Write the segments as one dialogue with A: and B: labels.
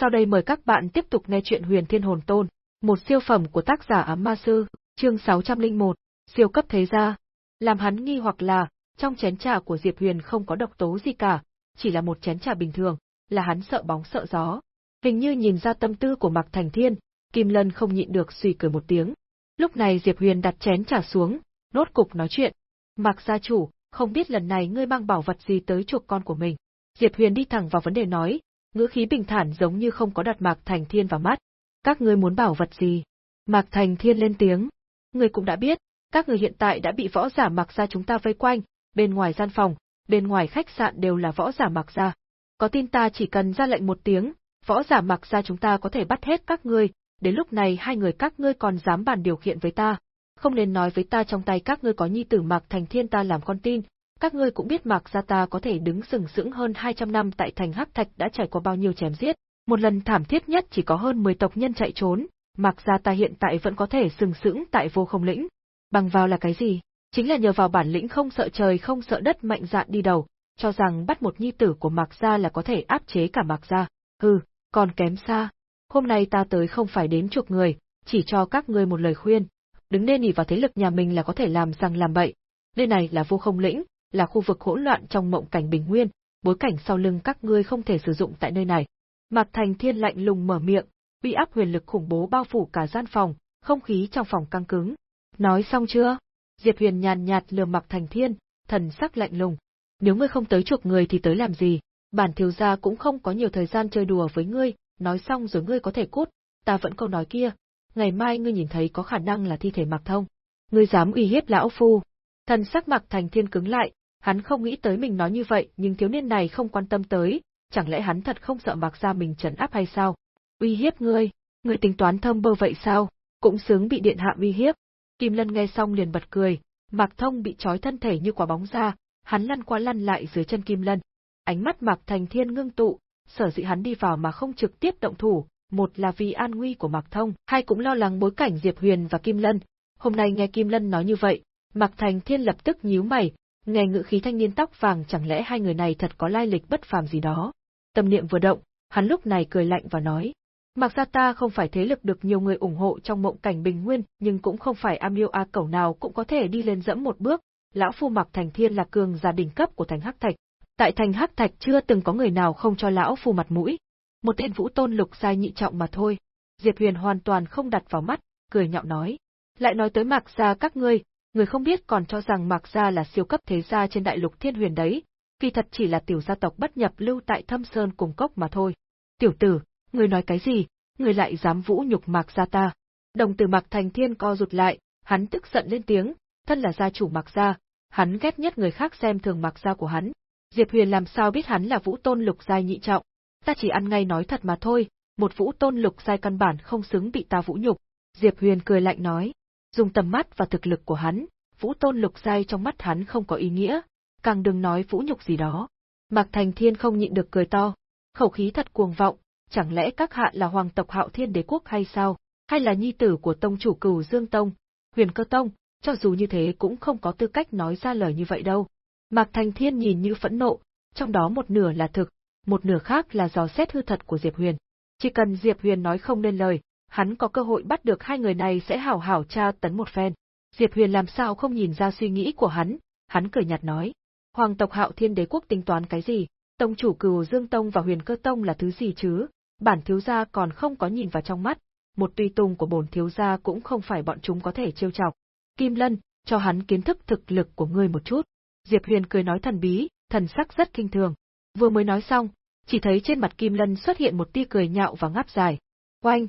A: Sau đây mời các bạn tiếp tục nghe chuyện Huyền Thiên Hồn Tôn, một siêu phẩm của tác giả Ám Ma Sư, chương 601, siêu cấp thế gia. Làm hắn nghi hoặc là, trong chén trà của Diệp Huyền không có độc tố gì cả, chỉ là một chén trà bình thường, là hắn sợ bóng sợ gió. Hình như nhìn ra tâm tư của Mạc Thành Thiên, Kim Lân không nhịn được suy cười một tiếng. Lúc này Diệp Huyền đặt chén trà xuống, nốt cục nói chuyện. Mạc gia chủ, không biết lần này ngươi mang bảo vật gì tới chuộc con của mình. Diệp Huyền đi thẳng vào vấn đề nói, ngữ khí bình thản giống như không có đặt Mạc Thành Thiên vào mắt. Các ngươi muốn bảo vật gì? Mạc Thành Thiên lên tiếng. Ngươi cũng đã biết, các người hiện tại đã bị võ giả Mạc gia chúng ta vây quanh, bên ngoài gian phòng, bên ngoài khách sạn đều là võ giả Mạc gia. Có tin ta chỉ cần ra lệnh một tiếng, võ giả Mạc gia chúng ta có thể bắt hết các ngươi, đến lúc này hai người các ngươi còn dám bàn điều kiện với ta. Không nên nói với ta trong tay các ngươi có nhi tử Mạc Thành Thiên ta làm con tin, các ngươi cũng biết Mạc gia ta có thể đứng sừng sững hơn 200 năm tại thành Hắc Thạch đã trải qua bao nhiêu chém giết, một lần thảm thiết nhất chỉ có hơn 10 tộc nhân chạy trốn, Mạc gia ta hiện tại vẫn có thể sừng sững tại vô không lĩnh. Bằng vào là cái gì? Chính là nhờ vào bản lĩnh không sợ trời không sợ đất mạnh dạn đi đầu, cho rằng bắt một nhi tử của Mạc gia là có thể áp chế cả Mạc gia. Hừ, còn kém xa. Hôm nay ta tới không phải đến chuộc người, chỉ cho các ngươi một lời khuyên. Đứng nên nhỉ vào thế lực nhà mình là có thể làm rằng làm bậy. Nơi này là vô không lĩnh, là khu vực hỗn loạn trong mộng cảnh bình nguyên, bối cảnh sau lưng các ngươi không thể sử dụng tại nơi này. Mạc Thành Thiên lạnh lùng mở miệng, uy áp huyền lực khủng bố bao phủ cả gian phòng, không khí trong phòng căng cứng. Nói xong chưa? Diệp Huyền nhàn nhạt lườm Mạc Thành Thiên, thần sắc lạnh lùng. Nếu ngươi không tới chuộc người thì tới làm gì? Bản thiếu gia cũng không có nhiều thời gian chơi đùa với ngươi, nói xong rồi ngươi có thể cút, ta vẫn câu nói kia, ngày mai ngươi nhìn thấy có khả năng là thi thể Mạc Thông. Ngươi dám uy hiếp lão phu? Thần sắc Mạc Thành Thiên cứng lại, hắn không nghĩ tới mình nói như vậy, nhưng thiếu niên này không quan tâm tới, chẳng lẽ hắn thật không sợ Mạc gia mình trấn áp hay sao? Uy hiếp ngươi, ngươi tính toán thâm bơ vậy sao? Cũng xứng bị điện hạ uy hiếp. Kim Lân nghe xong liền bật cười, Mạc Thông bị trói thân thể như quả bóng ra, hắn lăn qua lăn lại dưới chân Kim Lân. Ánh mắt Mạc Thành Thiên ngưng tụ, sở dĩ hắn đi vào mà không trực tiếp động thủ, một là vì an nguy của Mạc Thông, hai cũng lo lắng bối cảnh Diệp Huyền và Kim Lân. Hôm nay nghe Kim Lân nói như vậy, Mạc Thành Thiên lập tức nhíu mày, nghe ngữ khí thanh niên tóc vàng chẳng lẽ hai người này thật có lai lịch bất phàm gì đó. Tâm niệm vừa động, hắn lúc này cười lạnh và nói, Mặc ra ta không phải thế lực được nhiều người ủng hộ trong mộng cảnh bình nguyên, nhưng cũng không phải am yêu a cẩu nào cũng có thể đi lên dẫm một bước. Lão phu mặc Thành Thiên là cường gia đỉnh cấp của thành Hắc Thạch. Tại thành Hắc Thạch chưa từng có người nào không cho lão phu mặt mũi. Một tên vũ tôn lục sai nhị trọng mà thôi. Diệp Huyền hoàn toàn không đặt vào mắt, cười nhạo nói. Lại nói tới mặc ra các ngươi, người không biết còn cho rằng Mạc gia là siêu cấp thế gia trên đại lục thiên huyền đấy, kỳ thật chỉ là tiểu gia tộc bất nhập lưu tại Thâm Sơn cùng cốc mà thôi. Tiểu tử, người nói cái gì, người lại dám vũ nhục Mạc gia ta. Đồng tử Mạc Thành Thiên co rụt lại, hắn tức giận lên tiếng, thân là gia chủ Mạc gia, hắn ghét nhất người khác xem thường Mạc gia của hắn. Diệp Huyền làm sao biết hắn là vũ tôn lục giai nhị trọng, ta chỉ ăn ngay nói thật mà thôi, một vũ tôn lục giai căn bản không xứng bị ta vũ nhục. Diệp Huyền cười lạnh nói, dùng tầm mắt và thực lực của hắn, vũ tôn lục giai trong mắt hắn không có ý nghĩa, càng đừng nói vũ nhục gì đó. Mạc Thành Thiên không nhịn được cười to, khẩu khí thật cuồng vọng, chẳng lẽ các hạ là hoàng tộc hạo thiên đế quốc hay sao, hay là nhi tử của tông chủ cửu Dương Tông, huyền cơ tông, cho dù như thế cũng không có tư cách nói ra lời như vậy đâu. Mạc Thành Thiên nhìn như phẫn nộ, trong đó một nửa là thực, một nửa khác là dò xét hư thật của Diệp Huyền. Chỉ cần Diệp Huyền nói không nên lời, hắn có cơ hội bắt được hai người này sẽ hảo hảo tra tấn một phen. Diệp Huyền làm sao không nhìn ra suy nghĩ của hắn, hắn cười nhạt nói. Hoàng tộc hạo thiên đế quốc tính toán cái gì? Tông chủ cừu Dương Tông và huyền cơ tông là thứ gì chứ? Bản thiếu gia còn không có nhìn vào trong mắt, một tùy tùng của bổn thiếu gia cũng không phải bọn chúng có thể trêu chọc. Kim Lân, cho hắn kiến thức thực lực của ngươi một chút. Diệp Huyền cười nói thần bí, thần sắc rất kinh thường. Vừa mới nói xong, chỉ thấy trên mặt Kim Lân xuất hiện một tia cười nhạo và ngáp dài. Oanh!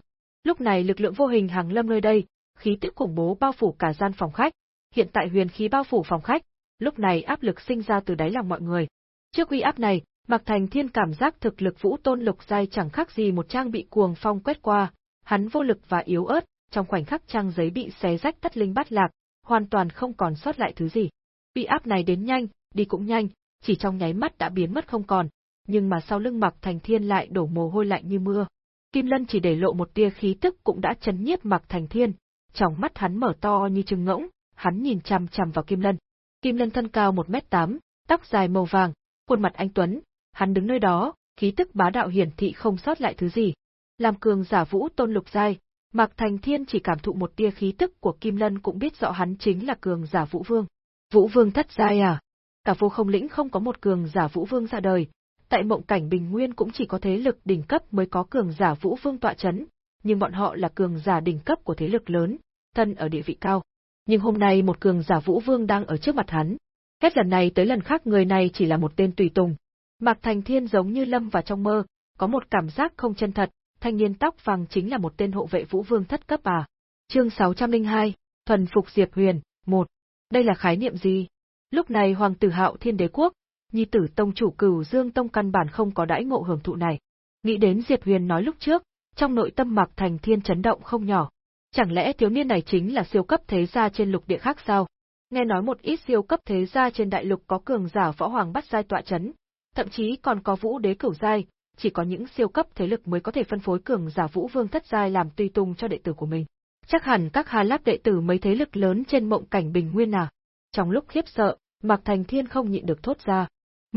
A: Lúc này lực lượng vô hình hàng lâm nơi đây, khí tức khủng bố bao phủ cả gian phòng khách. Hiện tại huyền khí bao phủ phòng khách, lúc này áp lực sinh ra từ đáy lòng mọi người. Trước uy áp này, Mạc Thành Thiên cảm giác thực lực vũ tôn lục giai chẳng khác gì một trang bị cuồng phong quét qua, hắn vô lực và yếu ớt, trong khoảnh khắc trang giấy bị xé rách tắt linh bát lạc, hoàn toàn không còn sót lại thứ gì. Bị áp này đến nhanh, đi cũng nhanh, chỉ trong nháy mắt đã biến mất không còn, nhưng mà sau lưng Mạc Thành Thiên lại đổ mồ hôi lạnh như mưa. Kim Lân chỉ để lộ một tia khí tức cũng đã chấn nhiếp Mạc Thành Thiên, trong mắt hắn mở to như trừng ngỗng, hắn nhìn chằm chằm vào Kim Lân. Kim Lân thân cao 1m8, tóc dài màu vàng, khuôn mặt anh tuấn, hắn đứng nơi đó, khí tức bá đạo hiển thị không sót lại thứ gì. Làm cường giả vũ tôn lục giai, Mạc Thành Thiên chỉ cảm thụ một tia khí tức của Kim Lân cũng biết rõ hắn chính là cường giả Vũ Vương. Vũ Vương thất giai à? Cả vô không lĩnh không có một cường giả Vũ Vương ra đời, tại mộng cảnh bình nguyên cũng chỉ có thế lực đỉnh cấp mới có cường giả Vũ Vương tọa chấn, nhưng bọn họ là cường giả đỉnh cấp của thế lực lớn, thân ở địa vị cao. Nhưng hôm nay một cường giả Vũ Vương đang ở trước mặt hắn. Hết lần này tới lần khác người này chỉ là một tên tùy tùng. Mạc Thành Thiên giống như lâm vào trong mơ, có một cảm giác không chân thật, thanh niên tóc vàng chính là một tên hộ vệ Vũ Vương thất cấp à. Chương 602, Thuần phục Diệp Huyền, 1. Đây là khái niệm gì? Lúc này Hoàng tử Hạo Thiên Đế Quốc, nhi tử tông chủ Cửu Dương Tông căn bản không có đãi ngộ hưởng thụ này. Nghĩ đến Diệp Huyền nói lúc trước, trong nội tâm Mạc Thành Thiên chấn động không nhỏ. Chẳng lẽ thiếu niên này chính là siêu cấp thế gia trên lục địa khác sao? Nghe nói một ít siêu cấp thế gia trên đại lục có cường giả võ hoàng bắt giai tọa chấn, thậm chí còn có vũ đế cửu giai, chỉ có những siêu cấp thế lực mới có thể phân phối cường giả vũ vương thất giai làm tùy tùng cho đệ tử của mình. Chắc hẳn các Hà Láp đệ tử mấy thế lực lớn trên mộng cảnh bình nguyên à. Trong lúc khiếp sợ, Mạc Thành Thiên không nhịn được thốt ra.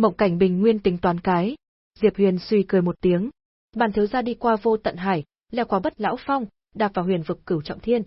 A: Mộng cảnh bình nguyên tính toán cái. Diệp Huyền suy cười một tiếng. Bàn thiếu gia đi qua vô tận hải, leo qua bất lão phong, đạp vào huyền vực cửu trọng thiên.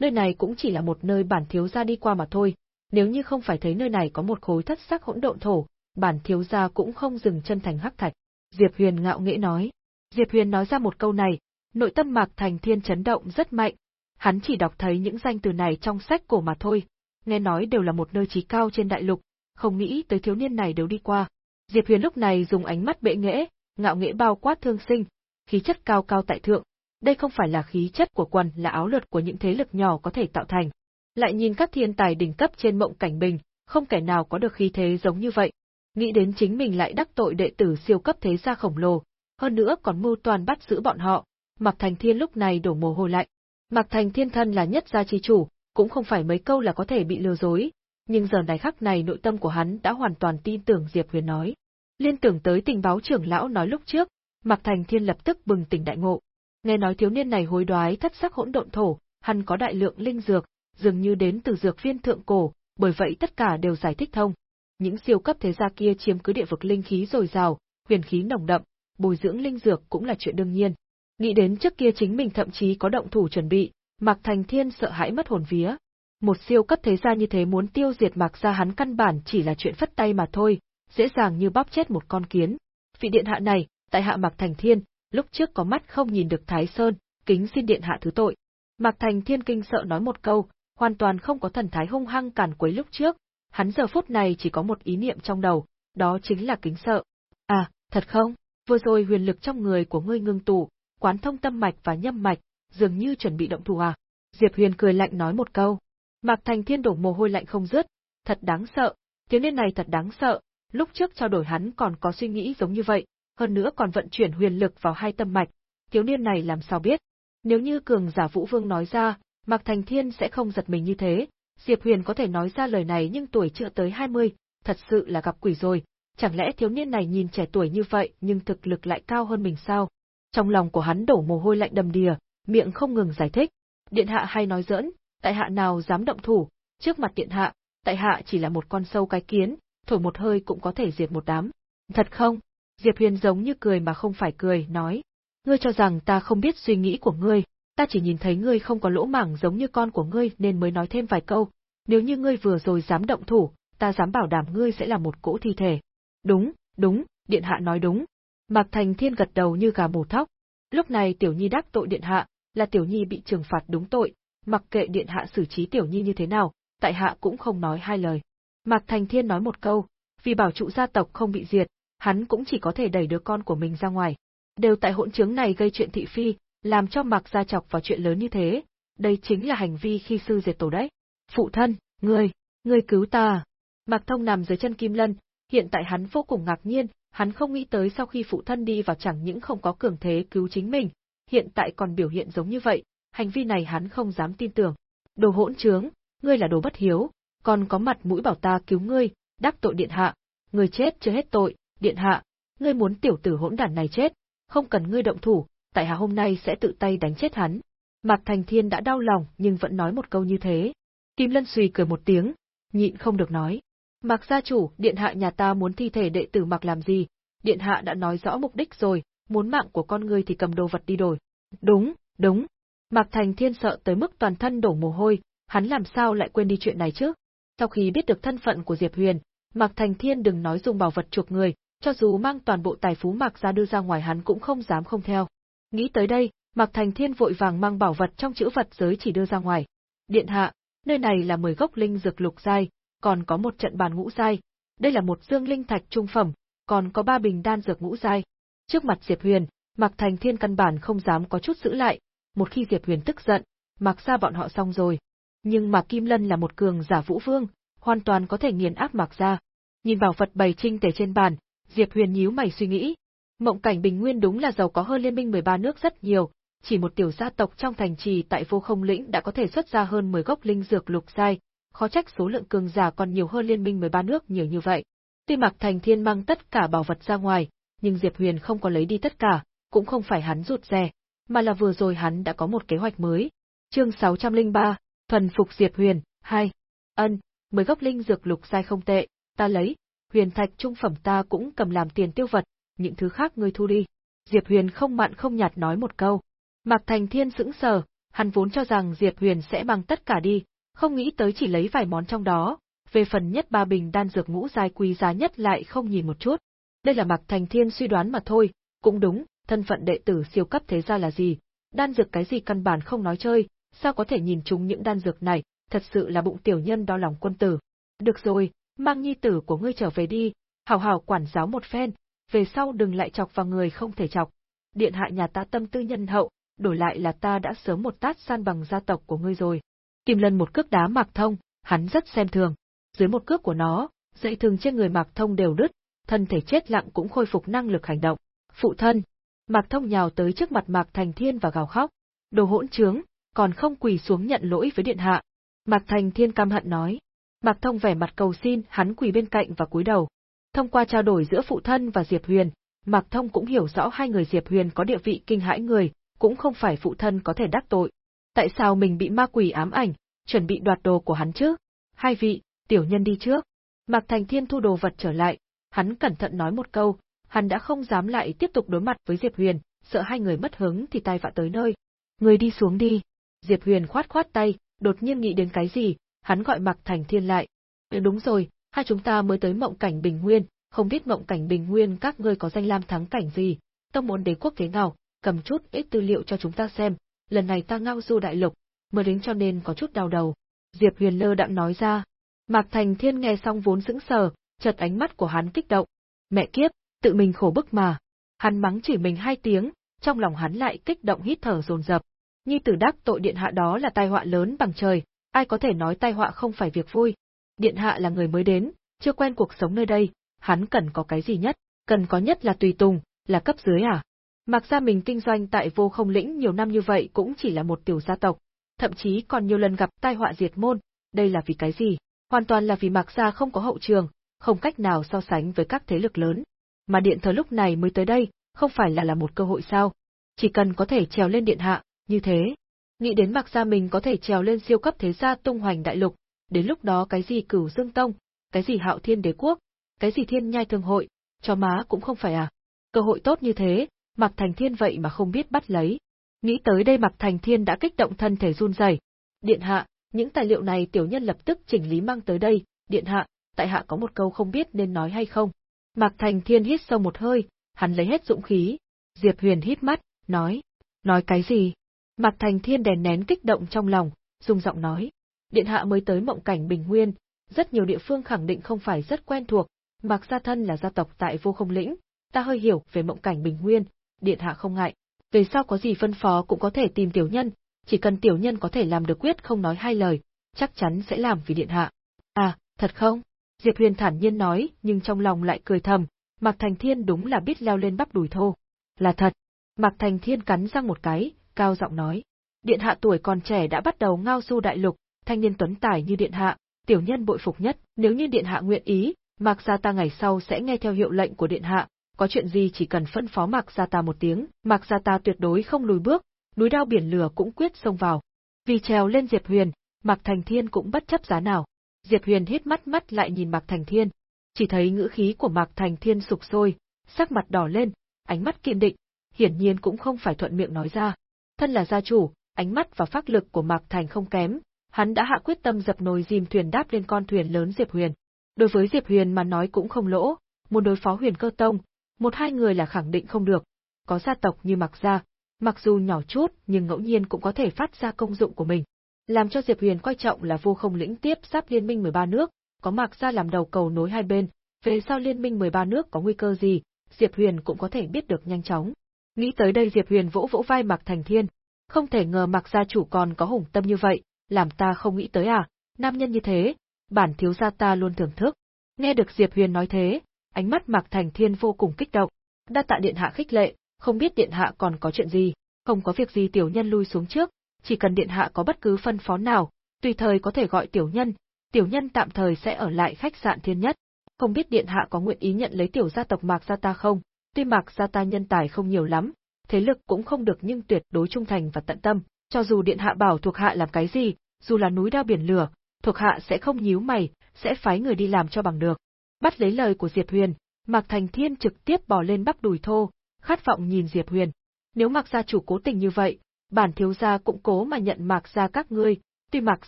A: Nơi này cũng chỉ là một nơi bản thiếu gia đi qua mà thôi. Nếu như không phải thấy nơi này có một khối thất sắc hỗn độn thổ, bản thiếu gia cũng không dừng chân thành hắc thạch. Diệp Huyền ngạo nghễ nói. Diệp Huyền nói ra một câu này, nội tâm Mạc Thành Thiên chấn động rất mạnh. Hắn chỉ đọc thấy những danh từ này trong sách cổ mà thôi, nghe nói đều là một nơi trí cao trên đại lục, không nghĩ tới thiếu niên này đều đi qua. Diệp Huyền lúc này dùng ánh mắt bệ nghễ, ngạo nghễ bao quát thương sinh, khí chất cao cao tại thượng. Đây không phải là khí chất của quần là áo luật của những thế lực nhỏ có thể tạo thành. Lại nhìn các thiên tài đỉnh cấp trên mộng cảnh bình, không kẻ nào có được khí thế giống như vậy nghĩ đến chính mình lại đắc tội đệ tử siêu cấp thế gia khổng lồ, hơn nữa còn mưu toàn bắt giữ bọn họ, Mạc Thành Thiên lúc này đổ mồ hôi lạnh. Mạc Thành Thiên thân là nhất gia chi chủ, cũng không phải mấy câu là có thể bị lừa dối, nhưng giờ này khắc này nội tâm của hắn đã hoàn toàn tin tưởng Diệp Huyền nói. Liên tưởng tới tình báo trưởng lão nói lúc trước, Mạc Thành Thiên lập tức bừng tỉnh đại ngộ. Nghe nói thiếu niên này hối đoái thất sắc hỗn độn thổ, hắn có đại lượng linh dược, dường như đến từ dược viên thượng cổ, bởi vậy tất cả đều giải thích thông những siêu cấp thế gia kia chiếm cứ địa vực linh khí dồi dào, huyền khí nồng đậm, bồi dưỡng linh dược cũng là chuyện đương nhiên. Nghĩ đến trước kia chính mình thậm chí có động thủ chuẩn bị, Mạc Thành Thiên sợ hãi mất hồn vía. Một siêu cấp thế gia như thế muốn tiêu diệt Mạc gia hắn căn bản chỉ là chuyện phất tay mà thôi, dễ dàng như bóp chết một con kiến. Vị điện hạ này, tại hạ Mạc Thành Thiên, lúc trước có mắt không nhìn được Thái Sơn, kính xin điện hạ thứ tội. Mạc Thành Thiên kinh sợ nói một câu, hoàn toàn không có thần thái hung hăng cản quấy lúc trước, Hắn giờ phút này chỉ có một ý niệm trong đầu, đó chính là kính sợ. À, thật không? Vừa rồi huyền lực trong người của ngươi ngưng tụ, quán thông tâm mạch và nhâm mạch, dường như chuẩn bị động thủ à? Diệp Huyền cười lạnh nói một câu. Mạc Thành Thiên đổ mồ hôi lạnh không dứt, thật đáng sợ, thiếu niên này thật đáng sợ, lúc trước trao đổi hắn còn có suy nghĩ giống như vậy, hơn nữa còn vận chuyển huyền lực vào hai tâm mạch, thiếu niên này làm sao biết? Nếu như cường giả Vũ Vương nói ra, Mạc Thành Thiên sẽ không giật mình như thế, Diệp Huyền có thể nói ra lời này nhưng tuổi chưa tới 20, thật sự là gặp quỷ rồi, chẳng lẽ thiếu niên này nhìn trẻ tuổi như vậy nhưng thực lực lại cao hơn mình sao? Trong lòng của hắn đổ mồ hôi lạnh đầm đìa, miệng không ngừng giải thích. Điện hạ hay nói giỡn, tại hạ nào dám động thủ, trước mặt điện hạ, tại hạ chỉ là một con sâu cái kiến, thổi một hơi cũng có thể diệt một đám. Thật không? Diệp Huyền giống như cười mà không phải cười, nói. Ngươi cho rằng ta không biết suy nghĩ của ngươi, ta chỉ nhìn thấy ngươi không có lỗ mảng giống như con của ngươi nên mới nói thêm vài câu, nếu như ngươi vừa rồi dám động thủ, ta dám bảo đảm ngươi sẽ là một cỗ thi thể. Đúng, đúng, điện hạ nói đúng. Mạc Thành Thiên gật đầu như gà bổ thóc. Lúc này Tiểu Nhi đắc tội điện hạ, là Tiểu Nhi bị trừng phạt đúng tội, mặc kệ điện hạ xử trí Tiểu Nhi như thế nào, tại hạ cũng không nói hai lời. Mạc Thành Thiên nói một câu, vì bảo trụ gia tộc không bị diệt, hắn cũng chỉ có thể đẩy đứa con của mình ra ngoài. Đều tại hỗn chứng này gây chuyện thị phi, làm cho Mạc gia chọc vào chuyện lớn như thế, đây chính là hành vi khi sư diệt tổ đấy. Phụ thân, ngươi, ngươi cứu ta. Mạc Thông nằm dưới chân Kim Lân, hiện tại hắn vô cùng ngạc nhiên, hắn không nghĩ tới sau khi phụ thân đi vào chẳng những không có cường thế cứu chính mình, hiện tại còn biểu hiện giống như vậy, hành vi này hắn không dám tin tưởng. Đồ hỗn trướng, ngươi là đồ bất hiếu, còn có mặt mũi bảo ta cứu ngươi, đắc tội điện hạ, ngươi chết chưa hết tội, điện hạ, ngươi muốn tiểu tử hỗn đản này chết, không cần ngươi động thủ, tại hạ hôm nay sẽ tự tay đánh chết hắn. Mạc Thành Thiên đã đau lòng nhưng vẫn nói một câu như thế. Kim Lân suy cười một tiếng, nhịn không được nói. Mạc gia chủ, điện hạ nhà ta muốn thi thể đệ tử Mạc làm gì, điện hạ đã nói rõ mục đích rồi, muốn mạng của con người thì cầm đồ vật đi đổi. Đúng, đúng. Mạc Thành Thiên sợ tới mức toàn thân đổ mồ hôi, hắn làm sao lại quên đi chuyện này chứ? Sau khi biết được thân phận của Diệp Huyền, Mạc Thành Thiên đừng nói dùng bảo vật chuộc người, cho dù mang toàn bộ tài phú Mạc ra đưa ra ngoài hắn cũng không dám không theo. Nghĩ tới đây, Mạc Thành Thiên vội vàng mang bảo vật trong chữ vật giới chỉ đưa ra ngoài. Điện hạ, nơi này là 10 gốc linh dược lục giai, còn có một trận bàn ngũ giai. Đây là một dương linh thạch trung phẩm, còn có ba bình đan dược ngũ giai. Trước mặt Diệp Huyền, Mạc Thành Thiên căn bản không dám có chút giữ lại, một khi Diệp Huyền tức giận, Mặc ra bọn họ xong rồi. Nhưng Mạc Kim Lân là một cường giả vũ vương, hoàn toàn có thể nghiền áp Mạc ra. Nhìn bảo Phật bày trinh tề trên bàn, Diệp Huyền nhíu mày suy nghĩ. Mộng cảnh Bình Nguyên đúng là giàu có hơn liên minh 13 nước rất nhiều, chỉ một tiểu gia tộc trong thành trì tại Vô Không lĩnh đã có thể xuất ra hơn 10 gốc linh dược lục giai, khó trách số lượng cường giả còn nhiều hơn liên minh 13 nước nhiều như vậy. Tuy Mạc Thành Thiên mang tất cả bảo vật ra ngoài, nhưng Diệp Huyền không có lấy đi tất cả, cũng không phải hắn rụt rè, mà là vừa rồi hắn đã có một kế hoạch mới. Chương 603, thuần phục Diệp Huyền, 2. Ân, mới gốc linh dược lục sai không tệ, ta lấy, huyền thạch trung phẩm ta cũng cầm làm tiền tiêu vật, những thứ khác ngươi thu đi. Diệp Huyền không mặn không nhạt nói một câu. Mạc Thành Thiên sững sờ, hắn vốn cho rằng Diệp Huyền sẽ mang tất cả đi, không nghĩ tới chỉ lấy vài món trong đó, về phần nhất ba bình đan dược ngũ giai quý giá nhất lại không nhìn một chút. Đây là Mạc Thành Thiên suy đoán mà thôi, cũng đúng, thân phận đệ tử siêu cấp thế gia là gì, đan dược cái gì căn bản không nói chơi, sao có thể nhìn chúng những đan dược này, thật sự là bụng tiểu nhân đo lòng quân tử. Được rồi, mang nhi tử của ngươi trở về đi, hảo hảo quản giáo một phen, về sau đừng lại chọc vào người không thể chọc. Điện hạ nhà ta tâm tư nhân hậu, đổi lại là ta đã sớm một tát san bằng gia tộc của ngươi rồi. Kim Lân một cước đá Mạc Thông, hắn rất xem thường. Dưới một cước của nó, dây thường trên người Mạc Thông đều đứt, thân thể chết lặng cũng khôi phục năng lực hành động. Phụ thân, Mạc Thông nhào tới trước mặt Mạc Thành Thiên và gào khóc. Đồ hỗn trướng, còn không quỳ xuống nhận lỗi với điện hạ. Mạc Thành Thiên căm hận nói. Mạc Thông vẻ mặt cầu xin, hắn quỳ bên cạnh và cúi đầu. Thông qua trao đổi giữa phụ thân và Diệp Huyền, Mạc Thông cũng hiểu rõ hai người Diệp Huyền có địa vị kinh hãi người, cũng không phải phụ thân có thể đắc tội. Tại sao mình bị ma quỷ ám ảnh, chuẩn bị đoạt đồ của hắn chứ? Hai vị, tiểu nhân đi trước. Mạc Thành Thiên thu đồ vật trở lại, hắn cẩn thận nói một câu, hắn đã không dám lại tiếp tục đối mặt với Diệp Huyền, sợ hai người mất hứng thì tai vạ tới nơi. Người đi xuống đi. Diệp Huyền khoát khoát tay, đột nhiên nghĩ đến cái gì, hắn gọi Mạc Thành Thiên lại. Ừ, đúng rồi, hai chúng ta mới tới mộng cảnh Bình Nguyên, không biết mộng cảnh Bình Nguyên các ngươi có danh lam thắng cảnh gì, tông môn đế quốc thế nào, cầm chút ít tư liệu cho chúng ta xem, lần này ta ngao du đại lục, mới đến cho nên có chút đau đầu. Diệp Huyền lơ đặng nói ra. Mạc Thành Thiên nghe xong vốn sững sờ, chợt ánh mắt của hắn kích động. Mẹ kiếp, tự mình khổ bức mà. Hắn mắng chỉ mình hai tiếng, trong lòng hắn lại kích động hít thở dồn dập. Nhi tử đắc tội điện hạ đó là tai họa lớn bằng trời, ai có thể nói tai họa không phải việc vui. Điện hạ là người mới đến, chưa quen cuộc sống nơi đây, hắn cần có cái gì nhất, cần có nhất là tùy tùng, là cấp dưới à. Mặc ra mình kinh doanh tại vô không lĩnh nhiều năm như vậy cũng chỉ là một tiểu gia tộc, thậm chí còn nhiều lần gặp tai họa diệt môn, đây là vì cái gì? Hoàn toàn là vì Mạc Gia không có hậu trường, không cách nào so sánh với các thế lực lớn. Mà điện thờ lúc này mới tới đây, không phải là là một cơ hội sao? Chỉ cần có thể trèo lên điện hạ, như thế. Nghĩ đến mặc ra mình có thể trèo lên siêu cấp thế gia tung hoành đại lục, đến lúc đó cái gì cửu dương tông, cái gì hạo thiên đế quốc, cái gì thiên nhai thương hội, cho má cũng không phải à. Cơ hội tốt như thế, Mạc Thành Thiên vậy mà không biết bắt lấy. Nghĩ tới đây Mạc Thành Thiên đã kích động thân thể run rẩy. Điện hạ, những tài liệu này tiểu nhân lập tức chỉnh lý mang tới đây, điện hạ, tại hạ có một câu không biết nên nói hay không. Mạc Thành Thiên hít sâu một hơi, hắn lấy hết dũng khí. Diệp Huyền hít mắt, nói. Nói cái gì? Mạc Thành Thiên đèn nén kích động trong lòng, rung giọng nói. Điện hạ mới tới mộng cảnh bình nguyên, rất nhiều địa phương khẳng định không phải rất quen thuộc, Mạc Gia Thân là gia tộc tại vô không lĩnh, ta hơi hiểu về mộng cảnh bình nguyên, điện hạ không ngại. Về sau có gì phân phó cũng có thể tìm tiểu nhân, chỉ cần tiểu nhân có thể làm được quyết không nói hai lời, chắc chắn sẽ làm vì điện hạ. À, thật không? Diệp Huyền thản nhiên nói, nhưng trong lòng lại cười thầm, Mạc Thành Thiên đúng là biết leo lên bắp đùi thô. Là thật. Mạc Thành Thiên cắn răng một cái, cao giọng nói. Điện hạ tuổi còn trẻ đã bắt đầu ngao du đại lục, thanh niên tuấn tài như điện hạ, tiểu nhân bội phục nhất, nếu như điện hạ nguyện ý, Mạc gia ta ngày sau sẽ nghe theo hiệu lệnh của điện hạ, có chuyện gì chỉ cần phân phó Mạc Gia Ta một tiếng, Mạc Gia Ta tuyệt đối không lùi bước, núi đao biển lửa cũng quyết xông vào. Vì trèo lên Diệp Huyền, Mạc Thành Thiên cũng bất chấp giá nào. Diệp Huyền hít mắt mắt lại nhìn Mạc Thành Thiên, chỉ thấy ngữ khí của Mạc Thành Thiên sục sôi, sắc mặt đỏ lên, ánh mắt kiên định, hiển nhiên cũng không phải thuận miệng nói ra. Thân là gia chủ, ánh mắt và pháp lực của Mạc Thành không kém, hắn đã hạ quyết tâm dập nồi dìm thuyền đáp lên con thuyền lớn Diệp Huyền. Đối với Diệp Huyền mà nói cũng không lỗ, muốn đối phó Huyền Cơ Tông, một hai người là khẳng định không được. Có gia tộc như Mạc gia, mặc dù nhỏ chút nhưng ngẫu nhiên cũng có thể phát ra công dụng của mình. Làm cho Diệp Huyền coi trọng là vô không lĩnh tiếp sắp liên minh 13 nước, có Mạc gia làm đầu cầu nối hai bên, về sau liên minh 13 nước có nguy cơ gì, Diệp Huyền cũng có thể biết được nhanh chóng. Nghĩ tới đây Diệp Huyền vỗ vỗ vai Mạc Thành Thiên, không thể ngờ Mạc gia chủ còn có hùng tâm như vậy, làm ta không nghĩ tới à, nam nhân như thế, bản thiếu gia ta luôn thưởng thức. Nghe được Diệp Huyền nói thế, ánh mắt Mạc Thành Thiên vô cùng kích động. Đa tạ điện hạ khích lệ, không biết điện hạ còn có chuyện gì, không có việc gì tiểu nhân lui xuống trước, chỉ cần điện hạ có bất cứ phân phó nào, tùy thời có thể gọi tiểu nhân, tiểu nhân tạm thời sẽ ở lại khách sạn thiên nhất. Không biết điện hạ có nguyện ý nhận lấy tiểu gia tộc Mạc gia ta không? Tuy Mạc gia ta nhân tài không nhiều lắm, thế lực cũng không được nhưng tuyệt đối trung thành và tận tâm, cho dù điện hạ bảo thuộc hạ làm cái gì, dù là núi đao biển lửa, thuộc hạ sẽ không nhíu mày, sẽ phái người đi làm cho bằng được. Bắt lấy lời của Diệp Huyền, Mạc Thành Thiên trực tiếp bò lên bắp đùi thô, khát vọng nhìn Diệp Huyền. Nếu Mạc gia chủ cố tình như vậy, bản thiếu gia cũng cố mà nhận Mạc gia các ngươi, tuy Mạc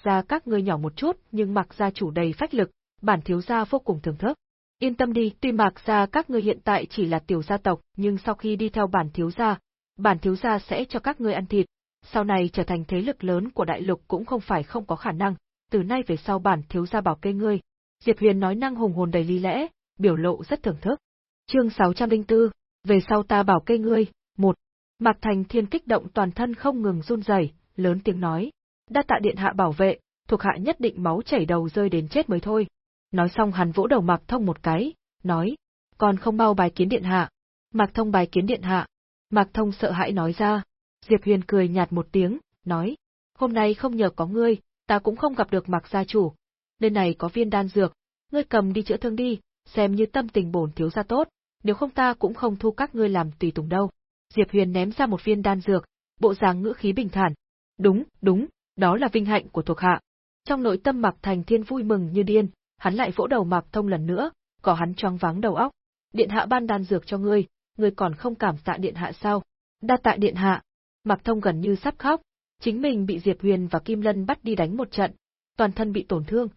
A: gia các ngươi nhỏ một chút, nhưng Mạc gia chủ đầy phách lực, bản thiếu gia vô cùng thưởng thức. Yên tâm đi, tuy Mạc gia các ngươi hiện tại chỉ là tiểu gia tộc, nhưng sau khi đi theo bản thiếu gia, bản thiếu gia sẽ cho các ngươi ăn thịt, sau này trở thành thế lực lớn của đại lục cũng không phải không có khả năng, từ nay về sau bản thiếu gia bảo kê ngươi. Diệp Huyền nói năng hùng hồn đầy lý lẽ, biểu lộ rất thưởng thức. Chương 604, về sau ta bảo kê ngươi, một. Mạc Thành Thiên kích động toàn thân không ngừng run rẩy, lớn tiếng nói, đa tạ điện hạ bảo vệ, thuộc hạ nhất định máu chảy đầu rơi đến chết mới thôi. Nói xong hắn vỗ đầu Mạc Thông một cái, nói, còn không mau bài kiến điện hạ. Mạc Thông bài kiến điện hạ. Mạc Thông sợ hãi nói ra. Diệp Huyền cười nhạt một tiếng, nói, hôm nay không nhờ có ngươi, ta cũng không gặp được Mạc gia chủ. Nơi này có viên đan dược, ngươi cầm đi chữa thương đi, xem như tâm tình bổn thiếu gia tốt, nếu không ta cũng không thu các ngươi làm tùy tùng đâu. Diệp Huyền ném ra một viên đan dược, bộ dáng ngữ khí bình thản. Đúng, đúng, đó là vinh hạnh của thuộc hạ. Trong nội tâm Mạc Thành Thiên vui mừng như điên, hắn lại vỗ đầu Mạc Thông lần nữa, có hắn choáng váng đầu óc. Điện hạ ban đan dược cho ngươi, ngươi còn không cảm tạ điện hạ sao? Đa tạ điện hạ. Mạc Thông gần như sắp khóc, chính mình bị Diệp Huyền và Kim Lân bắt đi đánh một trận, toàn thân bị tổn thương.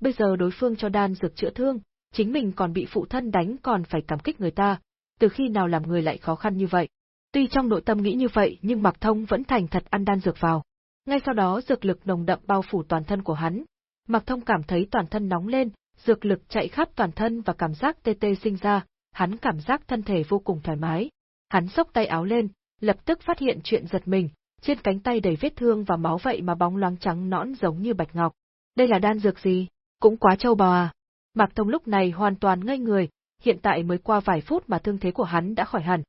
A: Bây giờ đối phương cho đan dược chữa thương, chính mình còn bị phụ thân đánh còn phải cảm kích người ta, từ khi nào làm người lại khó khăn như vậy. Tuy trong nội tâm nghĩ như vậy nhưng Mạc Thông vẫn thành thật ăn đan dược vào. Ngay sau đó dược lực nồng đậm bao phủ toàn thân của hắn. Mạc Thông cảm thấy toàn thân nóng lên, dược lực chạy khắp toàn thân và cảm giác tê tê sinh ra, hắn cảm giác thân thể vô cùng thoải mái. Hắn xốc tay áo lên, lập tức phát hiện chuyện giật mình, trên cánh tay đầy vết thương và máu vậy mà bóng loáng trắng nõn giống như bạch ngọc. Đây là đan dược gì? Cũng quá trâu bò à. Mạc Thông lúc này hoàn toàn ngây người, hiện tại mới qua vài phút mà thương thế của hắn đã khỏi hẳn.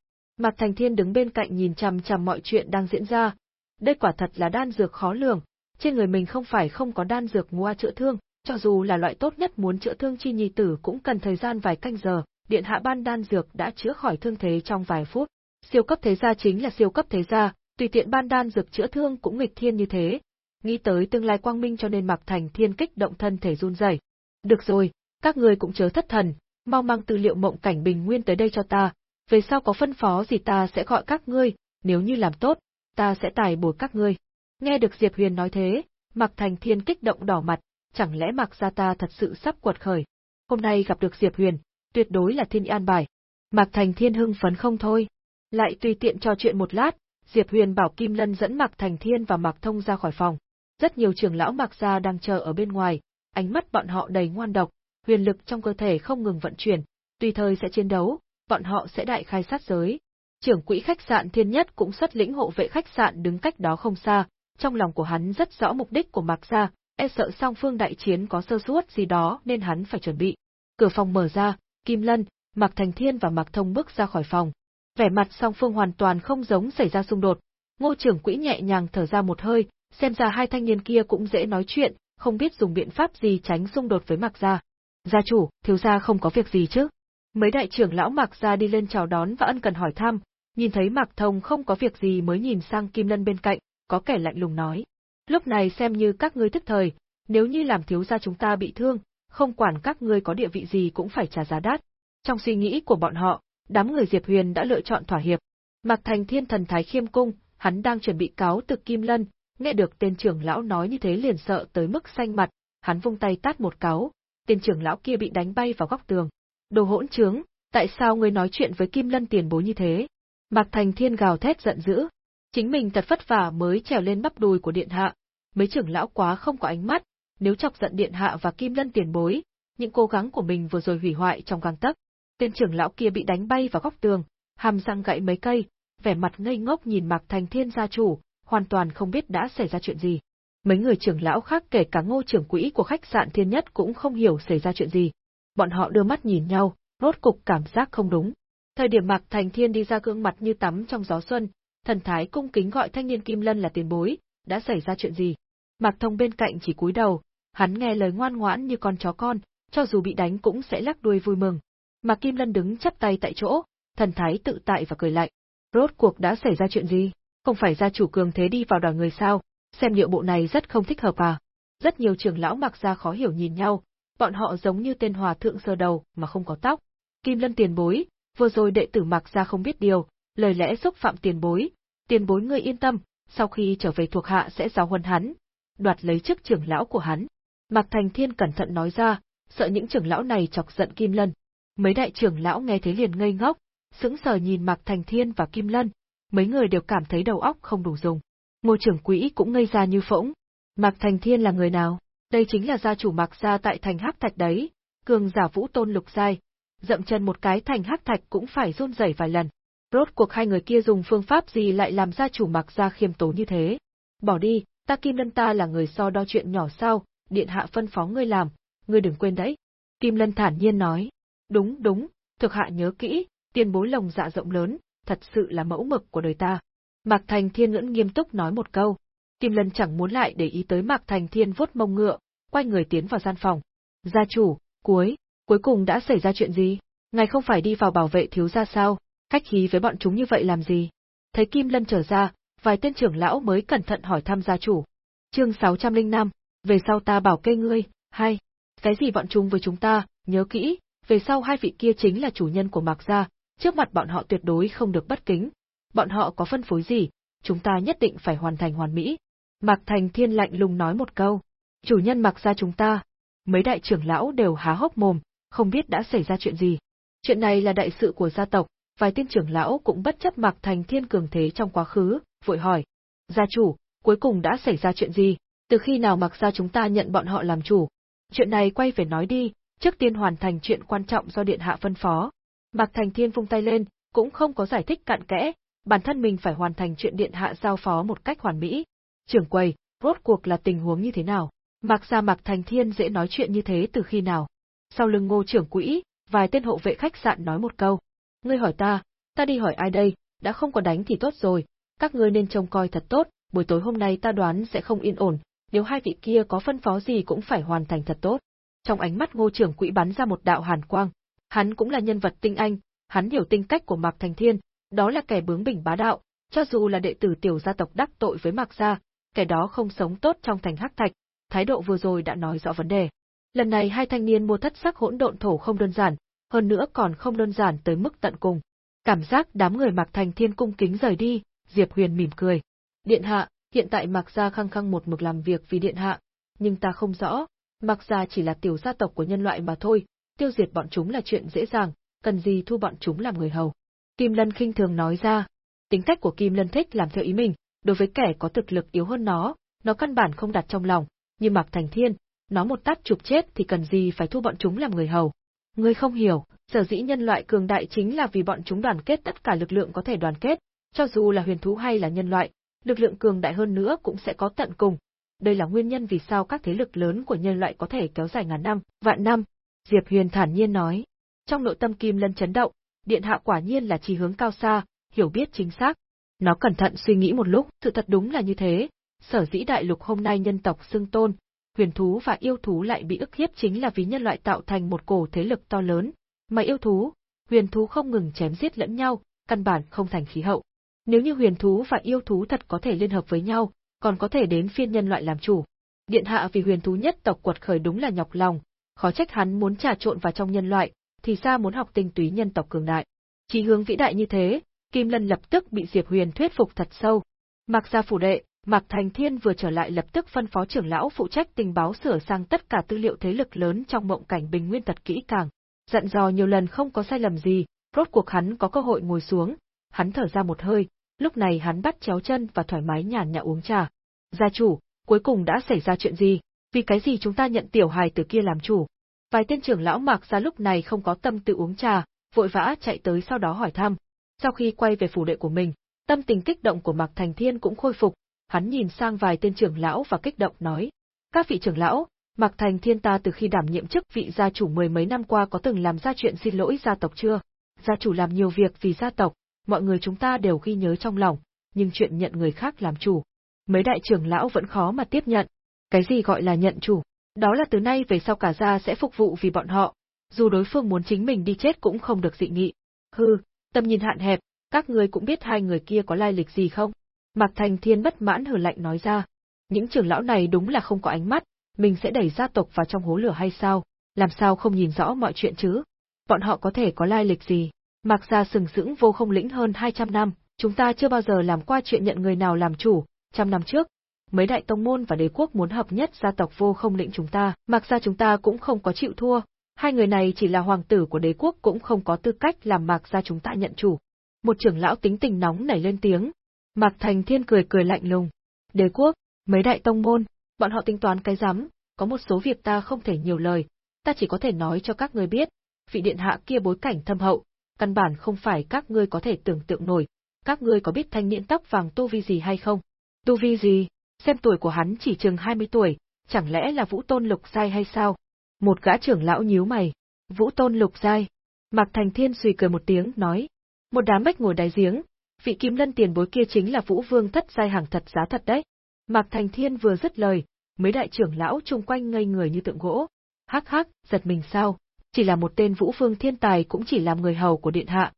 A: Mạc Thành Thiên đứng bên cạnh nhìn chằm chằm mọi chuyện đang diễn ra. Đây quả thật là đan dược khó lường, trên người mình không phải không có đan dược ngoa chữa thương, cho dù là loại tốt nhất muốn chữa thương chi nhi tử cũng cần thời gian vài canh giờ, điện hạ ban đan dược đã chữa khỏi thương thế trong vài phút. Siêu cấp thế gia chính là siêu cấp thế gia, tùy tiện ban đan dược chữa thương cũng nghịch thiên như thế. Nghĩ tới tương lai quang minh cho nên Mạc Thành Thiên kích động thân thể run rẩy. Được rồi, các người cũng chớ thất thần, mau mang tư liệu mộng cảnh bình nguyên tới đây cho ta, về sau có phân phó gì ta sẽ gọi các ngươi, nếu như làm tốt, ta sẽ tài bồi các ngươi. Nghe được Diệp Huyền nói thế, Mạc Thành Thiên kích động đỏ mặt, chẳng lẽ Mạc gia ta thật sự sắp quật khởi. Hôm nay gặp được Diệp Huyền, tuyệt đối là thiên an bài. Mạc Thành Thiên hưng phấn không thôi. Lại tùy tiện trò chuyện một lát, Diệp Huyền bảo Kim Lân dẫn Mạc Thành Thiên và Mạc Thông ra khỏi phòng. Rất nhiều trưởng lão Mạc gia đang chờ ở bên ngoài, ánh mắt bọn họ đầy ngoan độc, huyền lực trong cơ thể không ngừng vận chuyển, tùy thời sẽ chiến đấu, bọn họ sẽ đại khai sát giới. Trưởng quỹ khách sạn Thiên Nhất cũng xuất lĩnh hộ vệ khách sạn đứng cách đó không xa, trong lòng của hắn rất rõ mục đích của Mạc gia, e sợ song phương đại chiến có sơ suất gì đó nên hắn phải chuẩn bị. Cửa phòng mở ra, Kim Lân, Mạc Thành Thiên và Mạc Thông bước ra khỏi phòng. Vẻ mặt song phương hoàn toàn không giống xảy ra xung đột. Ngô trưởng quỹ nhẹ nhàng thở ra một hơi, xem ra hai thanh niên kia cũng dễ nói chuyện, không biết dùng biện pháp gì tránh xung đột với Mạc gia. Gia chủ, thiếu gia không có việc gì chứ? Mấy đại trưởng lão Mạc gia đi lên chào đón và ân cần hỏi thăm, nhìn thấy Mạc Thông không có việc gì mới nhìn sang Kim Lân bên cạnh, có kẻ lạnh lùng nói. Lúc này xem như các ngươi thức thời, nếu như làm thiếu gia chúng ta bị thương, không quản các ngươi có địa vị gì cũng phải trả giá đắt. Trong suy nghĩ của bọn họ, đám người Diệp Huyền đã lựa chọn thỏa hiệp. Mạc Thành Thiên thần thái khiêm cung, hắn đang chuẩn bị cáo từ Kim Lân, nghe được tên trưởng lão nói như thế liền sợ tới mức xanh mặt, hắn vung tay tát một cáo, tên trưởng lão kia bị đánh bay vào góc tường. Đồ hỗn trướng, tại sao ngươi nói chuyện với Kim Lân tiền bối như thế? Mạc Thành Thiên gào thét giận dữ. Chính mình thật vất vả mới trèo lên bắp đùi của điện hạ, mấy trưởng lão quá không có ánh mắt, nếu chọc giận điện hạ và Kim Lân tiền bối, những cố gắng của mình vừa rồi hủy hoại trong gang tấc. Tên trưởng lão kia bị đánh bay vào góc tường, hàm răng gãy mấy cây, vẻ mặt ngây ngốc nhìn Mạc Thành Thiên gia chủ, hoàn toàn không biết đã xảy ra chuyện gì. Mấy người trưởng lão khác kể cả ngô trưởng quỹ của khách sạn Thiên Nhất cũng không hiểu xảy ra chuyện gì. Bọn họ đưa mắt nhìn nhau, rốt cục cảm giác không đúng. Thời điểm Mạc Thành Thiên đi ra gương mặt như tắm trong gió xuân, thần thái cung kính gọi thanh niên Kim Lân là tiền bối, đã xảy ra chuyện gì? Mạc Thông bên cạnh chỉ cúi đầu, hắn nghe lời ngoan ngoãn như con chó con, cho dù bị đánh cũng sẽ lắc đuôi vui mừng. Mạc Kim Lân đứng chắp tay tại chỗ, thần thái tự tại và cười lạnh. Rốt cuộc đã xảy ra chuyện gì? Không phải gia chủ cường thế đi vào đoàn người sao? Xem liệu bộ này rất không thích hợp à? Rất nhiều trưởng lão mạc ra khó hiểu nhìn nhau, bọn họ giống như tên hòa thượng sơ đầu mà không có tóc. Kim Lân tiền bối, vừa rồi đệ tử mặc ra không biết điều, lời lẽ xúc phạm tiền bối. Tiền bối ngươi yên tâm, sau khi trở về thuộc hạ sẽ giáo huấn hắn, đoạt lấy chức trưởng lão của hắn. Mạc Thành Thiên cẩn thận nói ra, sợ những trưởng lão này chọc giận Kim Lân. Mấy đại trưởng lão nghe thế liền ngây ngốc, sững sờ nhìn Mạc Thành Thiên và Kim Lân, mấy người đều cảm thấy đầu óc không đủ dùng. Ngô trưởng quỹ cũng ngây ra như phỗng. Mạc Thành Thiên là người nào? Đây chính là gia chủ Mạc gia tại thành Hắc Thạch đấy, cường giả vũ tôn lục giai, dậm chân một cái thành Hắc Thạch cũng phải run rẩy vài lần. Rốt cuộc hai người kia dùng phương pháp gì lại làm gia chủ Mạc gia khiêm tốn như thế? Bỏ đi, ta Kim Lân ta là người so đo chuyện nhỏ sao, điện hạ phân phó ngươi làm, ngươi đừng quên đấy. Kim Lân thản nhiên nói. Đúng đúng, thực hạ nhớ kỹ, tiền bối lồng dạ rộng lớn, thật sự là mẫu mực của đời ta. Mạc Thành Thiên ngưỡng nghiêm túc nói một câu. Kim Lân chẳng muốn lại để ý tới Mạc Thành Thiên vuốt mông ngựa, quay người tiến vào gian phòng. Gia chủ, cuối, cuối cùng đã xảy ra chuyện gì? Ngài không phải đi vào bảo vệ thiếu gia sao? Cách khí với bọn chúng như vậy làm gì? Thấy Kim Lân trở ra, vài tên trưởng lão mới cẩn thận hỏi thăm gia chủ. Chương 605, về sau ta bảo kê ngươi, hay, cái gì bọn chúng với chúng ta, nhớ kỹ, về sau hai vị kia chính là chủ nhân của Mạc gia, trước mặt bọn họ tuyệt đối không được bất kính. Bọn họ có phân phối gì, chúng ta nhất định phải hoàn thành hoàn mỹ. Mạc Thành Thiên lạnh lùng nói một câu, chủ nhân Mặc gia chúng ta. Mấy đại trưởng lão đều há hốc mồm, không biết đã xảy ra chuyện gì. Chuyện này là đại sự của gia tộc, vài tiên trưởng lão cũng bất chấp Mặc Thành Thiên cường thế trong quá khứ, vội hỏi. Gia chủ, cuối cùng đã xảy ra chuyện gì? Từ khi nào Mặc gia chúng ta nhận bọn họ làm chủ? Chuyện này quay về nói đi, trước tiên hoàn thành chuyện quan trọng do Điện Hạ phân phó. Mạc Thành Thiên vung tay lên, cũng không có giải thích cặn kẽ, bản thân mình phải hoàn thành chuyện Điện Hạ giao phó một cách hoàn mỹ. Trưởng quầy, rốt cuộc là tình huống như thế nào? Mạc gia Mạc Thành Thiên dễ nói chuyện như thế từ khi nào? Sau lưng ngô trưởng quỹ, vài tên hộ vệ khách sạn nói một câu. Ngươi hỏi ta, ta đi hỏi ai đây, đã không có đánh thì tốt rồi, các ngươi nên trông coi thật tốt, buổi tối hôm nay ta đoán sẽ không yên ổn, nếu hai vị kia có phân phó gì cũng phải hoàn thành thật tốt. Trong ánh mắt ngô trưởng quỹ bắn ra một đạo hàn quang, hắn cũng là nhân vật tinh anh, hắn hiểu tinh cách của Mạc Thành Thiên, đó là kẻ bướng bỉnh bá đạo, cho dù là đệ tử tiểu gia tộc đắc tội với Mạc gia, kẻ đó không sống tốt trong thành hắc thạch, thái độ vừa rồi đã nói rõ vấn đề. Lần này hai thanh niên mua thất sắc hỗn độn thổ không đơn giản, hơn nữa còn không đơn giản tới mức tận cùng. Cảm giác đám người Mạc Thành Thiên cung kính rời đi, Diệp Huyền mỉm cười. Điện hạ, hiện tại Mạc gia khăng khăng một mực làm việc vì điện hạ, nhưng ta không rõ, Mạc gia chỉ là tiểu gia tộc của nhân loại mà thôi, tiêu diệt bọn chúng là chuyện dễ dàng, cần gì thu bọn chúng làm người hầu. Kim Lân khinh thường nói ra, tính cách của Kim Lân thích làm theo ý mình, đối với kẻ có thực lực yếu hơn nó, nó căn bản không đặt trong lòng, như Mạc Thành Thiên, nó một tát chụp chết thì cần gì phải thu bọn chúng làm người hầu. Ngươi không hiểu, sở dĩ nhân loại cường đại chính là vì bọn chúng đoàn kết tất cả lực lượng có thể đoàn kết, cho dù là huyền thú hay là nhân loại, lực lượng cường đại hơn nữa cũng sẽ có tận cùng. Đây là nguyên nhân vì sao các thế lực lớn của nhân loại có thể kéo dài ngàn năm, vạn năm. Diệp Huyền thản nhiên nói. Trong nội tâm Kim Lân chấn động, điện hạ quả nhiên là chỉ hướng cao xa, hiểu biết chính xác. Nó cẩn thận suy nghĩ một lúc, sự thật đúng là như thế. Sở dĩ đại lục hôm nay nhân tộc xưng tôn, huyền thú và yêu thú lại bị ức hiếp chính là vì nhân loại tạo thành một cổ thế lực to lớn, mà yêu thú, huyền thú không ngừng chém giết lẫn nhau, căn bản không thành khí hậu. Nếu như huyền thú và yêu thú thật có thể liên hợp với nhau, còn có thể đến phiên nhân loại làm chủ. Điện hạ vì huyền thú nhất tộc quật khởi đúng là nhọc lòng, khó trách hắn muốn trà trộn vào trong nhân loại, thì ra muốn học tinh túy nhân tộc cường đại. Chí hướng vĩ đại như thế, Kim Lân lập tức bị Diệp Huyền thuyết phục thật sâu. Mặc ra phủ đệ, Mạc Thành Thiên vừa trở lại lập tức phân phó trưởng lão phụ trách tình báo sửa sang tất cả tư liệu thế lực lớn trong mộng cảnh bình nguyên thật kỹ càng. Dặn dò nhiều lần không có sai lầm gì, rốt cuộc hắn có cơ hội ngồi xuống, hắn thở ra một hơi, lúc này hắn bắt chéo chân và thoải mái nhàn nhã uống trà. Gia chủ, cuối cùng đã xảy ra chuyện gì? Vì cái gì chúng ta nhận tiểu hài từ kia làm chủ? Vài tên trưởng lão Mạc gia lúc này không có tâm tự uống trà, vội vã chạy tới sau đó hỏi thăm. Sau khi quay về phủ đệ của mình, tâm tình kích động của Mạc Thành Thiên cũng khôi phục, hắn nhìn sang vài tên trưởng lão và kích động nói: "Các vị trưởng lão, Mạc Thành Thiên ta từ khi đảm nhiệm chức vị gia chủ mười mấy năm qua có từng làm ra chuyện xin lỗi gia tộc chưa? Gia chủ làm nhiều việc vì gia tộc, mọi người chúng ta đều ghi nhớ trong lòng, nhưng chuyện nhận người khác làm chủ, mấy đại trưởng lão vẫn khó mà tiếp nhận. Cái gì gọi là nhận chủ? Đó là từ nay về sau cả gia sẽ phục vụ vì bọn họ, dù đối phương muốn chính mình đi chết cũng không được dị nghị. Hừ, tầm nhìn hạn hẹp, các ngươi cũng biết hai người kia có lai lịch gì không? Mạc Thành Thiên bất mãn hừ lạnh nói ra. Những trưởng lão này đúng là không có ánh mắt, mình sẽ đẩy gia tộc vào trong hố lửa hay sao? Làm sao không nhìn rõ mọi chuyện chứ? Bọn họ có thể có lai lịch gì? Mạc gia sừng sững vô không lĩnh hơn 200 năm, chúng ta chưa bao giờ làm qua chuyện nhận người nào làm chủ, trăm năm trước, mấy đại tông môn và đế quốc muốn hợp nhất gia tộc vô không lĩnh chúng ta, mặc ra chúng ta cũng không có chịu thua, hai người này chỉ là hoàng tử của đế quốc cũng không có tư cách làm mạc ra chúng ta nhận chủ. Một trưởng lão tính tình nóng nảy lên tiếng. Mạc Thành Thiên cười cười lạnh lùng. Đế quốc, mấy đại tông môn, bọn họ tính toán cái rắm, có một số việc ta không thể nhiều lời, ta chỉ có thể nói cho các ngươi biết, vị điện hạ kia bối cảnh thâm hậu, căn bản không phải các ngươi có thể tưởng tượng nổi, các ngươi có biết thanh niên tóc vàng tu vi gì hay không? Tu vi gì? Xem tuổi của hắn chỉ chừng 20 tuổi, chẳng lẽ là Vũ Tôn Lục Giai hay sao? Một gã trưởng lão nhíu mày. Vũ Tôn Lục Giai. Mạc Thành Thiên suy cười một tiếng, nói. Một đám bách ngồi đáy giếng, vị kim lân tiền bối kia chính là Vũ Vương thất giai hàng thật giá thật đấy. Mạc Thành Thiên vừa dứt lời, mấy đại trưởng lão chung quanh ngây người như tượng gỗ. Hắc hắc, giật mình sao? Chỉ là một tên Vũ Vương thiên tài cũng chỉ làm người hầu của điện hạ.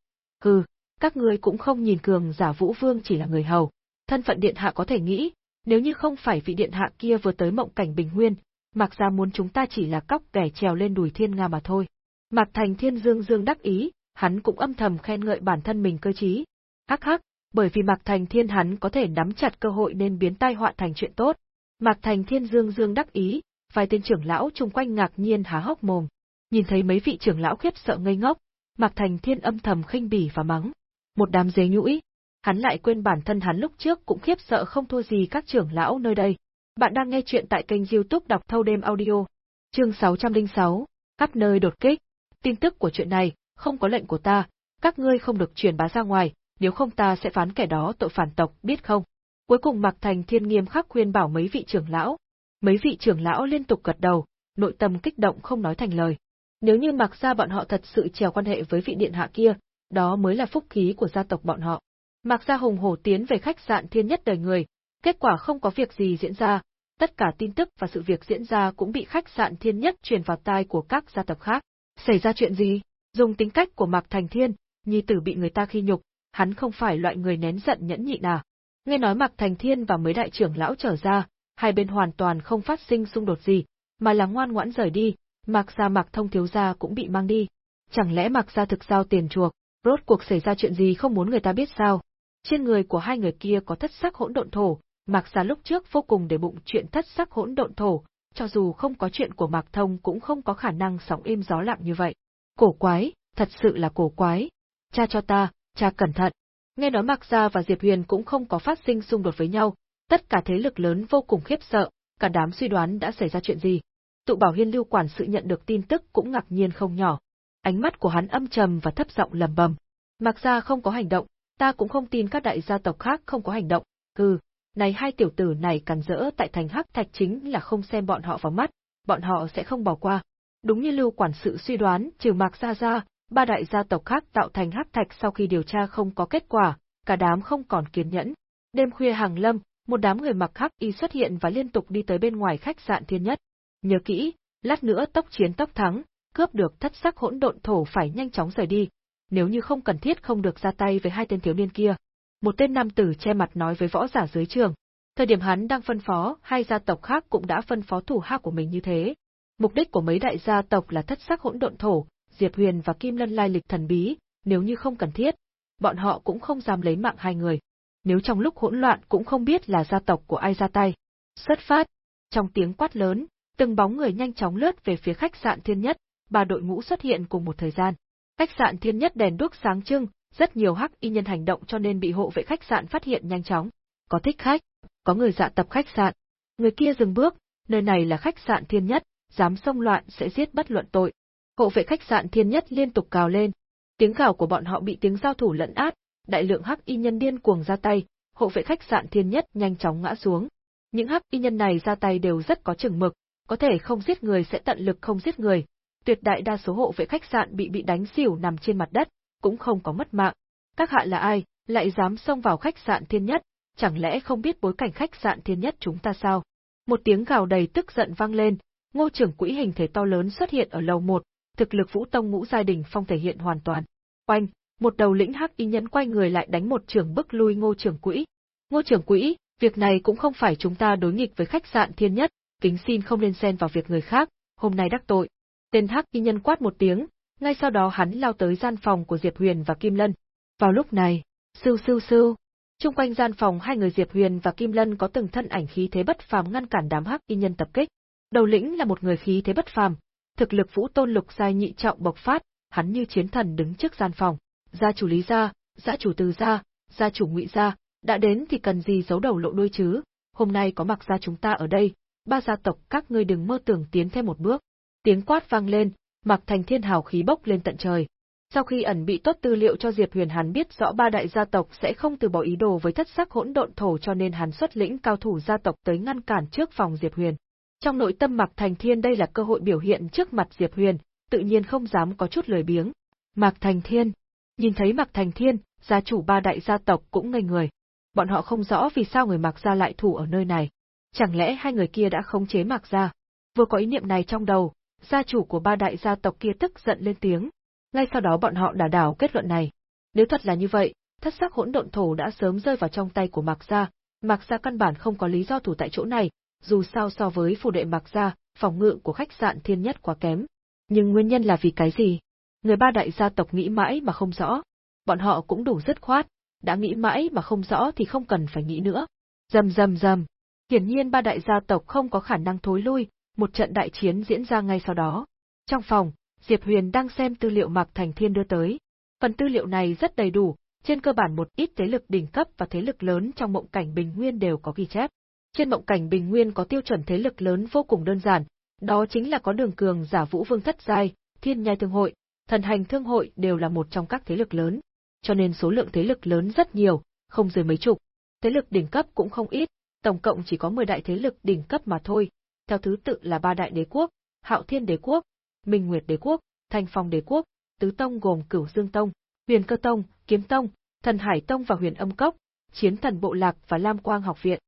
A: Hừ, các ngươi cũng không nhìn cường giả Vũ Vương chỉ là người hầu. Thân phận điện hạ có thể nghĩ, nếu như không phải vị điện hạ kia vừa tới mộng cảnh bình nguyên, Mạc gia muốn chúng ta chỉ là cóc kẻ trèo lên đùi thiên nga mà thôi. Mạc Thành Thiên Dương Dương đắc ý, hắn cũng âm thầm khen ngợi bản thân mình cơ trí. Hắc hắc, bởi vì Mạc Thành Thiên hắn có thể nắm chặt cơ hội nên biến tai họa thành chuyện tốt. Mạc Thành Thiên Dương Dương đắc ý, vài tên trưởng lão chung quanh ngạc nhiên há hốc mồm. Nhìn thấy mấy vị trưởng lão khiếp sợ ngây ngốc, Mạc Thành Thiên âm thầm khinh bỉ và mắng. Một đám dế nhũi, hắn lại quên bản thân hắn lúc trước cũng khiếp sợ không thua gì các trưởng lão nơi đây. Bạn đang nghe chuyện tại kênh youtube đọc thâu đêm audio. Chương 606, khắp nơi đột kích. Tin tức của chuyện này, không có lệnh của ta, các ngươi không được truyền bá ra ngoài, nếu không ta sẽ phán kẻ đó tội phản tộc, biết không? Cuối cùng Mạc Thành Thiên nghiêm khắc khuyên bảo mấy vị trưởng lão. Mấy vị trưởng lão liên tục gật đầu, nội tâm kích động không nói thành lời. Nếu như Mạc gia bọn họ thật sự trèo quan hệ với vị điện hạ kia, đó mới là phúc khí của gia tộc bọn họ. Mạc Gia Hùng hổ tiến về khách sạn thiên nhất đời người, kết quả không có việc gì diễn ra, tất cả tin tức và sự việc diễn ra cũng bị khách sạn thiên nhất truyền vào tai của các gia tộc khác. Xảy ra chuyện gì? Dùng tính cách của Mạc Thành Thiên, nhi tử bị người ta khi nhục, hắn không phải loại người nén giận nhẫn nhịn à. Nghe nói Mạc Thành Thiên và mấy đại trưởng lão trở ra, hai bên hoàn toàn không phát sinh xung đột gì, mà là ngoan ngoãn rời đi, Mạc Gia Mạc Thông thiếu gia cũng bị mang đi. Chẳng lẽ Mạc Gia thực giao tiền chuộc, rốt cuộc xảy ra chuyện gì không muốn người ta biết sao? Trên người của hai người kia có thất sắc hỗn độn thổ, Mạc Gia lúc trước vô cùng để bụng chuyện thất sắc hỗn độn thổ, cho dù không có chuyện của Mạc Thông cũng không có khả năng sóng im gió lặng như vậy. Cổ quái, thật sự là cổ quái. Cha cho ta, cha cẩn thận. Nghe nói Mạc Gia và Diệp Huyền cũng không có phát sinh xung đột với nhau, tất cả thế lực lớn vô cùng khiếp sợ, cả đám suy đoán đã xảy ra chuyện gì. Tụ Bảo Hiên lưu quản sự nhận được tin tức cũng ngạc nhiên không nhỏ. Ánh mắt của hắn âm trầm và thấp giọng lầm bầm. Mạc Gia không có hành động, ta cũng không tin các đại gia tộc khác không có hành động, hừ, này hai tiểu tử này càn rỡ tại thành Hắc Thạch chính là không xem bọn họ vào mắt, bọn họ sẽ không bỏ qua. Đúng như lưu quản sự suy đoán, trừ Mạc Gia Gia, ba đại gia tộc khác tạo thành Hắc Thạch sau khi điều tra không có kết quả, cả đám không còn kiên nhẫn. Đêm khuya hàng lâm, một đám người mặc hắc y xuất hiện và liên tục đi tới bên ngoài khách sạn thiên nhất. Nhớ kỹ, lát nữa tốc chiến tốc thắng, cướp được thất sắc hỗn độn thổ phải nhanh chóng rời đi, nếu như không cần thiết không được ra tay với hai tên thiếu niên kia. Một tên nam tử che mặt nói với võ giả dưới trường. Thời điểm hắn đang phân phó, hai gia tộc khác cũng đã phân phó thủ hạ của mình như thế. Mục đích của mấy đại gia tộc là thất sắc hỗn độn thổ, Diệp Huyền và Kim Lân lai lịch thần bí, nếu như không cần thiết, bọn họ cũng không dám lấy mạng hai người. Nếu trong lúc hỗn loạn cũng không biết là gia tộc của ai ra tay. Xuất phát, trong tiếng quát lớn, từng bóng người nhanh chóng lướt về phía khách sạn Thiên Nhất, ba đội ngũ xuất hiện cùng một thời gian. Khách sạn Thiên Nhất đèn đuốc sáng trưng, rất nhiều hắc y nhân hành động cho nên bị hộ vệ khách sạn phát hiện nhanh chóng. Có thích khách, có người dạ tập khách sạn. Người kia dừng bước, nơi này là khách sạn Thiên Nhất, dám xông loạn sẽ giết bất luận tội. Hộ vệ khách sạn Thiên Nhất liên tục cào lên. Tiếng gào của bọn họ bị tiếng giao thủ lẫn át, đại lượng hắc y nhân điên cuồng ra tay, hộ vệ khách sạn Thiên Nhất nhanh chóng ngã xuống. Những hắc y nhân này ra tay đều rất có chừng mực, có thể không giết người sẽ tận lực không giết người. Tuyệt đại đa số hộ vệ khách sạn bị bị đánh xỉu nằm trên mặt đất, cũng không có mất mạng. Các hạ là ai, lại dám xông vào khách sạn Thiên Nhất, chẳng lẽ không biết bối cảnh khách sạn Thiên Nhất chúng ta sao? Một tiếng gào đầy tức giận vang lên, Ngô trưởng quỹ hình thể to lớn xuất hiện ở lầu một, thực lực Vũ Tông ngũ giai đình phong thể hiện hoàn toàn. Oanh, một đầu lĩnh hắc y nhẫn quay người lại đánh một trưởng bức lui Ngô trưởng quỹ. Ngô trưởng quỹ, việc này cũng không phải chúng ta đối nghịch với khách sạn Thiên Nhất, kính xin không nên xen vào việc người khác, hôm nay đắc tội. Tên hắc y nhân quát một tiếng, ngay sau đó hắn lao tới gian phòng của Diệp Huyền và Kim Lân. Vào lúc này, sưu sưu sưu, chung quanh gian phòng hai người Diệp Huyền và Kim Lân có từng thân ảnh khí thế bất phàm ngăn cản đám hắc y nhân tập kích. Đầu lĩnh là một người khí thế bất phàm, thực lực vũ tôn lục giai nhị trọng bộc phát, hắn như chiến thần đứng trước gian phòng. Gia chủ Lý gia, gia chủ Từ gia, gia chủ Ngụy gia, đã đến thì cần gì giấu đầu lộ đuôi chứ? Hôm nay có mặc gia chúng ta ở đây, ba gia tộc các ngươi đừng mơ tưởng tiến thêm một bước. Tiếng quát vang lên, Mặc Thành Thiên hào khí bốc lên tận trời. Sau khi ẩn bị tốt tư liệu cho Diệp Huyền hắn biết rõ ba đại gia tộc sẽ không từ bỏ ý đồ với thất sắc hỗn độn thổ cho nên hắn xuất lĩnh cao thủ gia tộc tới ngăn cản trước phòng Diệp Huyền. Trong nội tâm Mạc Thành Thiên đây là cơ hội biểu hiện trước mặt Diệp Huyền, tự nhiên không dám có chút lười biếng. Mạc Thành Thiên, nhìn thấy Mạc Thành Thiên, gia chủ ba đại gia tộc cũng ngây người. Bọn họ không rõ vì sao người Mạc gia lại thủ ở nơi này. Chẳng lẽ hai người kia đã khống chế Mạc gia? Vừa có ý niệm này trong đầu, gia chủ của ba đại gia tộc kia tức giận lên tiếng. Ngay sau đó bọn họ đã đảo kết luận này. Nếu thật là như vậy, thất sắc hỗn độn thổ đã sớm rơi vào trong tay của Mạc gia, Mạc gia căn bản không có lý do thủ tại chỗ này, dù sao so với phủ đệ Mạc gia, phòng ngự của khách sạn thiên nhất quá kém. Nhưng nguyên nhân là vì cái gì? Người ba đại gia tộc nghĩ mãi mà không rõ. Bọn họ cũng đủ dứt khoát, đã nghĩ mãi mà không rõ thì không cần phải nghĩ nữa. Dầm dầm dầm. Hiển nhiên ba đại gia tộc không có khả năng thối lui, một trận đại chiến diễn ra ngay sau đó. Trong phòng, Diệp Huyền đang xem tư liệu Mạc Thành Thiên đưa tới. Phần tư liệu này rất đầy đủ, trên cơ bản một ít thế lực đỉnh cấp và thế lực lớn trong mộng cảnh Bình Nguyên đều có ghi chép. Trên mộng cảnh Bình Nguyên có tiêu chuẩn thế lực lớn vô cùng đơn giản, đó chính là có đường cường giả vũ vương thất giai, thiên nhai thương hội, thần hành thương hội đều là một trong các thế lực lớn. Cho nên số lượng thế lực lớn rất nhiều, không dưới mấy chục. Thế lực đỉnh cấp cũng không ít, tổng cộng chỉ có 10 đại thế lực đỉnh cấp mà thôi, theo thứ tự là ba đại đế quốc, Hạo Thiên đế quốc, Minh Nguyệt đế quốc, Thanh Phong đế quốc, tứ tông gồm Cửu Dương tông, Huyền Cơ tông, Kiếm tông, Thần Hải tông và Huyền Âm cốc, Chiến Thần bộ lạc và Lam Quang học viện.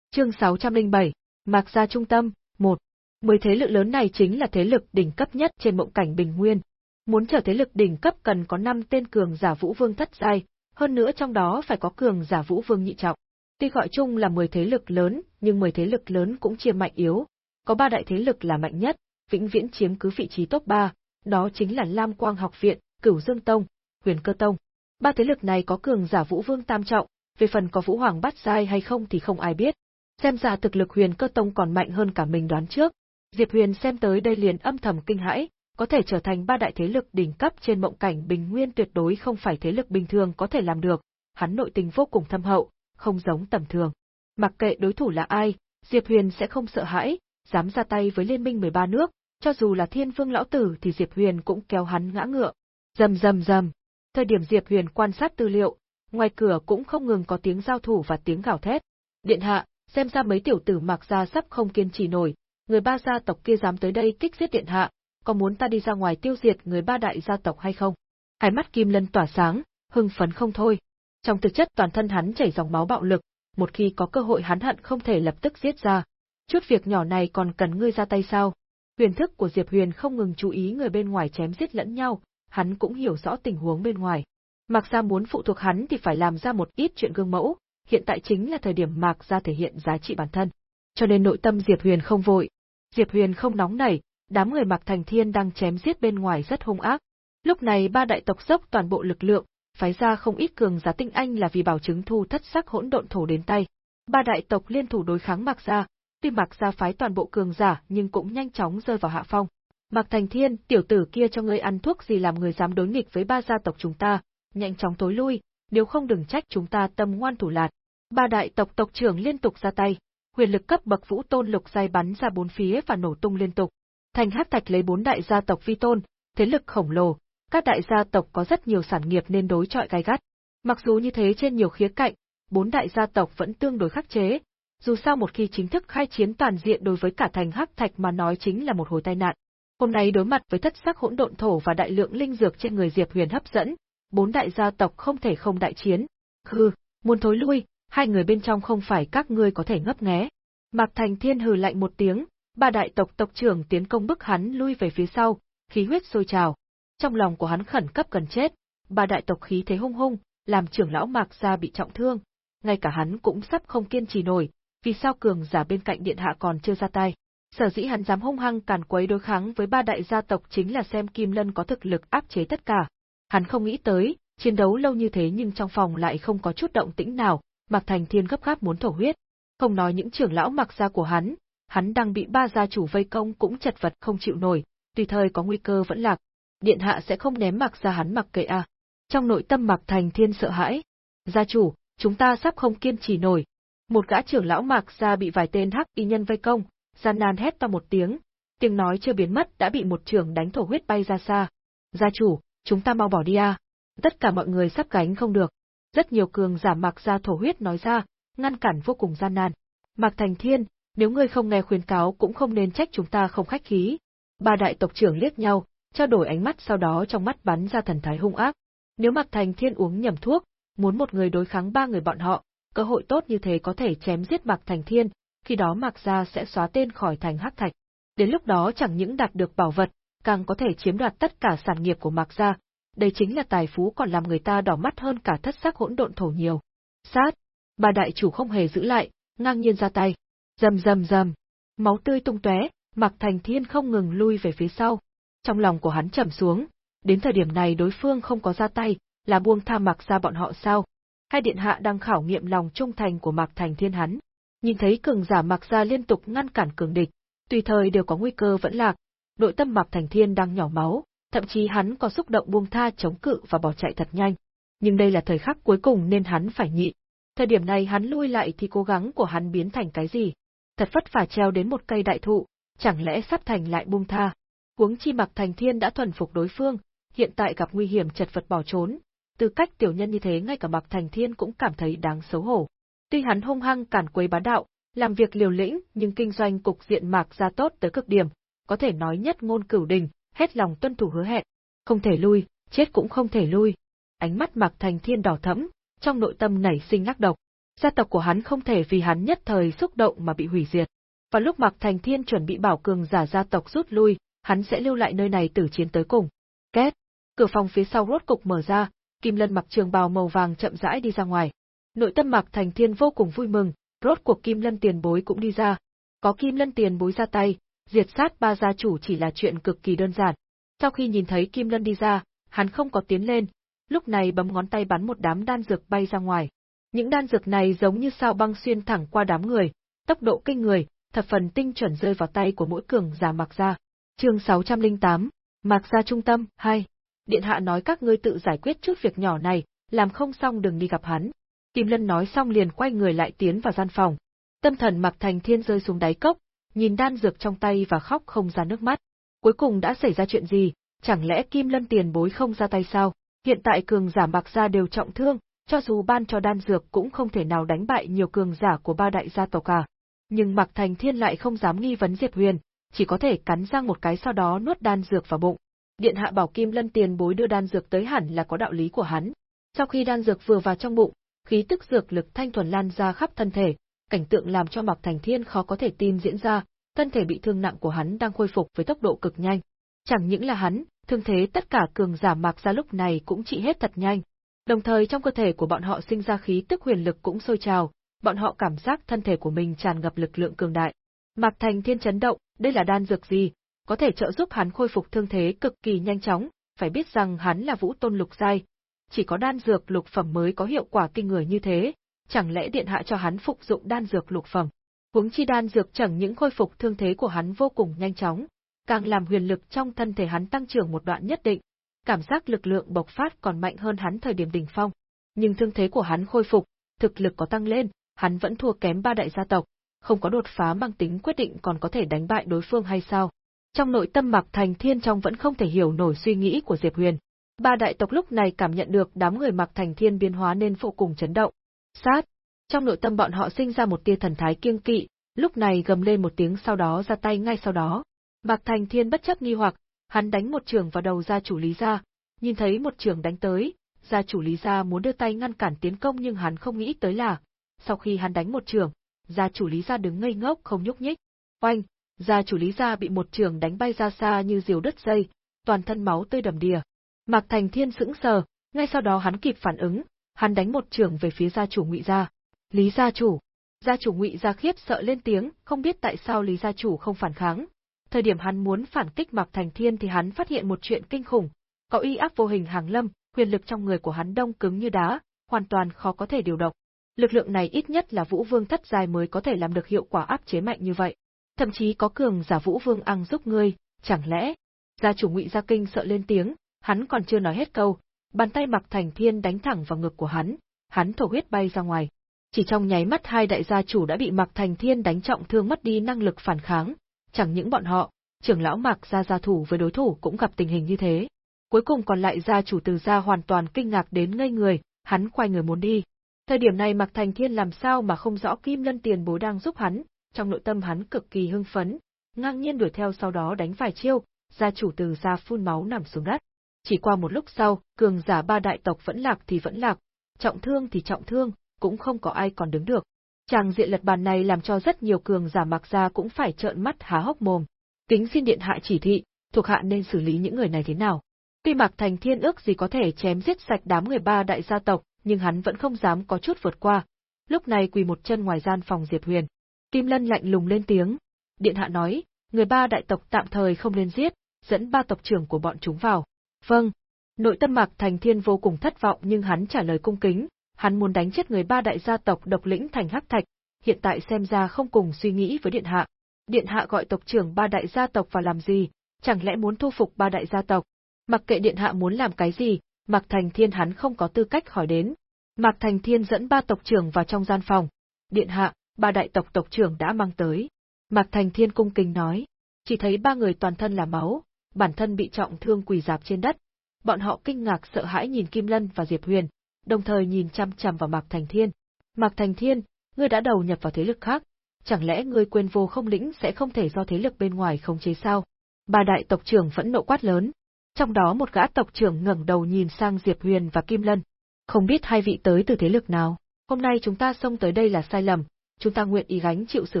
A: Chương 607, Mạc gia trung tâm, 1. Mười thế lực lớn này chính là thế lực đỉnh cấp nhất trên mộng cảnh Bình Nguyên. Muốn trở thế lực đỉnh cấp cần có 5 tên cường giả Vũ Vương thất giai, hơn nữa trong đó phải có cường giả Vũ Vương nhị trọng. Tuy gọi chung là 10 thế lực lớn, nhưng 10 thế lực lớn cũng chia mạnh yếu. Có ba đại thế lực là mạnh nhất, vĩnh viễn chiếm cứ vị trí top 3, đó chính là Lam Quang học viện, Cửu Dương tông, Huyền Cơ tông. Ba thế lực này có cường giả Vũ Vương tam trọng, về phần có Vũ Hoàng bắt giai hay không thì không ai biết. Xem ra thực lực Huyền Cơ tông còn mạnh hơn cả mình đoán trước. Diệp Huyền xem tới đây liền âm thầm kinh hãi, có thể trở thành ba đại thế lực đỉnh cấp trên mộng cảnh bình nguyên tuyệt đối không phải thế lực bình thường có thể làm được, hắn nội tình vô cùng thâm hậu, không giống tầm thường. Mặc kệ đối thủ là ai, Diệp Huyền sẽ không sợ hãi, dám ra tay với liên minh 13 nước, cho dù là thiên vương lão tử thì Diệp Huyền cũng kéo hắn ngã ngựa. Dầm dầm dầm. Thời điểm Diệp Huyền quan sát tư liệu, ngoài cửa cũng không ngừng có tiếng giao thủ và tiếng gào thét. Điện hạ, xem ra mấy tiểu tử mặc ra sắp không kiên trì nổi, người ba gia tộc kia dám tới đây kích giết điện hạ, có muốn ta đi ra ngoài tiêu diệt người ba đại gia tộc hay không? Hai mắt Kim Lân tỏa sáng, hưng phấn không thôi. Trong thực chất toàn thân hắn chảy dòng máu bạo lực, một khi có cơ hội hắn hận không thể lập tức giết ra. Chút việc nhỏ này còn cần ngươi ra tay sao? Huyền thức của Diệp Huyền không ngừng chú ý người bên ngoài chém giết lẫn nhau, hắn cũng hiểu rõ tình huống bên ngoài. Mặc Gia muốn phụ thuộc hắn thì phải làm ra một ít chuyện gương mẫu, hiện tại chính là thời điểm Mạc Gia thể hiện giá trị bản thân. Cho nên nội tâm Diệp Huyền không vội. Diệp Huyền không nóng nảy, đám người Mạc Thành Thiên đang chém giết bên ngoài rất hung ác. Lúc này ba đại tộc dốc toàn bộ lực lượng, phái ra không ít cường giả tinh anh là vì bảo chứng thu thất sắc hỗn độn thổ đến tay. Ba đại tộc liên thủ đối kháng Mạc Gia, tuy Mạc Gia phái toàn bộ cường giả nhưng cũng nhanh chóng rơi vào hạ phong. Mạc Thành Thiên, tiểu tử kia cho ngươi ăn thuốc gì làm người dám đối nghịch với ba gia tộc chúng ta, nhanh chóng tối lui, nếu không đừng trách chúng ta tâm ngoan thủ lạt. Ba đại tộc tộc trưởng liên tục ra tay, huyền lực cấp bậc vũ tôn lục giai bắn ra bốn phía và nổ tung liên tục. Thành Hắc Thạch lấy bốn đại gia tộc vi tôn, thế lực khổng lồ, các đại gia tộc có rất nhiều sản nghiệp nên đối chọi gai gắt. Mặc dù như thế trên nhiều khía cạnh, bốn đại gia tộc vẫn tương đối khắc chế, dù sao một khi chính thức khai chiến toàn diện đối với cả thành Hắc Thạch mà nói chính là một hồi tai nạn. Hôm nay đối mặt với thất sắc hỗn độn thổ và đại lượng linh dược trên người Diệp Huyền hấp dẫn, bốn đại gia tộc không thể không đại chiến. Hừ, muốn thối lui, hai người bên trong không phải các ngươi có thể ngấp nghé. Mạc Thành Thiên hừ lạnh một tiếng, ba đại tộc tộc trưởng tiến công bức hắn lui về phía sau, khí huyết sôi trào. Trong lòng của hắn khẩn cấp gần chết, ba đại tộc khí thế hung hung, làm trưởng lão Mạc gia bị trọng thương, ngay cả hắn cũng sắp không kiên trì nổi, vì sao cường giả bên cạnh điện hạ còn chưa ra tay. Sở dĩ hắn dám hung hăng càn quấy đối kháng với ba đại gia tộc chính là xem Kim Lân có thực lực áp chế tất cả. Hắn không nghĩ tới, chiến đấu lâu như thế nhưng trong phòng lại không có chút động tĩnh nào, Mạc Thành Thiên gấp gáp muốn thổ huyết. Không nói những trưởng lão mặc gia của hắn, hắn đang bị ba gia chủ vây công cũng chật vật không chịu nổi, tùy thời có nguy cơ vẫn lạc. Điện hạ sẽ không ném mặc gia hắn mặc kệ à. Trong nội tâm Mạc Thành Thiên sợ hãi. Gia chủ, chúng ta sắp không kiên trì nổi. Một gã trưởng lão Mạc gia bị vài tên hắc y nhân vây công, gian nan hét to một tiếng, tiếng nói chưa biến mất đã bị một trưởng đánh thổ huyết bay ra xa. Gia chủ, chúng ta mau bỏ đi à. Tất cả mọi người sắp gánh không được. Rất nhiều cường giả Mạc gia thổ huyết nói ra, ngăn cản vô cùng gian nan. Mạc Thành Thiên, nếu ngươi không nghe khuyên cáo cũng không nên trách chúng ta không khách khí. Ba đại tộc trưởng liếc nhau, trao đổi ánh mắt sau đó trong mắt bắn ra thần thái hung ác. Nếu Mạc Thành Thiên uống nhầm thuốc, muốn một người đối kháng ba người bọn họ, cơ hội tốt như thế có thể chém giết Mạc Thành Thiên, khi đó Mạc gia sẽ xóa tên khỏi thành Hắc Thạch. Đến lúc đó chẳng những đạt được bảo vật, càng có thể chiếm đoạt tất cả sản nghiệp của Mạc gia. Đây chính là tài phú còn làm người ta đỏ mắt hơn cả thất sắc hỗn độn thổ nhiều. Sát, bà đại chủ không hề giữ lại, ngang nhiên ra tay. Rầm rầm rầm, máu tươi tung tóe, Mạc Thành Thiên không ngừng lui về phía sau. Trong lòng của hắn trầm xuống, đến thời điểm này đối phương không có ra tay, là buông tha Mạc gia bọn họ sao? Hai điện hạ đang khảo nghiệm lòng trung thành của Mạc Thành Thiên hắn. Nhìn thấy cường giả Mạc gia liên tục ngăn cản cường địch, tùy thời đều có nguy cơ vẫn lạc, nội tâm Mạc Thành Thiên đang nhỏ máu, thậm chí hắn có xúc động buông tha chống cự và bỏ chạy thật nhanh. Nhưng đây là thời khắc cuối cùng nên hắn phải nhịn. Thời điểm này hắn lui lại thì cố gắng của hắn biến thành cái gì? Thật vất vả treo đến một cây đại thụ, chẳng lẽ sắp thành lại buông tha? Huống chi Mạc Thành Thiên đã thuần phục đối phương, hiện tại gặp nguy hiểm chật vật bỏ trốn, tư cách tiểu nhân như thế ngay cả Mạc Thành Thiên cũng cảm thấy đáng xấu hổ. Tuy hắn hung hăng cản quấy bá đạo, làm việc liều lĩnh, nhưng kinh doanh cục diện Mạc ra tốt tới cực điểm, có thể nói nhất ngôn cửu đình, hết lòng tuân thủ hứa hẹn. Không thể lui, chết cũng không thể lui. Ánh mắt Mạc Thành Thiên đỏ thẫm, trong nội tâm nảy sinh ác độc. Gia tộc của hắn không thể vì hắn nhất thời xúc động mà bị hủy diệt. Và lúc Mạc Thành Thiên chuẩn bị bảo cường giả gia tộc rút lui, hắn sẽ lưu lại nơi này tử chiến tới cùng. Két, cửa phòng phía sau rốt cục mở ra, Kim Lân mặc trường bào màu vàng chậm rãi đi ra ngoài. Nội tâm Mạc Thành Thiên vô cùng vui mừng, rốt cuộc Kim Lân tiền bối cũng đi ra. Có Kim Lân tiền bối ra tay, diệt sát ba gia chủ chỉ là chuyện cực kỳ đơn giản. Sau khi nhìn thấy Kim Lân đi ra, hắn không có tiến lên, lúc này bấm ngón tay bắn một đám đan dược bay ra ngoài. Những đan dược này giống như sao băng xuyên thẳng qua đám người, tốc độ kinh người, thập phần tinh chuẩn rơi vào tay của mỗi cường giả Mạc gia. Chương 608, Mạc gia trung tâm 2. Điện hạ nói các ngươi tự giải quyết chút việc nhỏ này, làm không xong đừng đi gặp hắn. Kim Lân nói xong liền quay người lại tiến vào gian phòng. Tâm thần Mạc Thành Thiên rơi xuống đáy cốc, nhìn đan dược trong tay và khóc không ra nước mắt. Cuối cùng đã xảy ra chuyện gì, chẳng lẽ Kim Lân tiền bối không ra tay sao? Hiện tại cường giả Mạc gia đều trọng thương, cho dù ban cho đan dược cũng không thể nào đánh bại nhiều cường giả của ba đại gia tộc cả. Nhưng Mạc Thành Thiên lại không dám nghi vấn Diệp Huyền, chỉ có thể cắn răng một cái sau đó nuốt đan dược vào bụng. Điện hạ bảo Kim Lân tiền bối đưa đan dược tới hẳn là có đạo lý của hắn. Sau khi đan dược vừa vào trong bụng, khí tức dược lực thanh thuần lan ra khắp thân thể, cảnh tượng làm cho Mạc Thành Thiên khó có thể tin diễn ra, thân thể bị thương nặng của hắn đang khôi phục với tốc độ cực nhanh. Chẳng những là hắn, thương thế tất cả cường giả Mạc gia lúc này cũng trị hết thật nhanh. Đồng thời trong cơ thể của bọn họ sinh ra khí tức huyền lực cũng sôi trào, bọn họ cảm giác thân thể của mình tràn ngập lực lượng cường đại. Mạc Thành Thiên chấn động, đây là đan dược gì, có thể trợ giúp hắn khôi phục thương thế cực kỳ nhanh chóng, phải biết rằng hắn là vũ tôn lục giai, chỉ có đan dược lục phẩm mới có hiệu quả kinh người như thế, chẳng lẽ điện hạ cho hắn phục dụng đan dược lục phẩm? Huống chi đan dược chẳng những khôi phục thương thế của hắn vô cùng nhanh chóng, càng làm huyền lực trong thân thể hắn tăng trưởng một đoạn nhất định, cảm giác lực lượng bộc phát còn mạnh hơn hắn thời điểm đỉnh phong. Nhưng thương thế của hắn khôi phục, thực lực có tăng lên, hắn vẫn thua kém ba đại gia tộc, không có đột phá mang tính quyết định còn có thể đánh bại đối phương hay sao? Trong nội tâm Mạc Thành Thiên trong vẫn không thể hiểu nổi suy nghĩ của Diệp Huyền. Ba đại tộc lúc này cảm nhận được đám người Mạc Thành Thiên biến hóa nên vô cùng chấn động. Sát! Trong nội tâm bọn họ sinh ra một tia thần thái kiêng kỵ, lúc này gầm lên một tiếng sau đó ra tay ngay sau đó. Mạc Thành Thiên bất chấp nghi hoặc, hắn đánh một trường vào đầu gia chủ Lý gia, nhìn thấy một trường đánh tới, gia chủ Lý gia muốn đưa tay ngăn cản tiến công nhưng hắn không nghĩ tới là, sau khi hắn đánh một trường, gia chủ Lý gia đứng ngây ngốc không nhúc nhích. Oanh, gia chủ Lý gia bị một trường đánh bay ra xa như diều đứt dây, toàn thân máu tươi đầm đìa. Mạc Thành Thiên sững sờ, ngay sau đó hắn kịp phản ứng, hắn đánh một trường về phía gia chủ Ngụy gia. Lý gia chủ. Gia chủ Ngụy gia khiếp sợ lên tiếng, không biết tại sao Lý gia chủ không phản kháng. Thời điểm hắn muốn phản kích Mạc Thành Thiên thì hắn phát hiện một chuyện kinh khủng, có uy áp vô hình hàng lâm, quyền lực trong người của hắn đông cứng như đá, hoàn toàn khó có thể điều động. Lực lượng này ít nhất là Vũ Vương thất giai mới có thể làm được hiệu quả áp chế mạnh như vậy. Thậm chí có cường giả Vũ Vương ăn giúp ngươi, chẳng lẽ? Gia chủ Ngụy Gia Kinh sợ lên tiếng, hắn còn chưa nói hết câu, bàn tay Mạc Thành Thiên đánh thẳng vào ngực của hắn, hắn thổ huyết bay ra ngoài. Chỉ trong nháy mắt hai đại gia chủ đã bị Mạc Thành Thiên đánh trọng thương mất đi năng lực phản kháng, chẳng những bọn họ, trưởng lão Mạc gia gia thủ với đối thủ cũng gặp tình hình như thế. Cuối cùng còn lại gia chủ từ gia hoàn toàn kinh ngạc đến ngây người, hắn quay người muốn đi. Thời điểm này Mạc Thành Thiên làm sao mà không rõ Kim Lân tiền bối đang giúp hắn, trong nội tâm hắn cực kỳ hưng phấn, ngang nhiên đuổi theo sau đó đánh vài chiêu, gia chủ từ gia phun máu nằm xuống đất. Chỉ qua một lúc sau, cường giả ba đại tộc vẫn lạc thì vẫn lạc, trọng thương thì trọng thương, cũng không có ai còn đứng được. Chàng diện lật bàn này làm cho rất nhiều cường giả mặc ra cũng phải trợn mắt há hốc mồm. Kính xin điện hạ chỉ thị, thuộc hạ nên xử lý những người này thế nào. Tuy Mạc Thành Thiên ước gì có thể chém giết sạch đám người ba đại gia tộc, nhưng hắn vẫn không dám có chút vượt qua. Lúc này quỳ một chân ngoài gian phòng Diệp Huyền. Kim Lân lạnh lùng lên tiếng. Điện hạ nói, người ba đại tộc tạm thời không nên giết, dẫn ba tộc trưởng của bọn chúng vào. Vâng. Nội tâm Mạc Thành Thiên vô cùng thất vọng nhưng hắn trả lời cung kính, hắn muốn đánh chết người ba đại gia tộc độc lĩnh thành hắc thạch, hiện tại xem ra không cùng suy nghĩ với điện hạ. Điện hạ gọi tộc trưởng ba đại gia tộc vào làm gì, chẳng lẽ muốn thu phục ba đại gia tộc? Mặc kệ điện hạ muốn làm cái gì, Mạc Thành Thiên hắn không có tư cách hỏi đến. Mạc Thành Thiên dẫn ba tộc trưởng vào trong gian phòng. Điện hạ, ba đại tộc tộc trưởng đã mang tới. Mạc Thành Thiên cung kính nói. Chỉ thấy ba người toàn thân là máu, bản thân bị trọng thương quỳ dạp trên đất. Bọn họ kinh ngạc sợ hãi nhìn Kim Lân và Diệp Huyền, đồng thời nhìn chăm chăm vào Mạc Thành Thiên. Mạc Thành Thiên, ngươi đã đầu nhập vào thế lực khác, chẳng lẽ ngươi quên vô không lĩnh sẽ không thể do thế lực bên ngoài khống chế sao? Bà đại tộc trưởng vẫn nộ quát lớn. Trong đó một gã tộc trưởng ngẩng đầu nhìn sang Diệp Huyền và Kim Lân. Không biết hai vị tới từ thế lực nào, hôm nay chúng ta xông tới đây là sai lầm, chúng ta nguyện ý gánh chịu xử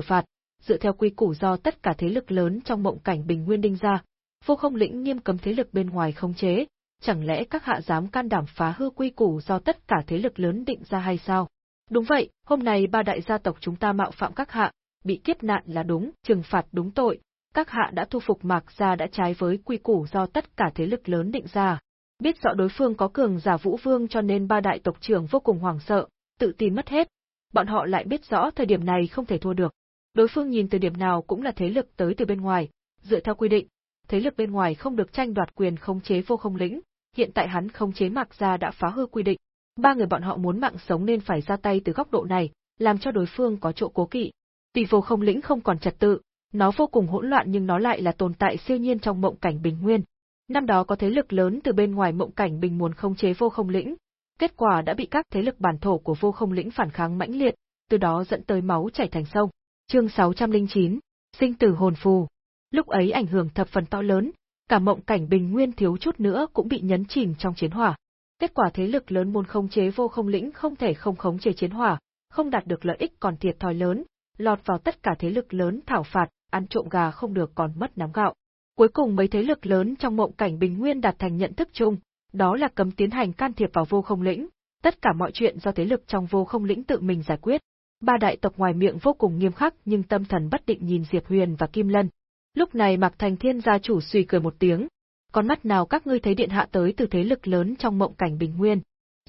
A: phạt, dựa theo quy củ do tất cả thế lực lớn trong mộng cảnh Bình Nguyên Đinh ra. Vô không lĩnh nghiêm cấm thế lực bên ngoài không chế, chẳng lẽ các hạ dám can đảm phá hư quy củ do tất cả thế lực lớn định ra hay sao? Đúng vậy, hôm nay ba đại gia tộc chúng ta mạo phạm các hạ, bị kiếp nạn là đúng, trừng phạt đúng tội, các hạ đã thu phục Mạc gia đã trái với quy củ do tất cả thế lực lớn định ra. Biết rõ đối phương có cường giả vũ vương cho nên ba đại tộc trưởng vô cùng hoảng sợ, tự tin mất hết. Bọn họ lại biết rõ thời điểm này không thể thua được. Đối phương nhìn từ điểm nào cũng là thế lực tới từ bên ngoài, dựa theo quy định, thế lực bên ngoài không được tranh đoạt quyền khống chế vô không lĩnh, hiện tại hắn khống chế Mạc gia đã phá hư quy định. Ba người bọn họ muốn mạng sống nên phải ra tay từ góc độ này, làm cho đối phương có chỗ cố kỵ. Tỷ vô không lĩnh không còn trật tự, nó vô cùng hỗn loạn nhưng nó lại là tồn tại siêu nhiên trong mộng cảnh bình nguyên. Năm đó có thế lực lớn từ bên ngoài mộng cảnh bình muốn khống chế vô không lĩnh, kết quả đã bị các thế lực bản thổ của vô không lĩnh phản kháng mãnh liệt, từ đó dẫn tới máu chảy thành sông. Chương 609, Sinh tử hồn phù. Lúc ấy ảnh hưởng thập phần to lớn, cả mộng cảnh bình nguyên thiếu chút nữa cũng bị nhấn chìm trong chiến hỏa. Kết quả thế lực lớn môn khống chế vô không lĩnh không thể không khống chế chiến hỏa, không đạt được lợi ích còn thiệt thòi lớn, lọt vào tất cả thế lực lớn thảo phạt, ăn trộm gà không được còn mất nắm gạo. Cuối cùng mấy thế lực lớn trong mộng cảnh bình nguyên đạt thành nhận thức chung, đó là cấm tiến hành can thiệp vào vô không lĩnh, tất cả mọi chuyện do thế lực trong vô không lĩnh tự mình giải quyết. Ba đại tộc ngoài miệng vô cùng nghiêm khắc nhưng tâm thần bất định nhìn Diệp Huyền và Kim Lân. Lúc này Mạc Thành Thiên gia chủ suy cười một tiếng, Con mắt nào các ngươi thấy điện hạ tới từ thế lực lớn trong mộng cảnh bình nguyên?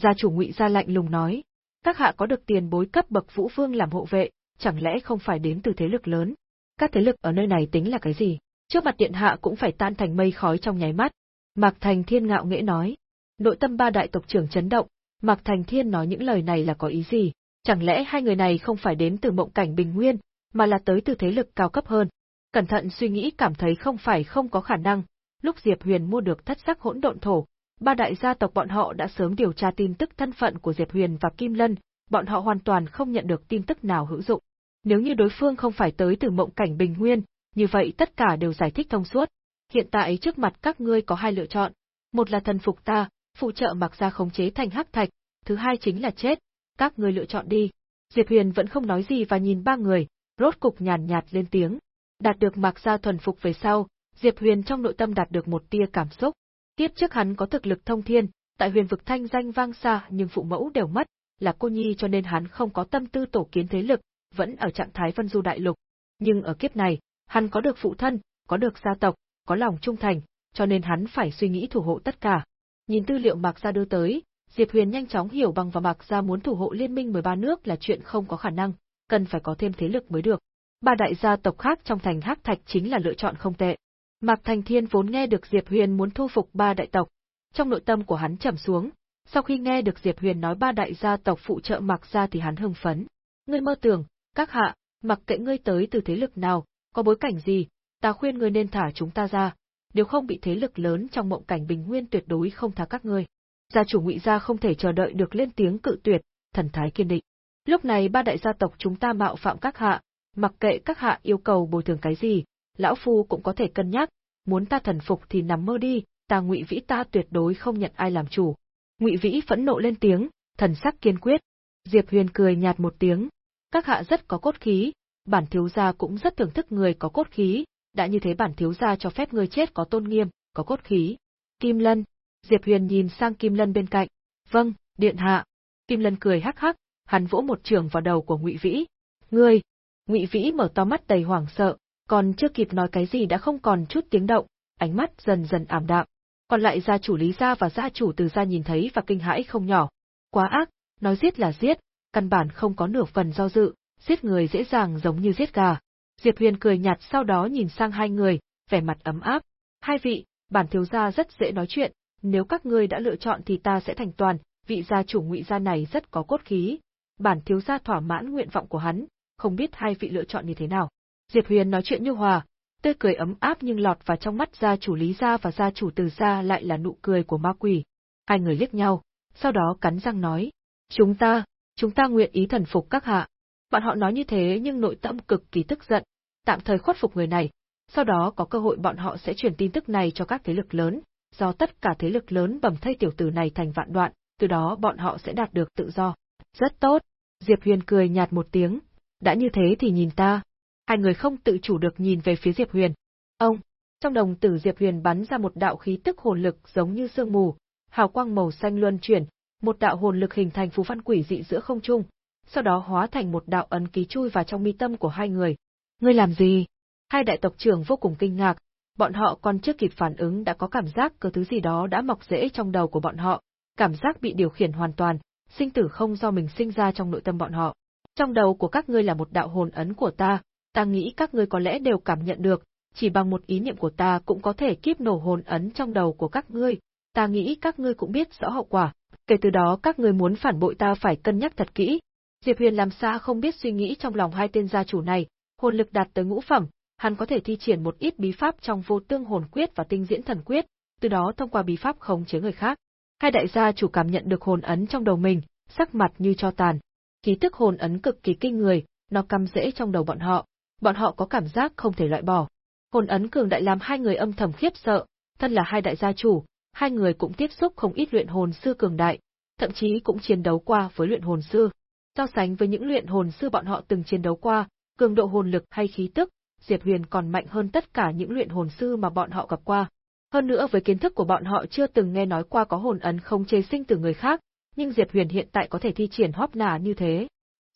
A: Gia chủ Ngụy gia lạnh lùng nói, các hạ có được tiền bối cấp bậc vũ vương làm hộ vệ, chẳng lẽ không phải đến từ thế lực lớn? Các thế lực ở nơi này tính là cái gì? Trước mặt điện hạ cũng phải tan thành mây khói trong nháy mắt. Mạc Thành Thiên ngạo nghễ nói. Nội tâm ba đại tộc trưởng chấn động, Mạc Thành Thiên nói những lời này là có ý gì? Chẳng lẽ hai người này không phải đến từ mộng cảnh bình nguyên, mà là tới từ thế lực cao cấp hơn? Cẩn thận suy nghĩ cảm thấy không phải không có khả năng, lúc Diệp Huyền mua được thất sắc hỗn độn thổ, ba đại gia tộc bọn họ đã sớm điều tra tin tức thân phận của Diệp Huyền và Kim Lân, bọn họ hoàn toàn không nhận được tin tức nào hữu dụng. Nếu như đối phương không phải tới từ mộng cảnh bình nguyên, như vậy tất cả đều giải thích thông suốt. Hiện tại trước mặt các ngươi có hai lựa chọn, một là thần phục ta, phụ trợ mặc ra khống chế thành hắc thạch, thứ hai chính là chết, các ngươi lựa chọn đi. Diệp Huyền vẫn không nói gì và nhìn ba người, rốt cục nhàn nhạt, nhạt lên tiếng. Đạt được mạc gia thuần phục về sau, Diệp Huyền trong nội tâm đạt được một tia cảm xúc. Tiếp trước hắn có thực lực thông thiên, tại huyền vực thanh danh vang xa nhưng phụ mẫu đều mất, là cô nhi cho nên hắn không có tâm tư tổ kiến thế lực, vẫn ở trạng thái vân du đại lục. Nhưng ở kiếp này, hắn có được phụ thân, có được gia tộc, có lòng trung thành, cho nên hắn phải suy nghĩ thủ hộ tất cả. Nhìn tư liệu Mạc Gia đưa tới, Diệp Huyền nhanh chóng hiểu bằng và Mạc Gia muốn thủ hộ liên minh 13 nước là chuyện không có khả năng, cần phải có thêm thế lực mới được. Ba đại gia tộc khác trong thành Hắc Thạch chính là lựa chọn không tệ. Mạc Thành Thiên vốn nghe được Diệp Huyền muốn thu phục ba đại tộc, trong nội tâm của hắn trầm xuống, sau khi nghe được Diệp Huyền nói ba đại gia tộc phụ trợ Mạc gia thì hắn hưng phấn. Ngươi mơ tưởng, các hạ, mặc kệ ngươi tới từ thế lực nào, có bối cảnh gì, ta khuyên ngươi nên thả chúng ta ra, nếu không bị thế lực lớn trong mộng cảnh bình nguyên tuyệt đối không tha các ngươi. Gia chủ Ngụy gia không thể chờ đợi được lên tiếng cự tuyệt, thần thái kiên định. Lúc này ba đại gia tộc chúng ta mạo phạm các hạ, mặc kệ các hạ yêu cầu bồi thường cái gì, lão phu cũng có thể cân nhắc, muốn ta thần phục thì nằm mơ đi, ta Ngụy Vĩ ta tuyệt đối không nhận ai làm chủ. Ngụy Vĩ phẫn nộ lên tiếng, thần sắc kiên quyết. Diệp Huyền cười nhạt một tiếng, các hạ rất có cốt khí, bản thiếu gia cũng rất thưởng thức người có cốt khí, đã như thế bản thiếu gia cho phép người chết có tôn nghiêm, có cốt khí. Kim Lân, Diệp Huyền nhìn sang Kim Lân bên cạnh. Vâng, điện hạ. Kim Lân cười hắc hắc, hắn vỗ một trường vào đầu của Ngụy Vĩ. Ngươi! Ngụy Vĩ mở to mắt đầy hoảng sợ, còn chưa kịp nói cái gì đã không còn chút tiếng động, ánh mắt dần dần ảm đạm. Còn lại gia chủ Lý gia và gia chủ Từ gia nhìn thấy và kinh hãi không nhỏ. Quá ác, nói giết là giết, căn bản không có nửa phần do dự, giết người dễ dàng giống như giết gà. Diệp Huyền cười nhạt sau đó nhìn sang hai người, vẻ mặt ấm áp. Hai vị, bản thiếu gia rất dễ nói chuyện, nếu các ngươi đã lựa chọn thì ta sẽ thành toàn, vị gia chủ ngụy gia này rất có cốt khí. Bản thiếu gia thỏa mãn nguyện vọng của hắn, không biết hai vị lựa chọn như thế nào. Diệp Huyền nói chuyện như hòa, tươi cười ấm áp nhưng lọt vào trong mắt gia chủ Lý gia và gia chủ Từ gia lại là nụ cười của ma quỷ. Hai người liếc nhau, sau đó cắn răng nói: "Chúng ta, chúng ta nguyện ý thần phục các hạ." Bọn họ nói như thế nhưng nội tâm cực kỳ tức giận, tạm thời khuất phục người này, sau đó có cơ hội bọn họ sẽ truyền tin tức này cho các thế lực lớn, do tất cả thế lực lớn bầm thay tiểu tử này thành vạn đoạn, từ đó bọn họ sẽ đạt được tự do. Rất tốt. Diệp Huyền cười nhạt một tiếng. Đã như thế thì nhìn ta. Hai người không tự chủ được nhìn về phía Diệp Huyền. Ông, trong đồng tử Diệp Huyền bắn ra một đạo khí tức hồn lực giống như sương mù, hào quang màu xanh luân chuyển, một đạo hồn lực hình thành phù văn quỷ dị giữa không trung, sau đó hóa thành một đạo ấn ký chui vào trong mi tâm của hai người. Ngươi làm gì? Hai đại tộc trưởng vô cùng kinh ngạc, bọn họ còn chưa kịp phản ứng đã có cảm giác có thứ gì đó đã mọc rễ trong đầu của bọn họ, cảm giác bị điều khiển hoàn toàn, sinh tử không do mình sinh ra trong nội tâm bọn họ. Trong đầu của các ngươi là một đạo hồn ấn của ta, ta nghĩ các ngươi có lẽ đều cảm nhận được, chỉ bằng một ý niệm của ta cũng có thể kiếp nổ hồn ấn trong đầu của các ngươi, ta nghĩ các ngươi cũng biết rõ hậu quả, kể từ đó các ngươi muốn phản bội ta phải cân nhắc thật kỹ. Diệp Huyền làm sao không biết suy nghĩ trong lòng hai tên gia chủ này, hồn lực đạt tới ngũ phẩm, hắn có thể thi triển một ít bí pháp trong vô tương hồn quyết và tinh diễn thần quyết, từ đó thông qua bí pháp khống chế người khác. Hai đại gia chủ cảm nhận được hồn ấn trong đầu mình, sắc mặt như cho tàn. Khí tức hồn ấn cực kỳ kinh người, nó cắm rễ trong đầu bọn họ, bọn họ có cảm giác không thể loại bỏ. Hồn ấn cường đại làm hai người âm thầm khiếp sợ, thân là hai đại gia chủ, hai người cũng tiếp xúc không ít luyện hồn sư cường đại, thậm chí cũng chiến đấu qua với luyện hồn sư. So sánh với những luyện hồn sư bọn họ từng chiến đấu qua, cường độ hồn lực hay khí tức, Diệp Huyền còn mạnh hơn tất cả những luyện hồn sư mà bọn họ gặp qua. Hơn nữa với kiến thức của bọn họ chưa từng nghe nói qua có hồn ấn không chế sinh từ người khác, nhưng Diệp Huyền hiện tại có thể thi triển hóp nả như thế.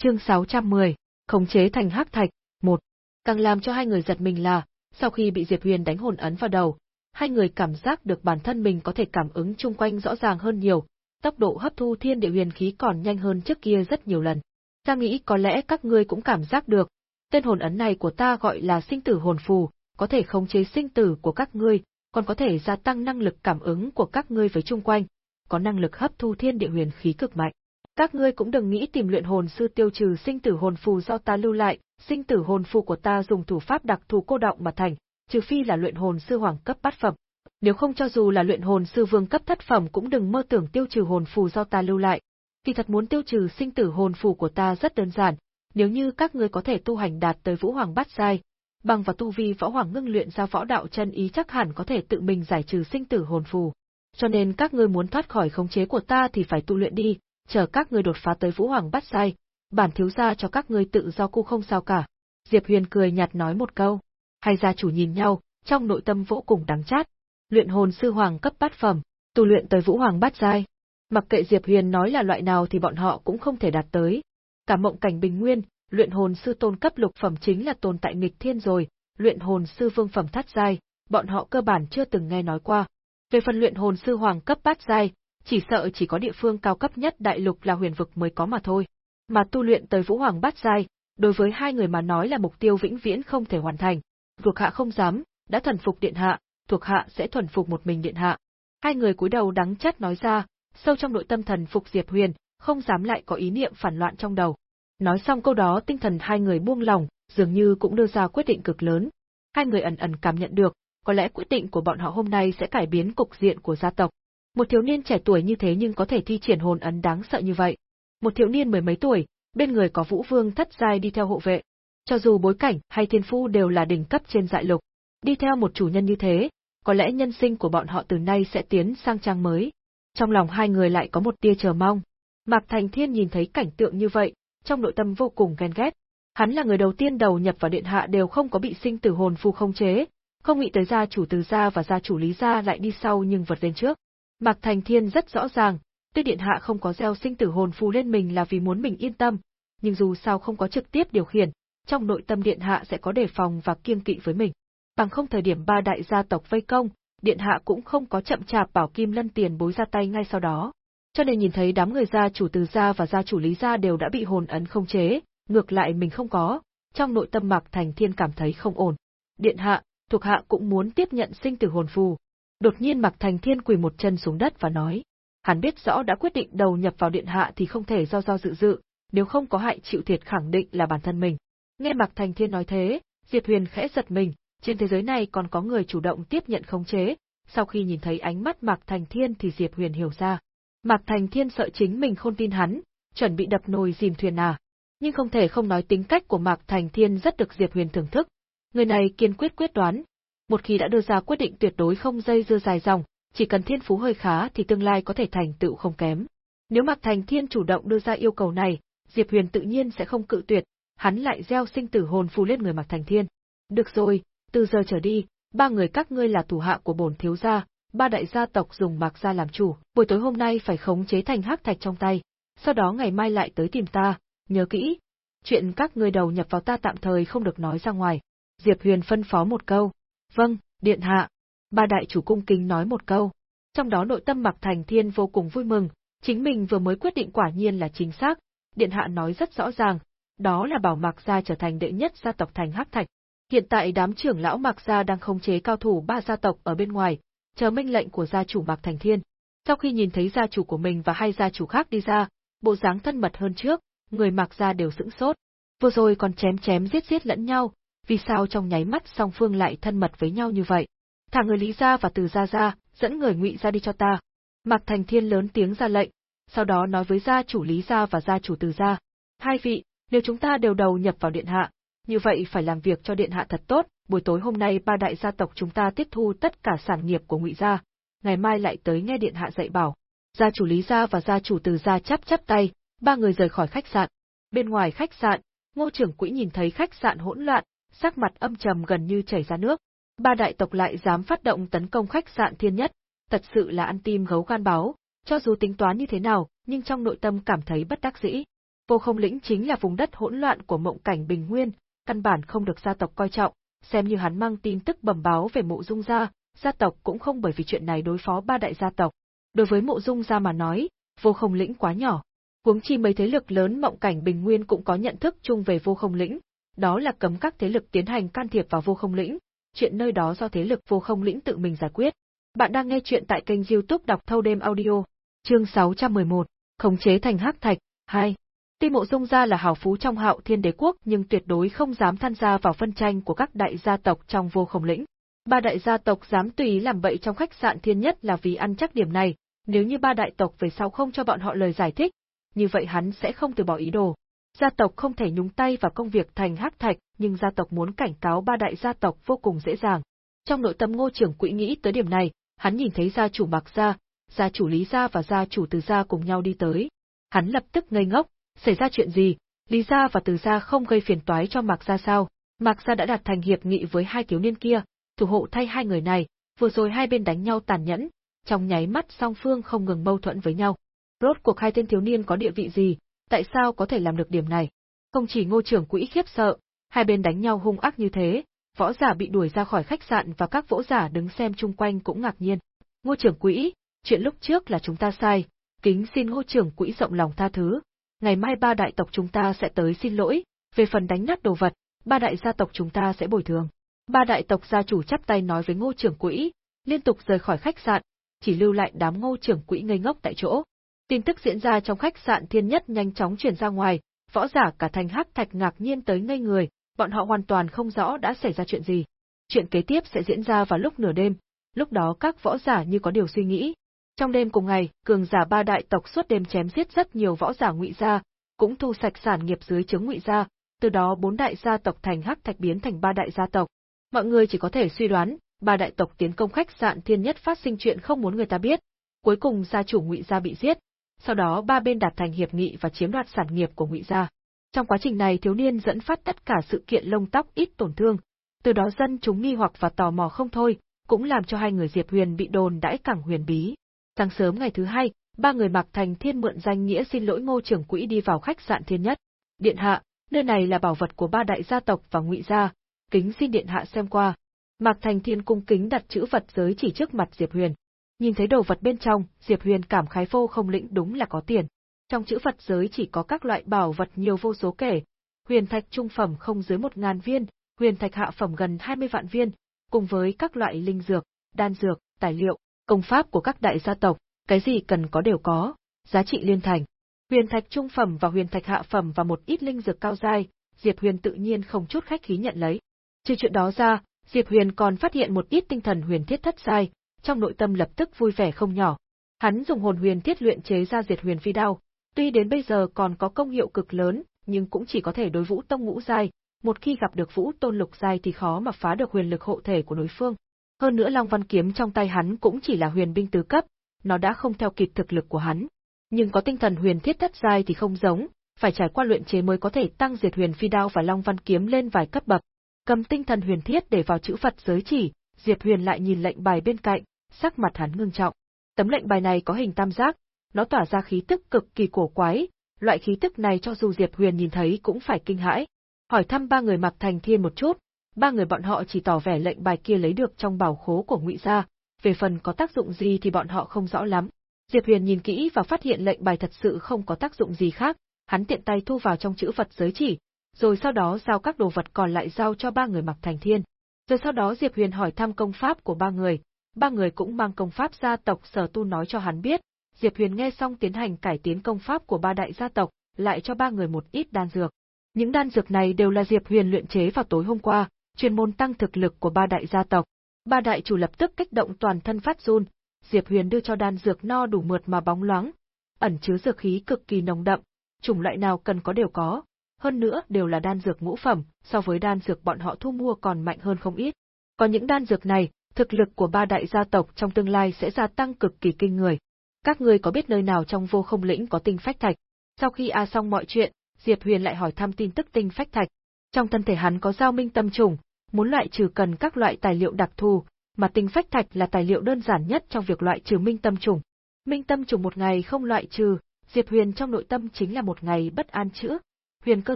A: Chương 610, khống chế thành hắc thạch, một. Càng làm cho hai người giật mình là, sau khi bị Diệp Huyền đánh hồn ấn vào đầu, hai người cảm giác được bản thân mình có thể cảm ứng chung quanh rõ ràng hơn nhiều, tốc độ hấp thu thiên địa huyền khí còn nhanh hơn trước kia rất nhiều lần. Ta nghĩ có lẽ các ngươi cũng cảm giác được, tên hồn ấn này của ta gọi là sinh tử hồn phù, có thể khống chế sinh tử của các ngươi, còn có thể gia tăng năng lực cảm ứng của các ngươi với chung quanh, có năng lực hấp thu thiên địa huyền khí cực mạnh. Các ngươi cũng đừng nghĩ tìm luyện hồn sư tiêu trừ sinh tử hồn phù do ta lưu lại, sinh tử hồn phù của ta dùng thủ pháp đặc thù cô động mà thành, trừ phi là luyện hồn sư hoàng cấp bát phẩm. Nếu không cho dù là luyện hồn sư vương cấp thất phẩm cũng đừng mơ tưởng tiêu trừ hồn phù do ta lưu lại. Kỳ thật muốn tiêu trừ sinh tử hồn phù của ta rất đơn giản, nếu như các ngươi có thể tu hành đạt tới vũ hoàng bát giai, bằng vào tu vi võ hoàng ngưng luyện ra võ đạo chân ý chắc hẳn có thể tự mình giải trừ sinh tử hồn phù. Cho nên các ngươi muốn thoát khỏi khống chế của ta thì phải tu luyện đi, chờ các ngươi đột phá tới vũ hoàng bát giai, bản thiếu gia cho các ngươi tự do cu không sao cả. Diệp Huyền cười nhạt nói một câu. Hai gia chủ nhìn nhau, trong nội tâm vô cùng đắng chát. Luyện hồn sư hoàng cấp bát phẩm, tu luyện tới vũ hoàng bát giai. Mặc kệ Diệp Huyền nói là loại nào thì bọn họ cũng không thể đạt tới. Cả mộng cảnh bình nguyên, luyện hồn sư tôn cấp lục phẩm chính là tồn tại nghịch thiên rồi, luyện hồn sư vương phẩm thất giai, bọn họ cơ bản chưa từng nghe nói qua. Về phần luyện hồn sư hoàng cấp bát giai, chỉ sợ chỉ có địa phương cao cấp nhất đại lục là huyền vực mới có mà thôi. Mà tu luyện tới vũ hoàng bát giai, đối với hai người mà nói là mục tiêu vĩnh viễn không thể hoàn thành. Thuộc hạ không dám, đã thần phục điện hạ, thuộc hạ sẽ thuần phục một mình điện hạ. Hai người cúi đầu đắng chát nói ra, sâu trong nội tâm thần phục Diệp Huyền, không dám lại có ý niệm phản loạn trong đầu. Nói xong câu đó tinh thần hai người buông lòng, dường như cũng đưa ra quyết định cực lớn. Hai người ẩn ẩn cảm nhận được, có lẽ quyết định của bọn họ hôm nay sẽ cải biến cục diện của gia tộc. Một thiếu niên trẻ tuổi như thế nhưng có thể thi triển hồn ấn đáng sợ như vậy. Một thiếu niên mười mấy tuổi, bên người có Vũ Vương thất giai đi theo hộ vệ. Cho dù bối cảnh hay thiên phu đều là đỉnh cấp trên dại lục, đi theo một chủ nhân như thế, có lẽ nhân sinh của bọn họ từ nay sẽ tiến sang trang mới. Trong lòng hai người lại có một tia chờ mong. Mạc Thành Thiên nhìn thấy cảnh tượng như vậy, trong nội tâm vô cùng ghen ghét. Hắn là người đầu tiên đầu nhập vào điện hạ đều không có bị sinh tử hồn phu không chế, không nghĩ tới gia chủ từ gia và gia chủ lý gia lại đi sau nhưng vượt lên trước. Mạc Thành Thiên rất rõ ràng, tuy điện hạ không có gieo sinh tử hồn phù lên mình là vì muốn mình yên tâm, nhưng dù sao không có trực tiếp điều khiển, trong nội tâm điện hạ sẽ có đề phòng và kiêng kỵ với mình. Bằng không thời điểm ba đại gia tộc vây công, điện hạ cũng không có chậm chạp bảo Kim Lân tiền bối ra tay ngay sau đó. Cho nên nhìn thấy đám người gia chủ từ gia và gia chủ lý gia đều đã bị hồn ấn không chế, ngược lại mình không có, trong nội tâm Mạc Thành Thiên cảm thấy không ổn. Điện hạ, thuộc hạ cũng muốn tiếp nhận sinh tử hồn phù. Đột nhiên Mạc Thành Thiên quỳ một chân xuống đất và nói, hắn biết rõ đã quyết định đầu nhập vào điện hạ thì không thể do do dự dự, nếu không có hại chịu thiệt khẳng định là bản thân mình. Nghe Mạc Thành Thiên nói thế, Diệp Huyền khẽ giật mình, trên thế giới này còn có người chủ động tiếp nhận khống chế, sau khi nhìn thấy ánh mắt Mạc Thành Thiên thì Diệp Huyền hiểu ra. Mạc Thành Thiên sợ chính mình không tin hắn, chuẩn bị đập nồi dìm thuyền à. Nhưng không thể không nói tính cách của Mạc Thành Thiên rất được Diệp Huyền thưởng thức. Người này kiên quyết quyết đoán, một khi đã đưa ra quyết định tuyệt đối không dây dưa dài dòng, chỉ cần thiên phú hơi khá thì tương lai có thể thành tựu không kém. Nếu Mạc Thành Thiên chủ động đưa ra yêu cầu này, Diệp Huyền tự nhiên sẽ không cự tuyệt, hắn lại gieo sinh tử hồn phù lên người Mạc Thành Thiên. Được rồi, từ giờ trở đi, ba người các ngươi là thủ hạ của bổn thiếu gia, ba đại gia tộc dùng Mạc gia làm chủ, buổi tối hôm nay phải khống chế thành hắc thạch trong tay, sau đó ngày mai lại tới tìm ta, nhớ kỹ, chuyện các ngươi đầu nhập vào ta tạm thời không được nói ra ngoài. Diệp Huyền phân phó một câu. Vâng, điện hạ. Ba đại chủ cung kính nói một câu. Trong đó nội tâm Mạc Thành Thiên vô cùng vui mừng, chính mình vừa mới quyết định quả nhiên là chính xác, điện hạ nói rất rõ ràng, đó là bảo Mạc gia trở thành đệ nhất gia tộc thành Hắc Thạch. Hiện tại đám trưởng lão Mạc gia đang khống chế cao thủ ba gia tộc ở bên ngoài, chờ mệnh lệnh của gia chủ Mạc Thành Thiên. Sau khi nhìn thấy gia chủ của mình và hai gia chủ khác đi ra, bộ dáng thân mật hơn trước, người Mạc gia đều sững sốt. Vừa rồi còn chém chém giết giết lẫn nhau, vì sao trong nháy mắt song phương lại thân mật với nhau như vậy? Thả người Lý gia và Từ gia ra, dẫn người Ngụy gia đi cho ta. Mạc Thành Thiên lớn tiếng ra lệnh, sau đó nói với gia chủ Lý gia và gia chủ Từ gia, hai vị, nếu chúng ta đều đầu nhập vào điện hạ, như vậy phải làm việc cho điện hạ thật tốt, buổi tối hôm nay ba đại gia tộc chúng ta tiếp thu tất cả sản nghiệp của Ngụy gia, ngày mai lại tới nghe điện hạ dạy bảo. Gia chủ Lý gia và gia chủ Từ gia chắp chắp tay, ba người rời khỏi khách sạn. Bên ngoài khách sạn, Ngô trưởng quỹ nhìn thấy khách sạn hỗn loạn, sắc mặt âm trầm gần như chảy ra nước. Ba đại tộc lại dám phát động tấn công khách sạn thiên nhất, thật sự là ăn tim gấu gan báo, cho dù tính toán như thế nào, nhưng trong nội tâm cảm thấy bất đắc dĩ. Vô không lĩnh chính là vùng đất hỗn loạn của mộng cảnh bình nguyên, căn bản không được gia tộc coi trọng, xem như hắn mang tin tức bẩm báo về mộ dung gia, gia tộc cũng không bởi vì chuyện này đối phó ba đại gia tộc. Đối với mộ dung gia mà nói, vô không lĩnh quá nhỏ. Huống chi mấy thế lực lớn mộng cảnh bình nguyên cũng có nhận thức chung về vô không lĩnh, đó là cấm các thế lực tiến hành can thiệp vào vô không lĩnh, chuyện nơi đó do thế lực vô không lĩnh tự mình giải quyết. Bạn đang nghe chuyện tại kênh youtube đọc thâu đêm audio, chương 611, khống chế thành hắc thạch, 2. Tuy mộ dung gia là hào phú trong hạo thiên đế quốc nhưng tuyệt đối không dám tham gia vào phân tranh của các đại gia tộc trong vô không lĩnh. Ba đại gia tộc dám tùy làm bậy trong khách sạn thiên nhất là vì ăn chắc điểm này, nếu như ba đại tộc về sau không cho bọn họ lời giải thích, như vậy hắn sẽ không từ bỏ ý đồ. Gia tộc không thể nhúng tay vào công việc thành hắc thạch, nhưng gia tộc muốn cảnh cáo ba đại gia tộc vô cùng dễ dàng. Trong nội tâm ngô trưởng quỹ nghĩ tới điểm này, hắn nhìn thấy gia chủ Mạc Gia, gia chủ Lý Gia và gia chủ Từ Gia cùng nhau đi tới. Hắn lập tức ngây ngốc, xảy ra chuyện gì, Lý Gia và Từ Gia không gây phiền toái cho Mạc Gia sao? Mạc Gia đã đạt thành hiệp nghị với hai thiếu niên kia, thủ hộ thay hai người này, vừa rồi hai bên đánh nhau tàn nhẫn, trong nháy mắt song phương không ngừng mâu thuẫn với nhau. Rốt cuộc hai tên thiếu niên có địa vị gì, tại sao có thể làm được điểm này? Không chỉ ngô trưởng quỹ khiếp sợ, hai bên đánh nhau hung ác như thế, võ giả bị đuổi ra khỏi khách sạn và các võ giả đứng xem chung quanh cũng ngạc nhiên. Ngô trưởng quỹ, chuyện lúc trước là chúng ta sai, kính xin ngô trưởng quỹ rộng lòng tha thứ. Ngày mai ba đại tộc chúng ta sẽ tới xin lỗi, về phần đánh nát đồ vật, ba đại gia tộc chúng ta sẽ bồi thường. Ba đại tộc gia chủ chắp tay nói với ngô trưởng quỹ, liên tục rời khỏi khách sạn, chỉ lưu lại đám ngô trưởng quỹ ngây ngốc tại chỗ. Tin tức diễn ra trong khách sạn thiên nhất nhanh chóng truyền ra ngoài, võ giả cả thành hắc thạch ngạc nhiên tới ngây người, bọn họ hoàn toàn không rõ đã xảy ra chuyện gì. Chuyện kế tiếp sẽ diễn ra vào lúc nửa đêm, lúc đó các võ giả như có điều suy nghĩ. Trong đêm cùng ngày, cường giả ba đại tộc suốt đêm chém giết rất nhiều võ giả ngụy gia, cũng thu sạch sản nghiệp dưới chứng ngụy gia, từ đó bốn đại gia tộc thành hắc thạch biến thành ba đại gia tộc. Mọi người chỉ có thể suy đoán, ba đại tộc tiến công khách sạn thiên nhất phát sinh chuyện không muốn người ta biết, cuối cùng gia chủ ngụy gia bị giết, sau đó ba bên đạt thành hiệp nghị và chiếm đoạt sản nghiệp của ngụy gia. Trong quá trình này thiếu niên dẫn phát tất cả sự kiện lông tóc ít tổn thương, từ đó dân chúng nghi hoặc và tò mò không thôi, cũng làm cho hai người Diệp Huyền bị đồn đãi càng huyền bí. Sáng sớm ngày thứ hai, ba người mặc thành thiên mượn danh nghĩa xin lỗi ngô trưởng quỹ đi vào khách sạn thiên nhất. Điện hạ, nơi này là bảo vật của ba đại gia tộc và ngụy gia, kính xin điện hạ xem qua. Mạc Thành Thiên cung kính đặt chữ vật giới chỉ trước mặt Diệp Huyền. Nhìn thấy đồ vật bên trong, Diệp Huyền cảm khái vô không lĩnh đúng là có tiền. Trong chữ phật giới chỉ có các loại bảo vật nhiều vô số kể. Huyền thạch trung phẩm không dưới một ngàn viên, huyền thạch hạ phẩm gần 20 vạn viên, cùng với các loại linh dược, đan dược, tài liệu, công pháp của các đại gia tộc, cái gì cần có đều có, giá trị liên thành. Huyền thạch trung phẩm và huyền thạch hạ phẩm và một ít linh dược cao giai, Diệp Huyền tự nhiên không chút khách khí nhận lấy. Trừ chuyện đó ra, Diệp Huyền còn phát hiện một ít tinh thần huyền thiết thất giai, trong nội tâm lập tức vui vẻ không nhỏ. Hắn dùng hồn huyền thiết luyện chế ra diệt huyền phi đao, tuy đến bây giờ còn có công hiệu cực lớn, nhưng cũng chỉ có thể đối vũ tông ngũ giai, một khi gặp được vũ tôn lục giai thì khó mà phá được huyền lực hộ thể của đối phương. Hơn nữa Long Văn kiếm trong tay hắn cũng chỉ là huyền binh tứ cấp, nó đã không theo kịp thực lực của hắn. Nhưng có tinh thần huyền thiết thất giai thì không giống, phải trải qua luyện chế mới có thể tăng diệt huyền phi đao và Long Văn kiếm lên vài cấp bậc. Cầm tinh thần huyền thiết để vào chữ Phật giới chỉ, Diệp Huyền lại nhìn lệnh bài bên cạnh, sắc mặt hắn ngưng trọng. Tấm lệnh bài này có hình tam giác, nó tỏa ra khí tức cực kỳ cổ quái, loại khí tức này cho dù Diệp Huyền nhìn thấy cũng phải kinh hãi. Hỏi thăm ba người mặc thành thiên một chút, ba người bọn họ chỉ tỏ vẻ lệnh bài kia lấy được trong bảo khố của Ngụy gia, về phần có tác dụng gì thì bọn họ không rõ lắm. Diệp Huyền nhìn kỹ và phát hiện lệnh bài thật sự không có tác dụng gì khác, hắn tiện tay thu vào trong chữ vật giới chỉ, rồi sau đó giao các đồ vật còn lại giao cho ba người mặc thành thiên. Rồi sau đó Diệp Huyền hỏi thăm công pháp của ba người, ba người cũng mang công pháp gia tộc sở tu nói cho hắn biết. Diệp Huyền nghe xong tiến hành cải tiến công pháp của ba đại gia tộc, lại cho ba người một ít đan dược. Những đan dược này đều là Diệp Huyền luyện chế vào tối hôm qua, chuyên môn tăng thực lực của ba đại gia tộc. Ba đại chủ lập tức kích động toàn thân phát run, Diệp Huyền đưa cho đan dược no đủ mượt mà bóng loáng, ẩn chứa dược khí cực kỳ nồng đậm, chủng loại nào cần có đều có, hơn nữa đều là đan dược ngũ phẩm, so với đan dược bọn họ thu mua còn mạnh hơn không ít. Có những đan dược này, thực lực của ba đại gia tộc trong tương lai sẽ gia tăng cực kỳ kinh người. Các ngươi có biết nơi nào trong vô không lĩnh có tinh phách thạch? Sau khi a xong mọi chuyện, Diệp Huyền lại hỏi thăm tin tức tinh phách thạch. Trong thân thể hắn có giao minh tâm trùng, muốn loại trừ cần các loại tài liệu đặc thù, mà tinh phách thạch là tài liệu đơn giản nhất trong việc loại trừ minh tâm trùng. Minh tâm trùng một ngày không loại trừ, Diệp Huyền trong nội tâm chính là một ngày bất an chữa, Huyền Cơ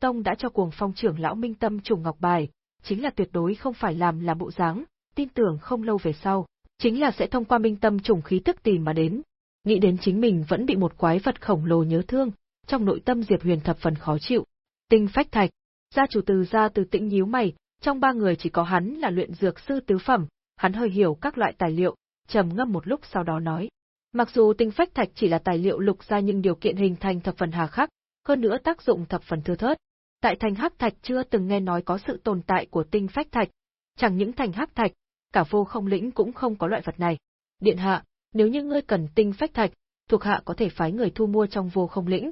A: Tông đã cho cuồng phong trưởng lão Minh Tâm trùng ngọc bài, chính là tuyệt đối không phải làm là bộ dáng, tin tưởng không lâu về sau, chính là sẽ thông qua minh tâm trùng khí tức tìm mà đến. Nghĩ đến chính mình vẫn bị một quái vật khổng lồ nhớ thương, trong nội tâm Diệp Huyền thập phần khó chịu. Tinh phách thạch, gia chủ từ gia từ tĩnh nhíu mày, trong ba người chỉ có hắn là luyện dược sư tứ phẩm, hắn hơi hiểu các loại tài liệu, trầm ngâm một lúc sau đó nói. Mặc dù tinh phách thạch chỉ là tài liệu lục gia nhưng điều kiện hình thành thập phần hà khắc, hơn nữa tác dụng thập phần thưa thớt. Tại thành hắc thạch chưa từng nghe nói có sự tồn tại của tinh phách thạch, chẳng những thành hắc thạch, cả vô không lĩnh cũng không có loại vật này. Điện hạ, nếu như ngươi cần tinh phách thạch, thuộc hạ có thể phái người thu mua trong vô không lĩnh.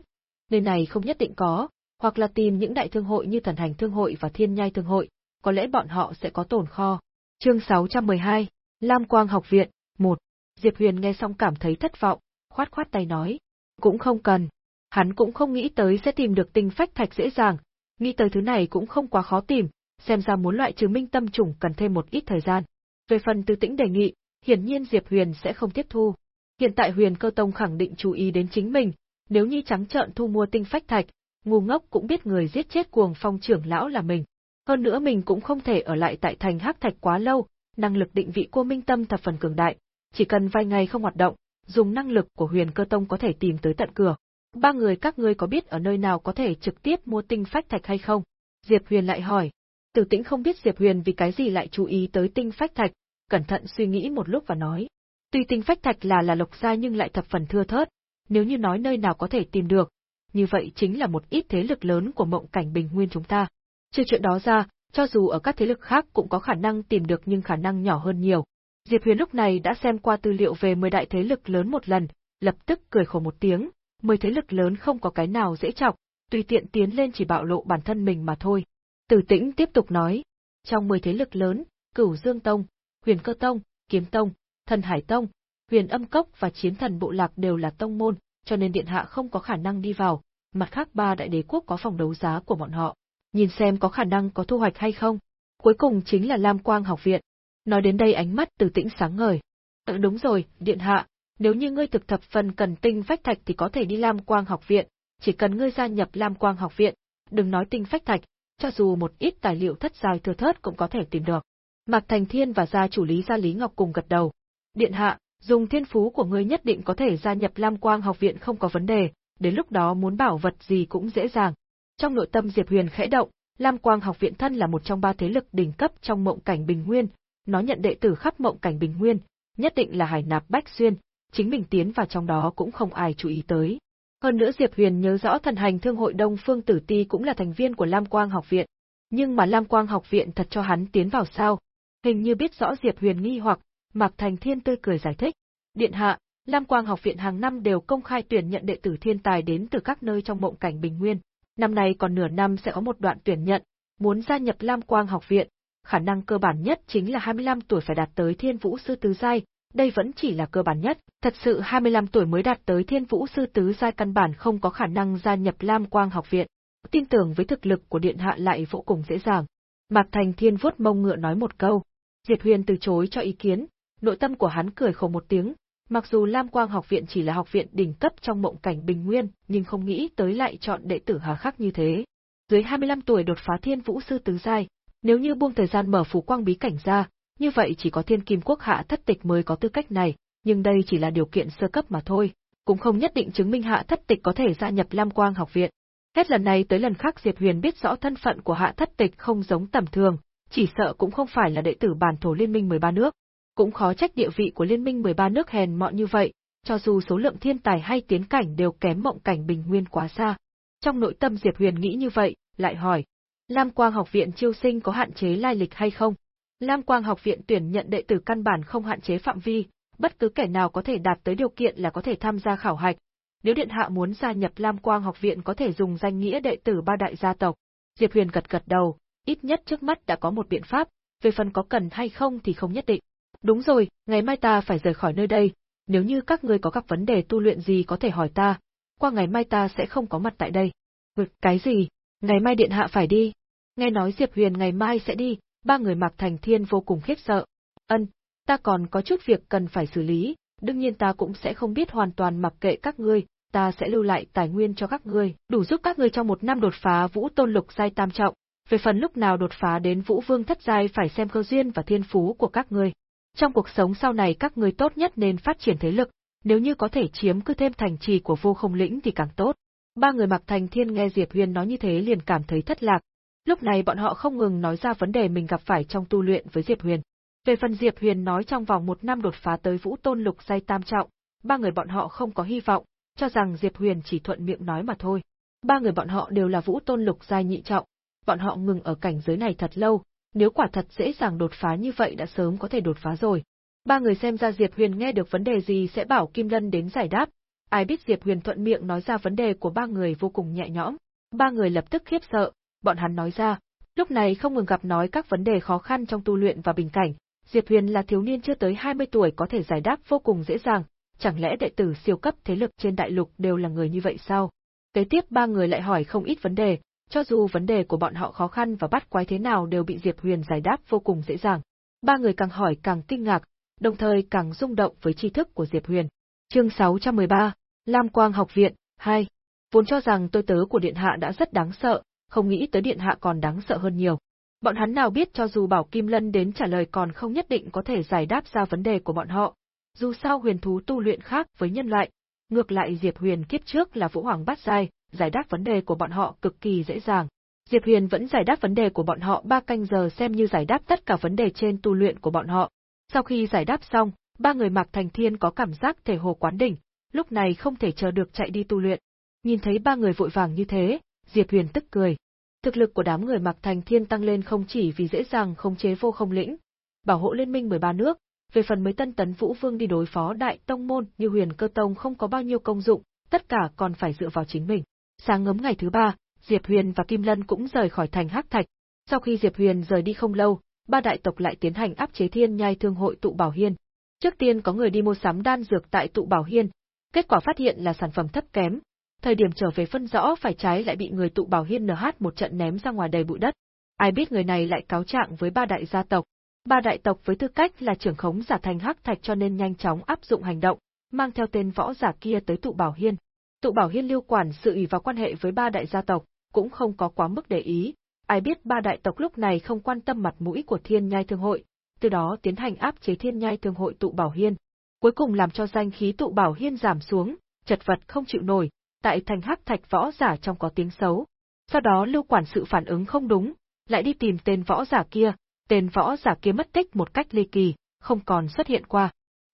A: Nơi này không nhất định có, hoặc là tìm những đại thương hội như thần hành thương hội và thiên nhai thương hội, có lẽ bọn họ sẽ có tồn kho. Chương 612, Lam Quang học viện, 1. Diệp Huyền nghe xong cảm thấy thất vọng, khoát khoát tay nói, cũng không cần. Hắn cũng không nghĩ tới sẽ tìm được tinh phách thạch dễ dàng, nghĩ tới thứ này cũng không quá khó tìm, xem ra muốn loại trừ minh tâm trùng cần thêm một ít thời gian. Về phần từ tĩnh đề nghị, hiển nhiên Diệp Huyền sẽ không tiếp thu. Hiện tại Huyền Cơ Tông khẳng định chú ý đến chính mình, nếu như trắng trợn thu mua tinh phách thạch, ngu ngốc cũng biết người giết chết cuồng phong trưởng lão là mình. Hơn nữa mình cũng không thể ở lại tại thành hắc thạch quá lâu, năng lực định vị cô Minh Tâm thập phần cường đại, chỉ cần vài ngày không hoạt động, dùng năng lực của Huyền Cơ Tông có thể tìm tới tận cửa. Ba người các ngươi có biết ở nơi nào có thể trực tiếp mua tinh phách thạch hay không? Diệp Huyền lại hỏi. Tử Tĩnh không biết Diệp Huyền vì cái gì lại chú ý tới tinh phách thạch, cẩn thận suy nghĩ một lúc và nói. Tuy tinh phách thạch là là lộc gia nhưng lại thập phần thưa thớt, nếu như nói nơi nào có thể tìm được, như vậy chính là một ít thế lực lớn của mộng cảnh bình nguyên chúng ta. Trừ chuyện đó ra, cho dù ở các thế lực khác cũng có khả năng tìm được nhưng khả năng nhỏ hơn nhiều. Diệp Huyền lúc này đã xem qua tư liệu về 10 đại thế lực lớn một lần, lập tức cười khổ một tiếng, 10 thế lực lớn không có cái nào dễ chọc, tùy tiện tiến lên chỉ bạo lộ bản thân mình mà thôi. Tử Tĩnh tiếp tục nói, trong 10 thế lực lớn, Cửu Dương Tông, Huyền Cơ Tông, Kiếm Tông, Thần Hải Tông, Huyền Âm Cốc và Chiến Thần Bộ Lạc đều là tông môn, cho nên điện hạ không có khả năng đi vào, mặt khác ba đại đế quốc có phòng đấu giá của bọn họ, nhìn xem có khả năng có thu hoạch hay không. Cuối cùng chính là Lam Quang học viện. Nói đến đây ánh mắt từ tĩnh sáng ngời. Ừ đúng rồi, điện hạ, nếu như ngươi thực thập phần cần tinh phách thạch thì có thể đi Lam Quang học viện, chỉ cần ngươi gia nhập Lam Quang học viện, đừng nói tinh phách thạch, cho dù một ít tài liệu thất dài thừa thớt cũng có thể tìm được. Mạc Thành Thiên và gia chủ lý gia Lý Ngọc cùng gật đầu. Điện hạ, dùng thiên phú của ngươi nhất định có thể gia nhập Lam Quang học viện không có vấn đề, đến lúc đó muốn bảo vật gì cũng dễ dàng. Trong nội tâm Diệp Huyền khẽ động, Lam Quang học viện thân là một trong ba thế lực đỉnh cấp trong mộng cảnh Bình Nguyên, nó nhận đệ tử khắp mộng cảnh Bình Nguyên, nhất định là hải nạp bách xuyên, chính mình tiến vào trong đó cũng không ai chú ý tới. Hơn nữa Diệp Huyền nhớ rõ thần hành thương hội Đông Phương Tử Ti cũng là thành viên của Lam Quang học viện, nhưng mà Lam Quang học viện thật cho hắn tiến vào sao? Hình như biết rõ Diệp Huyền nghi hoặc, Mạc Thành Thiên tươi cười giải thích. Điện hạ, Lam Quang học viện hàng năm đều công khai tuyển nhận đệ tử thiên tài đến từ các nơi trong mộng cảnh bình nguyên. Năm nay còn nửa năm sẽ có một đoạn tuyển nhận, muốn gia nhập Lam Quang học viện, khả năng cơ bản nhất chính là 25 tuổi phải đạt tới Thiên Vũ sư tứ giai, đây vẫn chỉ là cơ bản nhất, thật sự 25 tuổi mới đạt tới Thiên Vũ sư tứ giai căn bản không có khả năng gia nhập Lam Quang học viện. Tin tưởng với thực lực của điện hạ lại vô cùng dễ dàng. Mạc Thành Thiên vuốt mông ngựa nói một câu. Diệp Huyền từ chối cho ý kiến, nội tâm của hắn cười khổ một tiếng, mặc dù Lam Quang học viện chỉ là học viện đỉnh cấp trong mộng cảnh bình nguyên, nhưng không nghĩ tới lại chọn đệ tử hà khắc như thế. Dưới 25 tuổi đột phá thiên vũ sư tứ giai, nếu như buông thời gian mở phủ quang bí cảnh ra, như vậy chỉ có thiên kim quốc hạ thất tịch mới có tư cách này, nhưng đây chỉ là điều kiện sơ cấp mà thôi, cũng không nhất định chứng minh hạ thất tịch có thể gia nhập Lam Quang học viện. Hết lần này tới lần khác Diệp Huyền biết rõ thân phận của hạ thất tịch không giống tầm thường, chỉ sợ cũng không phải là đệ tử bản thổ liên minh 13 nước, cũng khó trách địa vị của liên minh 13 nước hèn mọn như vậy, cho dù số lượng thiên tài hay tiến cảnh đều kém mộng cảnh bình nguyên quá xa. Trong nội tâm Diệp Huyền nghĩ như vậy, lại hỏi, Lam Quang học viện chiêu sinh có hạn chế lai lịch hay không? Lam Quang học viện tuyển nhận đệ tử căn bản không hạn chế phạm vi, bất cứ kẻ nào có thể đạt tới điều kiện là có thể tham gia khảo hạch. Nếu điện hạ muốn gia nhập Lam Quang học viện có thể dùng danh nghĩa đệ tử ba đại gia tộc. Diệp Huyền gật gật đầu, ít nhất trước mắt đã có một biện pháp, về phần có cần hay không thì không nhất định. Đúng rồi, ngày mai ta phải rời khỏi nơi đây, nếu như các ngươi có các vấn đề tu luyện gì có thể hỏi ta, qua ngày mai ta sẽ không có mặt tại đây. Ừ, cái gì? Ngày mai điện hạ phải đi. Nghe nói Diệp Huyền ngày mai sẽ đi, ba người Mạc Thành Thiên vô cùng khiếp sợ. Ân, ta còn có chút việc cần phải xử lý, đương nhiên ta cũng sẽ không biết hoàn toàn mặc kệ các ngươi, ta sẽ lưu lại tài nguyên cho các ngươi, đủ giúp các ngươi trong một năm đột phá vũ tôn lục giai tam trọng. Về phần lúc nào đột phá đến vũ vương thất giai phải xem cơ duyên và thiên phú của các ngươi. Trong cuộc sống sau này các ngươi tốt nhất nên phát triển thế lực, nếu như có thể chiếm cứ thêm thành trì của vô không lĩnh thì càng tốt. Ba người mặc thành thiên nghe Diệp Huyền nói như thế liền cảm thấy thất lạc. Lúc này bọn họ không ngừng nói ra vấn đề mình gặp phải trong tu luyện với Diệp Huyền. Về phần Diệp Huyền nói trong vòng một năm đột phá tới vũ tôn lục giai tam trọng, ba người bọn họ không có hy vọng, cho rằng Diệp Huyền chỉ thuận miệng nói mà thôi. Ba người bọn họ đều là vũ tôn lục giai nhị trọng, bọn họ ngừng ở cảnh giới này thật lâu, nếu quả thật dễ dàng đột phá như vậy đã sớm có thể đột phá rồi. Ba người xem ra Diệp Huyền nghe được vấn đề gì sẽ bảo Kim Lân đến giải đáp, ai biết Diệp Huyền thuận miệng nói ra vấn đề của ba người vô cùng nhẹ nhõm. Ba người lập tức khiếp sợ, bọn hắn nói ra, lúc này không ngừng gặp nói các vấn đề khó khăn trong tu luyện và bình cảnh, Diệp Huyền là thiếu niên chưa tới 20 tuổi có thể giải đáp vô cùng dễ dàng, chẳng lẽ đệ tử siêu cấp thế lực trên đại lục đều là người như vậy sao? Kế tiếp ba người lại hỏi không ít vấn đề, cho dù vấn đề của bọn họ khó khăn và bắt quái thế nào đều bị Diệp Huyền giải đáp vô cùng dễ dàng. Ba người càng hỏi càng kinh ngạc, đồng thời càng rung động với tri thức của Diệp Huyền. Chương 613, Lam Quang học viện 2. Vốn cho rằng tôi tớ của điện hạ đã rất đáng sợ, không nghĩ tới điện hạ còn đáng sợ hơn nhiều. Bọn hắn nào biết cho dù bảo Kim Lân đến trả lời còn không nhất định có thể giải đáp ra vấn đề của bọn họ. Dù sao huyền thú tu luyện khác với nhân loại, ngược lại Diệp Huyền kiếp trước là Vũ Hoàng bát giai, giải đáp vấn đề của bọn họ cực kỳ dễ dàng. Diệp Huyền vẫn giải đáp vấn đề của bọn họ ba canh giờ xem như giải đáp tất cả vấn đề trên tu luyện của bọn họ. Sau khi giải đáp xong, ba người Mạc Thành Thiên có cảm giác thể hồ quán đỉnh, lúc này không thể chờ được chạy đi tu luyện. Nhìn thấy ba người vội vàng như thế, Diệp Huyền tức cười. Thực lực của đám người Mạc Thành Thiên tăng lên không chỉ vì dễ dàng khống chế vô không lĩnh, bảo hộ liên minh 13 nước, về phần mấy tân tấn Vũ Vương đi đối phó đại tông môn như Huyền Cơ Tông không có bao nhiêu công dụng, tất cả còn phải dựa vào chính mình. Sáng ngấm ngày thứ ba, Diệp Huyền và Kim Lân cũng rời khỏi thành Hắc Thạch. Sau khi Diệp Huyền rời đi không lâu, ba đại tộc lại tiến hành áp chế Thiên Nhai Thương hội tụ Bảo Hiên. Trước tiên có người đi mua sắm đan dược tại tụ Bảo Hiên, kết quả phát hiện là sản phẩm thấp kém. Thời điểm trở về phân rõ phải trái lại bị người tụ Bảo Hiên NH một trận ném ra ngoài đầy bụi đất. Ai biết người này lại cáo trạng với ba đại gia tộc. Ba đại tộc với tư cách là trưởng khống giả thành Hắc Thạch cho nên nhanh chóng áp dụng hành động, mang theo tên võ giả kia tới tụ Bảo Hiên. Tụ Bảo Hiên lưu quản sự ủy vào quan hệ với ba đại gia tộc, cũng không có quá mức để ý, ai biết ba đại tộc lúc này không quan tâm mặt mũi của Thiên Nhai Thương hội, từ đó tiến hành áp chế Thiên Nhai Thương hội tụ Bảo Hiên, cuối cùng làm cho danh khí tụ Bảo Hiên giảm xuống, chật vật không chịu nổi, tại thành hắc thạch võ giả trong có tiếng xấu. Sau đó lưu quản sự phản ứng không đúng, lại đi tìm tên võ giả kia, tên võ giả kia mất tích một cách ly kỳ, không còn xuất hiện qua.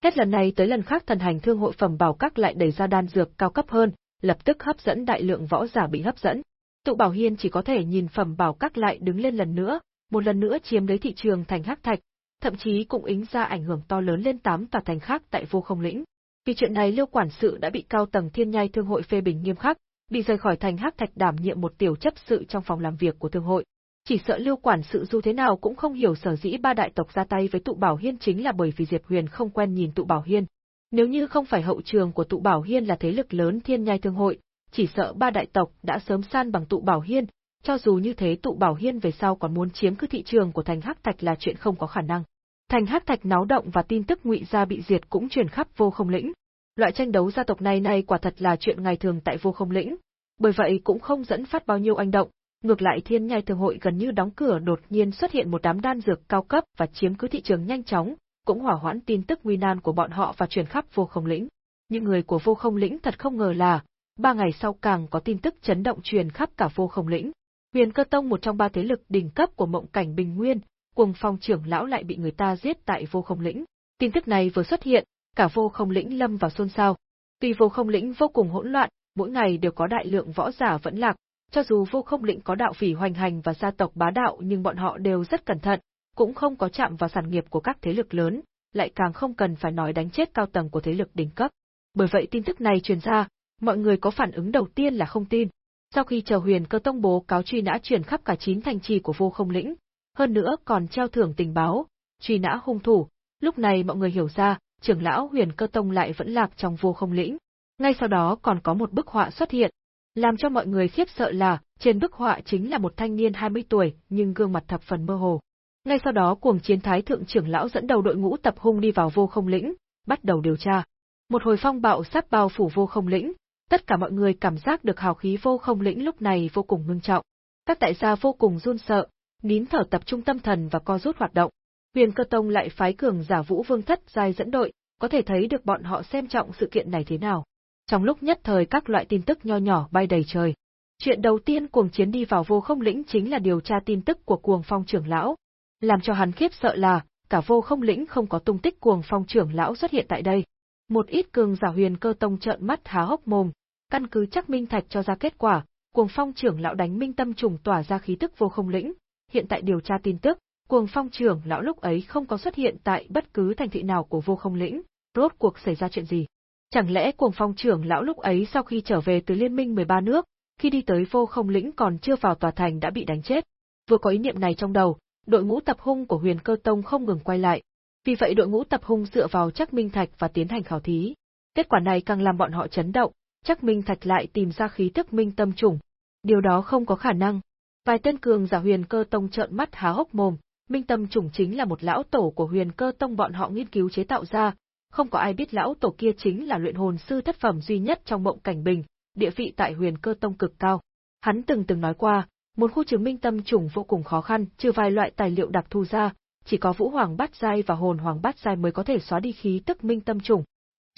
A: Hết lần này tới lần khác thần hành thương hội phẩm bảo các lại đẩy ra đan dược cao cấp hơn, lập tức hấp dẫn đại lượng võ giả bị hấp dẫn. Tụ Bảo Hiên chỉ có thể nhìn phẩm bảo các lại đứng lên lần nữa, một lần nữa chiếm lấy thị trường thành hắc thạch, thậm chí cũng ính ra ảnh hưởng to lớn lên tám tòa thành khác tại vô không lĩnh. Vì chuyện này Liêu quản sự đã bị cao tầng Thiên Nhai Thương hội phê bình nghiêm khắc, bị rời khỏi thành hắc thạch đảm nhiệm một tiểu chấp sự trong phòng làm việc của thương hội. Chỉ sợ lưu quản sự dù thế nào cũng không hiểu sở dĩ ba đại tộc ra tay với tụ Bảo Hiên chính là bởi vì Diệp Huyền không quen nhìn tụ Bảo Hiên. Nếu như không phải hậu trường của tụ Bảo Hiên là thế lực lớn Thiên Nhai Thương hội, chỉ sợ ba đại tộc đã sớm san bằng tụ Bảo Hiên, cho dù như thế tụ Bảo Hiên về sau còn muốn chiếm cứ thị trường của thành Hắc Thạch là chuyện không có khả năng. Thành Hắc Thạch náo động và tin tức ngụy gia bị diệt cũng truyền khắp vô không lĩnh. Loại tranh đấu gia tộc này này quả thật là chuyện ngày thường tại vô không lĩnh, bởi vậy cũng không dẫn phát bao nhiêu anh động, ngược lại Thiên Nhai Thường hội gần như đóng cửa đột nhiên xuất hiện một đám đan dược cao cấp và chiếm cứ thị trường nhanh chóng, cũng hỏa hoãn tin tức nguy nan của bọn họ và truyền khắp vô không lĩnh. Những người của vô không lĩnh thật không ngờ là, ba ngày sau càng có tin tức chấn động truyền khắp cả vô không lĩnh. Huyền cơ tông một trong ba thế lực đỉnh cấp của mộng cảnh bình nguyên, cuồng phong trưởng lão lại bị người ta giết tại vô không lĩnh. Tin tức này vừa xuất hiện, cả vô không lĩnh lâm vào xôn xao. Tuy vô không lĩnh vô cùng hỗn loạn, mỗi ngày đều có đại lượng võ giả vẫn lạc, cho dù vô không lĩnh có đạo phỉ hoành hành và gia tộc bá đạo nhưng bọn họ đều rất cẩn thận, cũng không có chạm vào sản nghiệp của các thế lực lớn, lại càng không cần phải nói đánh chết cao tầng của thế lực đỉnh cấp. Bởi vậy tin tức này truyền ra, mọi người có phản ứng đầu tiên là không tin. Sau khi chờ huyền cơ tông bố cáo truy nã truyền khắp cả chín thành trì của vô không lĩnh, hơn nữa còn treo thưởng tình báo, truy nã hung thủ, lúc này mọi người hiểu ra, trưởng lão huyền cơ tông lại vẫn lạc trong vô không lĩnh. Ngay sau đó còn có một bức họa xuất hiện, làm cho mọi người khiếp sợ là, trên bức họa chính là một thanh niên 20 tuổi, nhưng gương mặt thập phần mơ hồ. Ngay sau đó cuồng chiến thái thượng trưởng lão dẫn đầu đội ngũ tập hung đi vào vô không lĩnh, bắt đầu điều tra. Một hồi phong bạo sắp bao phủ vô không lĩnh, tất cả mọi người cảm giác được hào khí vô không lĩnh lúc này vô cùng ngưng trọng. Các đại gia vô cùng run sợ, nín thở tập trung tâm thần và co rút hoạt động. Huyền Cơ Tông lại phái cường giả Vũ Vương thất giai dẫn đội, có thể thấy được bọn họ xem trọng sự kiện này thế nào. Trong lúc nhất thời các loại tin tức nho nhỏ bay đầy trời. Chuyện đầu tiên cuồng chiến đi vào vô không lĩnh chính là điều tra tin tức của cuồng phong trưởng lão. Làm cho hắn khiếp sợ là, cả vô không lĩnh không có tung tích cuồng phong trưởng lão xuất hiện tại đây. Một ít cường giả huyền cơ tông trợn mắt há hốc mồm, căn cứ chắc minh thạch cho ra kết quả, cuồng phong trưởng lão đánh minh tâm trùng tỏa ra khí tức vô không lĩnh. Hiện tại điều tra tin tức, cuồng phong trưởng lão lúc ấy không có xuất hiện tại bất cứ thành thị nào của vô không lĩnh, rốt cuộc xảy ra chuyện gì. Chẳng lẽ cuồng phong trưởng lão lúc ấy sau khi trở về từ liên minh 13 nước, khi đi tới vô không lĩnh còn chưa vào tòa thành đã bị đánh chết. Vừa có ý niệm này trong đầu, đội ngũ tập hung của huyền cơ tông không ngừng quay lại. Vì vậy đội ngũ tập hung dựa vào chắc minh thạch và tiến hành khảo thí. Kết quả này càng làm bọn họ chấn động, chắc minh thạch lại tìm ra khí thức minh tâm trùng. Điều đó không có khả năng. Vài tên cường giả huyền cơ tông trợn mắt há hốc mồm, minh tâm trùng chính là một lão tổ của huyền cơ tông bọn họ nghiên cứu chế tạo ra, không có ai biết lão tổ kia chính là luyện hồn sư thất phẩm duy nhất trong mộng cảnh bình, địa vị tại huyền cơ tông cực cao. Hắn từng từng nói qua, một khu chứng minh tâm trùng vô cùng khó khăn, trừ vài loại tài liệu đặc thù ra, chỉ có vũ hoàng bát giai và hồn hoàng bát giai mới có thể xóa đi khí tức minh tâm trùng.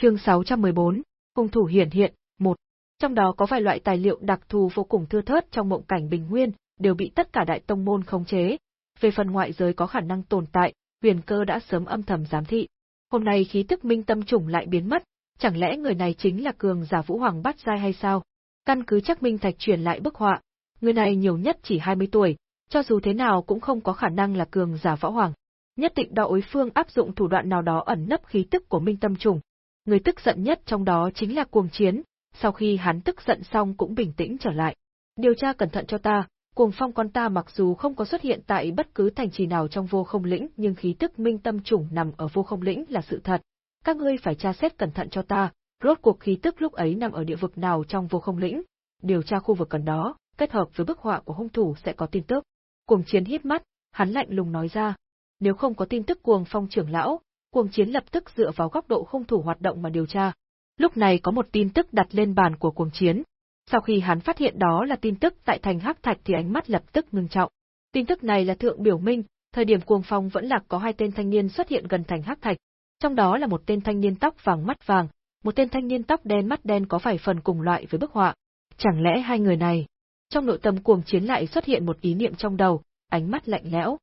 A: Chương 614, hung thủ hiển hiện, một. Trong đó có vài loại tài liệu đặc thù vô cùng thưa thớt trong mộng cảnh bình nguyên, đều bị tất cả đại tông môn khống chế. Về phần ngoại giới có khả năng tồn tại, huyền cơ đã sớm âm thầm giám thị. Hôm nay khí tức minh tâm trùng lại biến mất, chẳng lẽ người này chính là cường giả vũ hoàng bát giai hay sao? Căn cứ chắc minh thạch truyền lại bức họa, người này nhiều nhất chỉ 20 tuổi, cho dù thế nào cũng không có khả năng là cường giả võ hoàng. Nhất định đạo đối phương áp dụng thủ đoạn nào đó ẩn nấp khí tức của minh tâm trùng. Người tức giận nhất trong đó chính là cuồng chiến, sau khi hắn tức giận xong cũng bình tĩnh trở lại. Điều tra cẩn thận cho ta, cuồng phong con ta mặc dù không có xuất hiện tại bất cứ thành trì nào trong vô không lĩnh nhưng khí tức minh tâm trùng nằm ở vô không lĩnh là sự thật. Các ngươi phải tra xét cẩn thận cho ta, rốt cuộc khí tức lúc ấy nằm ở địa vực nào trong vô không lĩnh, điều tra khu vực gần đó, kết hợp với bức họa của hung thủ sẽ có tin tức. Cuồng chiến hít mắt, hắn lạnh lùng nói ra. Nếu không có tin tức cuồng phong trưởng lão, cuồng chiến lập tức dựa vào góc độ hung thủ hoạt động mà điều tra. Lúc này có một tin tức đặt lên bàn của cuồng chiến. Sau khi hắn phát hiện đó là tin tức tại thành Hắc Thạch thì ánh mắt lập tức ngưng trọng. Tin tức này là thượng biểu minh, thời điểm cuồng phong vẫn lạc có hai tên thanh niên xuất hiện gần thành Hắc Thạch. Trong đó là một tên thanh niên tóc vàng mắt vàng, một tên thanh niên tóc đen mắt đen có vài phần cùng loại với bức họa. Chẳng lẽ hai người này trong nội tâm cuồng chiến lại xuất hiện một ý niệm trong đầu, ánh mắt lạnh lẽo.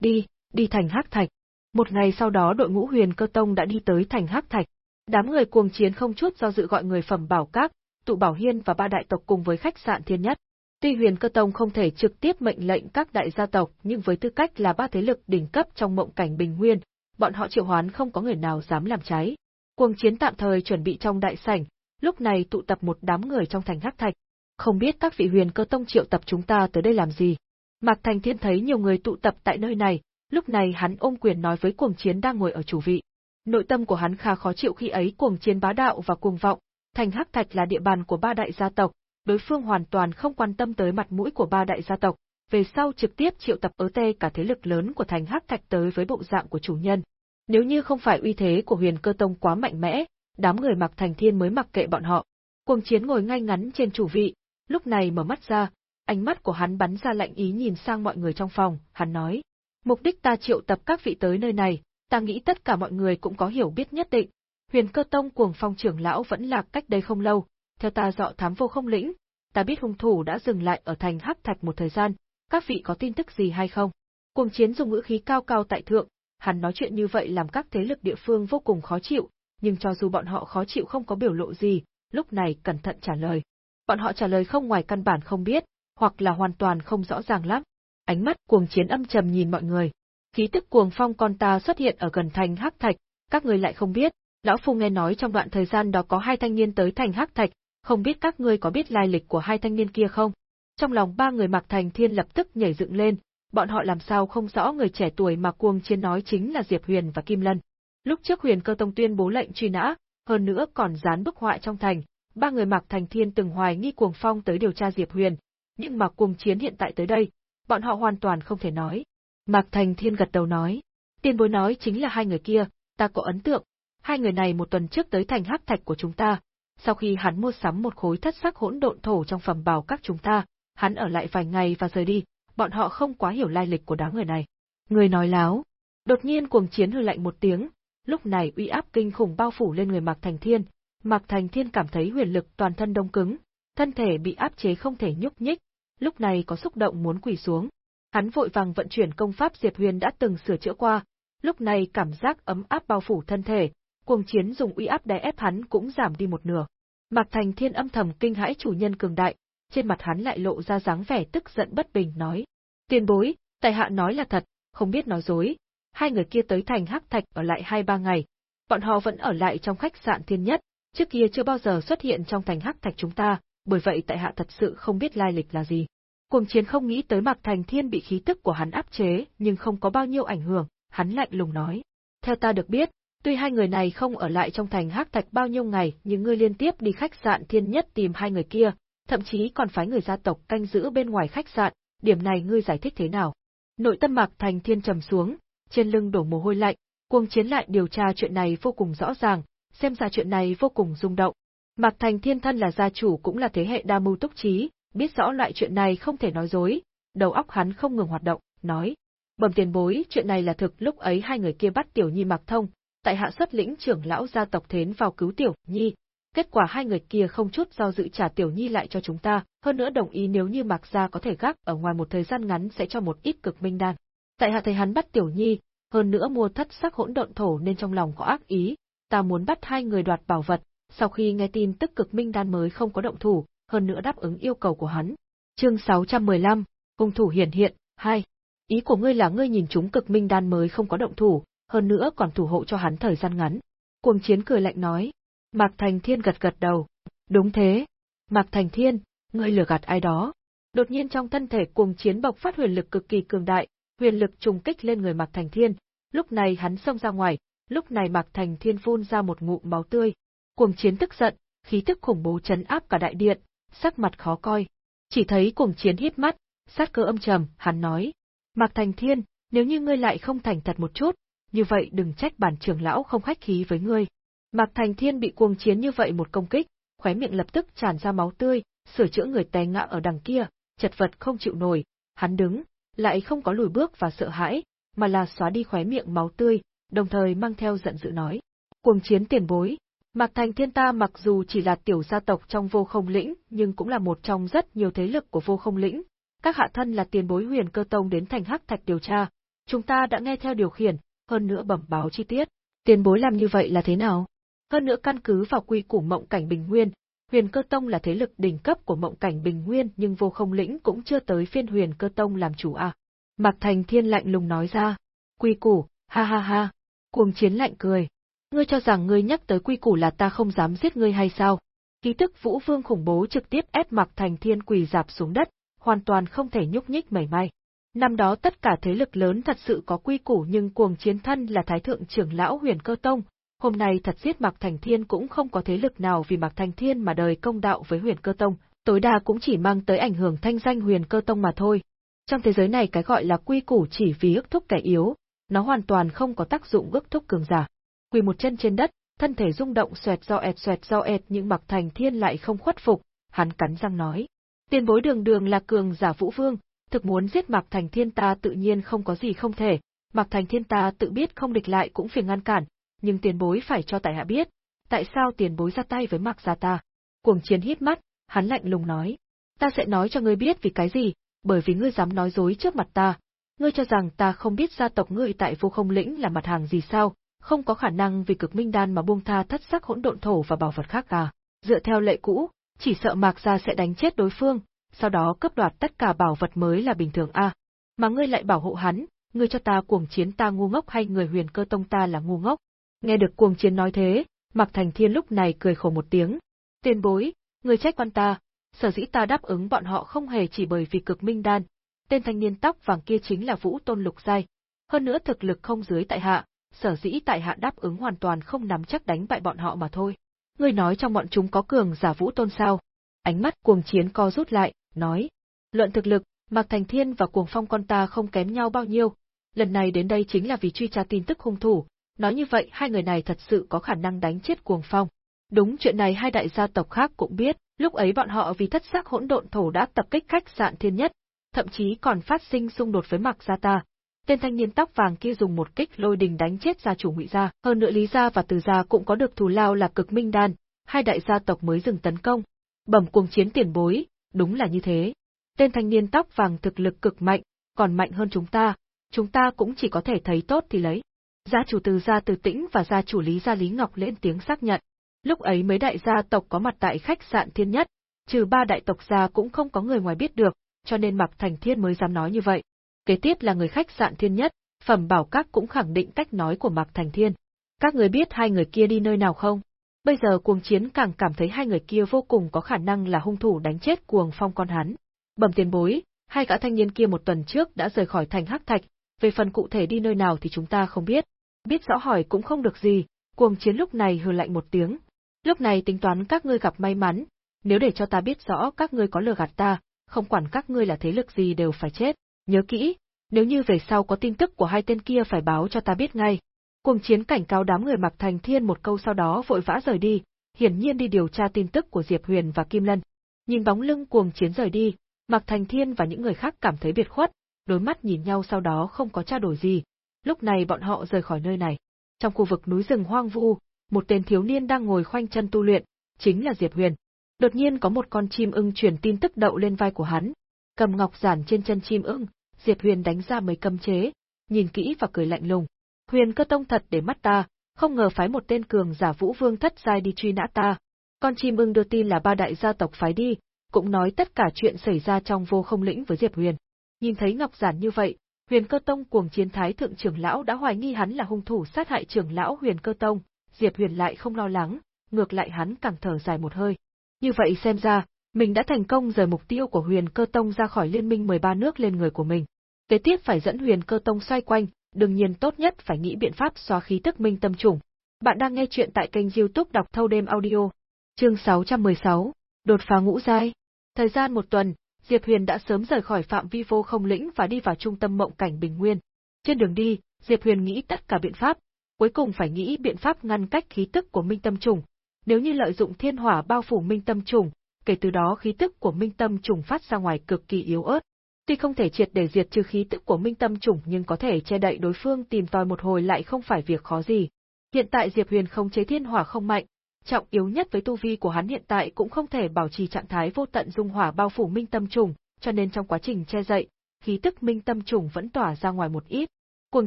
A: Đi, đi thành Hắc Thạch. Một ngày sau đó đội ngũ huyền cơ tông đã đi tới thành Hắc Thạch. Đám người cuồng chiến không chút do dự gọi người phẩm bảo các, tụ bảo hiên và ba đại tộc cùng với khách sạn thiên nhất. Tuy huyền cơ tông không thể trực tiếp mệnh lệnh các đại gia tộc nhưng với tư cách là ba thế lực đỉnh cấp trong mộng cảnh bình nguyên, bọn họ triệu hoán không có người nào dám làm trái. Cuồng chiến tạm thời chuẩn bị trong đại sảnh, lúc này tụ tập một đám người trong thành Hắc Thạch, không biết các vị huyền cơ tông triệu tập chúng ta tới đây làm gì. Mạc Thành Thiên thấy nhiều người tụ tập tại nơi này, lúc này hắn ôm quyền nói với cuồng chiến đang ngồi ở chủ vị. Nội tâm của hắn khá khó chịu khi ấy cuồng chiến bá đạo và cuồng vọng, thành Hắc Thạch là địa bàn của ba đại gia tộc, đối phương hoàn toàn không quan tâm tới mặt mũi của ba đại gia tộc, về sau trực tiếp triệu tập ớ tê cả thế lực lớn của thành Hắc Thạch tới với bộ dạng của chủ nhân. Nếu như không phải uy thế của huyền cơ tông quá mạnh mẽ, đám người mặc thành thiên mới mặc kệ bọn họ. Cuồng chiến ngồi ngay ngắn trên chủ vị, lúc này mở mắt ra, ánh mắt của hắn bắn ra lạnh ý nhìn sang mọi người trong phòng, hắn nói. Mục đích ta triệu tập các vị tới nơi này, ta nghĩ tất cả mọi người cũng có hiểu biết nhất định. Huyền cơ tông cuồng phong trưởng lão vẫn lạc cách đây không lâu, theo ta dọ thám vô không lĩnh, ta biết hung thủ đã dừng lại ở thành Hắc Thạch một thời gian, các vị có tin tức gì hay không? Cuồng chiến dùng ngữ khí cao cao tại thượng, hắn nói chuyện như vậy làm các thế lực địa phương vô cùng khó chịu, nhưng cho dù bọn họ khó chịu không có biểu lộ gì, lúc này cẩn thận trả lời bọn họ trả lời không ngoài căn bản không biết, hoặc là hoàn toàn không rõ ràng lắm. Ánh mắt cuồng chiến âm trầm nhìn mọi người. Khí tức cuồng phong con ta xuất hiện ở gần thành Hắc Thạch, các người lại không biết, lão phu nghe nói trong đoạn thời gian đó có hai thanh niên tới thành Hắc Thạch, không biết các ngươi có biết lai lịch của hai thanh niên kia không? Trong lòng ba người mặc thành thiên lập tức nhảy dựng lên, bọn họ làm sao không rõ người trẻ tuổi mà cuồng chiến nói chính là Diệp Huyền và Kim Lân. Lúc trước Huyền Cơ Tông tuyên bố lệnh truy nã, hơn nữa còn dán bức họa trong thành, ba người Mạc Thành Thiên từng hoài nghi Cuồng Phong tới điều tra Diệp Huyền, nhưng mà Cuồng Chiến hiện tại tới đây, bọn họ hoàn toàn không thể nói. Mạc Thành Thiên gật đầu nói, tiên bối nói chính là hai người kia, ta có ấn tượng, hai người này một tuần trước tới thành hắc thạch của chúng ta, sau khi hắn mua sắm một khối thất sắc hỗn độn thổ trong phẩm bảo các chúng ta, hắn ở lại vài ngày và rời đi, bọn họ không quá hiểu lai lịch của đám người này. Người nói láo. Đột nhiên cuồng chiến hư lạnh một tiếng, lúc này uy áp kinh khủng bao phủ lên người Mạc Thành Thiên, Mạc Thành Thiên cảm thấy huyền lực toàn thân đông cứng, thân thể bị áp chế không thể nhúc nhích, lúc này có xúc động muốn quỳ xuống. Hắn vội vàng vận chuyển công pháp Diệp Huyền đã từng sửa chữa qua, lúc này cảm giác ấm áp bao phủ thân thể, cuồng chiến dùng uy áp đè ép hắn cũng giảm đi một nửa. Mạc Thành Thiên âm thầm kinh hãi chủ nhân cường đại, trên mặt hắn lại lộ ra dáng vẻ tức giận bất bình nói: "Tiền bối, tại hạ nói là thật, không biết nói dối." Hai người kia tới thành Hắc Thạch ở lại hai ba ngày, bọn họ vẫn ở lại trong khách sạn Thiên Nhất, trước kia chưa bao giờ xuất hiện trong thành Hắc Thạch chúng ta, bởi vậy tại hạ thật sự không biết lai lịch là gì. Cuồng chiến không nghĩ tới Mạc Thành Thiên bị khí tức của hắn áp chế, nhưng không có bao nhiêu ảnh hưởng, hắn lạnh lùng nói. Theo ta được biết, tuy hai người này không ở lại trong thành Hắc Thạch bao nhiêu ngày, nhưng ngươi liên tiếp đi khách sạn Thiên Nhất tìm hai người kia, thậm chí còn phái người gia tộc canh giữ bên ngoài khách sạn, điểm này ngươi giải thích thế nào? Nội tâm Mạc Thành Thiên trầm xuống, trên lưng đổ mồ hôi lạnh, cuồng chiến lại điều tra chuyện này vô cùng rõ ràng, xem ra chuyện này vô cùng rung động. Mạc Thành Thiên thân là gia chủ cũng là thế hệ đa mưu túc trí, biết rõ loại chuyện này không thể nói dối, đầu óc hắn không ngừng hoạt động, nói. Bẩm tiền bối, chuyện này là thực lúc ấy hai người kia bắt Tiểu Nhi Mạc Thông, tại hạ xuất lĩnh trưởng lão gia tộc thến vào cứu Tiểu Nhi. Kết quả hai người kia không chút do dự trả Tiểu Nhi lại cho chúng ta, hơn nữa đồng ý nếu như Mạc gia có thể gác ở ngoài một thời gian ngắn sẽ cho một ít cực minh đan. Tại hạ thấy hắn bắt Tiểu Nhi, hơn nữa mua thất sắc hỗn độn thổ nên trong lòng có ác ý, ta muốn bắt hai người đoạt bảo vật, sau khi nghe tin tức cực minh đan mới không có động thủ, hơn nữa đáp ứng yêu cầu của hắn. Chương 615, hung thủ hiển hiện, 2. Ý của ngươi là ngươi nhìn chúng cực minh đan mới không có động thủ, hơn nữa còn thủ hộ cho hắn thời gian ngắn. Cuồng chiến cười lạnh nói. Mạc Thành Thiên gật gật đầu. Đúng thế. Mạc Thành Thiên, ngươi lừa gạt ai đó. Đột nhiên trong thân thể cuồng chiến bộc phát huyền lực cực kỳ cường đại, huyền lực trùng kích lên người Mạc Thành Thiên, lúc này hắn xông ra ngoài, lúc này Mạc Thành Thiên phun ra một ngụm máu tươi. Cuồng chiến tức giận, khí tức khủng bố chấn áp cả đại điện, sắc mặt khó coi. Chỉ thấy cuồng chiến hít mắt, sát cơ âm trầm, hắn nói. Mạc Thành Thiên, nếu như ngươi lại không thành thật một chút, như vậy đừng trách bản trưởng lão không khách khí với ngươi. Mạc Thành Thiên bị cuồng chiến như vậy một công kích, khóe miệng lập tức tràn ra máu tươi, sửa chữa người té ngã ở đằng kia, chật vật không chịu nổi, hắn đứng, lại không có lùi bước và sợ hãi, mà là xóa đi khóe miệng máu tươi, đồng thời mang theo giận dữ nói. Cuồng chiến tiền bối, Mạc Thành Thiên ta mặc dù chỉ là tiểu gia tộc trong vô không lĩnh, nhưng cũng là một trong rất nhiều thế lực của vô không lĩnh. Các hạ thân là tiền bối huyền cơ tông đến thành hắc thạch điều tra. Chúng ta đã nghe theo điều khiển, hơn nữa bẩm báo chi tiết. Tiền bối làm như vậy là thế nào? Hơn nữa căn cứ vào quy củ mộng cảnh bình nguyên, huyền cơ tông là thế lực đỉnh cấp của mộng cảnh bình nguyên nhưng vô không lĩnh cũng chưa tới phiên huyền cơ tông làm chủ à. Mạc Thành Thiên lạnh lùng nói ra. Quy củ, ha ha ha. Cuồng chiến lạnh cười. Ngươi cho rằng ngươi nhắc tới quy củ là ta không dám giết ngươi hay sao? Ký tức Vũ Vương khủng bố trực tiếp ép Mạc Thành Thiên quỳ dạp xuống đất, hoàn toàn không thể nhúc nhích mảy may. Năm đó tất cả thế lực lớn thật sự có quy củ nhưng cuồng chiến thân là thái thượng trưởng lão huyền cơ tông, hôm nay thật giết Mạc Thành Thiên cũng không có thế lực nào vì Mạc Thành Thiên mà đời công đạo với huyền cơ tông, tối đa cũng chỉ mang tới ảnh hưởng thanh danh huyền cơ tông mà thôi. Trong thế giới này cái gọi là quy củ chỉ vì ước thúc kẻ yếu, nó hoàn toàn không có tác dụng ước thúc cường giả. Quỳ một chân trên đất, thân thể rung động xoẹt do ẹt xoẹt do ẹt nhưng Mạc Thành Thiên lại không khuất phục, hắn cắn răng nói. Tiền bối đường đường là cường giả vũ vương, thực muốn giết Mạc Thành Thiên ta tự nhiên không có gì không thể, Mạc Thành Thiên ta tự biết không địch lại cũng phiền ngăn cản, nhưng tiền bối phải cho tại hạ biết, tại sao tiền bối ra tay với Mạc gia ta. Cuồng chiến hít mắt, hắn lạnh lùng nói. Ta sẽ nói cho ngươi biết vì cái gì, bởi vì ngươi dám nói dối trước mặt ta. Ngươi cho rằng ta không biết gia tộc ngươi tại vô không lĩnh là mặt hàng gì sao, không có khả năng vì cực minh đan mà buông tha thất sắc hỗn độn thổ và bảo vật khác à. Dựa theo lệ cũ, chỉ sợ Mạc gia sẽ đánh chết đối phương, sau đó cướp đoạt tất cả bảo vật mới là bình thường a. À. Mà ngươi lại bảo hộ hắn, ngươi cho ta cuồng chiến ta ngu ngốc hay người huyền cơ tông ta là ngu ngốc? Nghe được cuồng chiến nói thế, Mạc Thành Thiên lúc này cười khổ một tiếng. Tiền bối, ngươi trách quan ta, sở dĩ ta đáp ứng bọn họ không hề chỉ bởi vì cực minh đan. Tên thanh niên tóc vàng kia chính là Vũ Tôn Lục Giai. Hơn nữa thực lực không dưới tại hạ, sở dĩ tại hạ đáp ứng hoàn toàn không nắm chắc đánh bại bọn họ mà thôi. Ngươi nói trong bọn chúng có cường giả Vũ Tôn sao? Ánh mắt cuồng chiến co rút lại, nói. Luận thực lực, Mạc Thành Thiên và cuồng phong con ta không kém nhau bao nhiêu. Lần này đến đây chính là vì truy tra tin tức hung thủ, nói như vậy hai người này thật sự có khả năng đánh chết cuồng phong. Đúng chuyện này hai đại gia tộc khác cũng biết, lúc ấy bọn họ vì thất xác hỗn độn thổ đã tập kích khách sạn thiên nhất, thậm chí còn phát sinh xung đột với Mạc Gia ta. Tên thanh niên tóc vàng kia dùng một kích lôi đình đánh chết gia chủ Ngụy gia, hơn nữa Lý gia và Từ gia cũng có được thù lao là cực minh đan, hai đại gia tộc mới dừng tấn công. Bẩm cuồng chiến tiền bối, đúng là như thế. Tên thanh niên tóc vàng thực lực cực mạnh, còn mạnh hơn chúng ta, chúng ta cũng chỉ có thể thấy tốt thì lấy. Gia chủ Từ gia Từ Tĩnh và gia chủ Lý gia Lý Ngọc lên tiếng xác nhận. Lúc ấy mấy đại gia tộc có mặt tại khách sạn Thiên Nhất, trừ ba đại tộc gia cũng không có người ngoài biết được, cho nên Mạc Thành Thiên mới dám nói như vậy. Kế tiếp là người khách sạn Thiên Nhất, Phẩm Bảo Các cũng khẳng định cách nói của Mạc Thành Thiên. Các người biết hai người kia đi nơi nào không? Bây giờ cuồng chiến càng cảm thấy hai người kia vô cùng có khả năng là hung thủ đánh chết cuồng phong con hắn. Bẩm tiền bối, hai gã thanh niên kia một tuần trước đã rời khỏi thành Hắc Thạch, về phần cụ thể đi nơi nào thì chúng ta không biết. Biết rõ hỏi cũng không được gì, cuồng chiến lúc này hừ lạnh một tiếng. Lúc này tính toán các ngươi gặp may mắn, nếu để cho ta biết rõ các ngươi có lừa gạt ta, không quản các ngươi là thế lực gì đều phải chết. Nhớ kỹ, nếu như về sau có tin tức của hai tên kia phải báo cho ta biết ngay. Cuồng chiến cảnh cáo đám người mặc thành thiên một câu sau đó vội vã rời đi, hiển nhiên đi điều tra tin tức của Diệp Huyền và Kim Lân. Nhìn bóng lưng cuồng chiến rời đi, Mạc Thành Thiên và những người khác cảm thấy biệt khuất, đối mắt nhìn nhau sau đó không có trao đổi gì. Lúc này bọn họ rời khỏi nơi này. Trong khu vực núi rừng hoang vu, một tên thiếu niên đang ngồi khoanh chân tu luyện, chính là Diệp Huyền. Đột nhiên có một con chim ưng truyền tin tức đậu lên vai của hắn. Cầm ngọc giản trên chân chim ưng, Diệp Huyền đánh ra mấy cấm chế, nhìn kỹ và cười lạnh lùng. Huyền cơ tông thật để mắt ta, không ngờ phái một tên cường giả vũ vương thất giai đi truy nã ta. Con chim ưng đưa tin là ba đại gia tộc phái đi, cũng nói tất cả chuyện xảy ra trong vô không lĩnh với Diệp Huyền. Nhìn thấy ngọc giản như vậy, Huyền Cơ Tông cuồng chiến thái thượng trưởng lão đã hoài nghi hắn là hung thủ sát hại trưởng lão Huyền Cơ Tông, Diệp Huyền lại không lo lắng, ngược lại hắn càng thở dài một hơi. Như vậy xem ra, mình đã thành công rời mục tiêu của Huyền Cơ Tông ra khỏi liên minh 13 nước lên người của mình. Kế tiếp phải dẫn Huyền Cơ Tông xoay quanh, đương nhiên tốt nhất phải nghĩ biện pháp xóa khí tức minh tâm trùng. Bạn đang nghe chuyện tại kênh youtube đọc thâu đêm audio. Chương 616, đột phá ngũ giai. Thời gian một tuần, Diệp Huyền đã sớm rời khỏi phạm vi vô không lĩnh và đi vào trung tâm mộng cảnh bình nguyên. Trên đường đi, Diệp Huyền nghĩ tất cả biện pháp, cuối cùng phải nghĩ biện pháp ngăn cách khí tức của Minh Tâm Trùng. Nếu như lợi dụng thiên hỏa bao phủ Minh Tâm Trùng, kể từ đó khí tức của Minh Tâm Trùng phát ra ngoài cực kỳ yếu ớt. Tuy không thể triệt để diệt trừ khí tức của Minh Tâm Trùng nhưng có thể che đậy đối phương tìm tòi một hồi lại không phải việc khó gì. Hiện tại Diệp Huyền không chế thiên hỏa không mạnh, trọng yếu nhất với tu vi của hắn hiện tại cũng không thể bảo trì trạng thái vô tận dung hỏa bao phủ Minh Tâm Trùng, cho nên trong quá trình che dậy, khí tức Minh Tâm Trùng vẫn tỏa ra ngoài một ít. Cuồng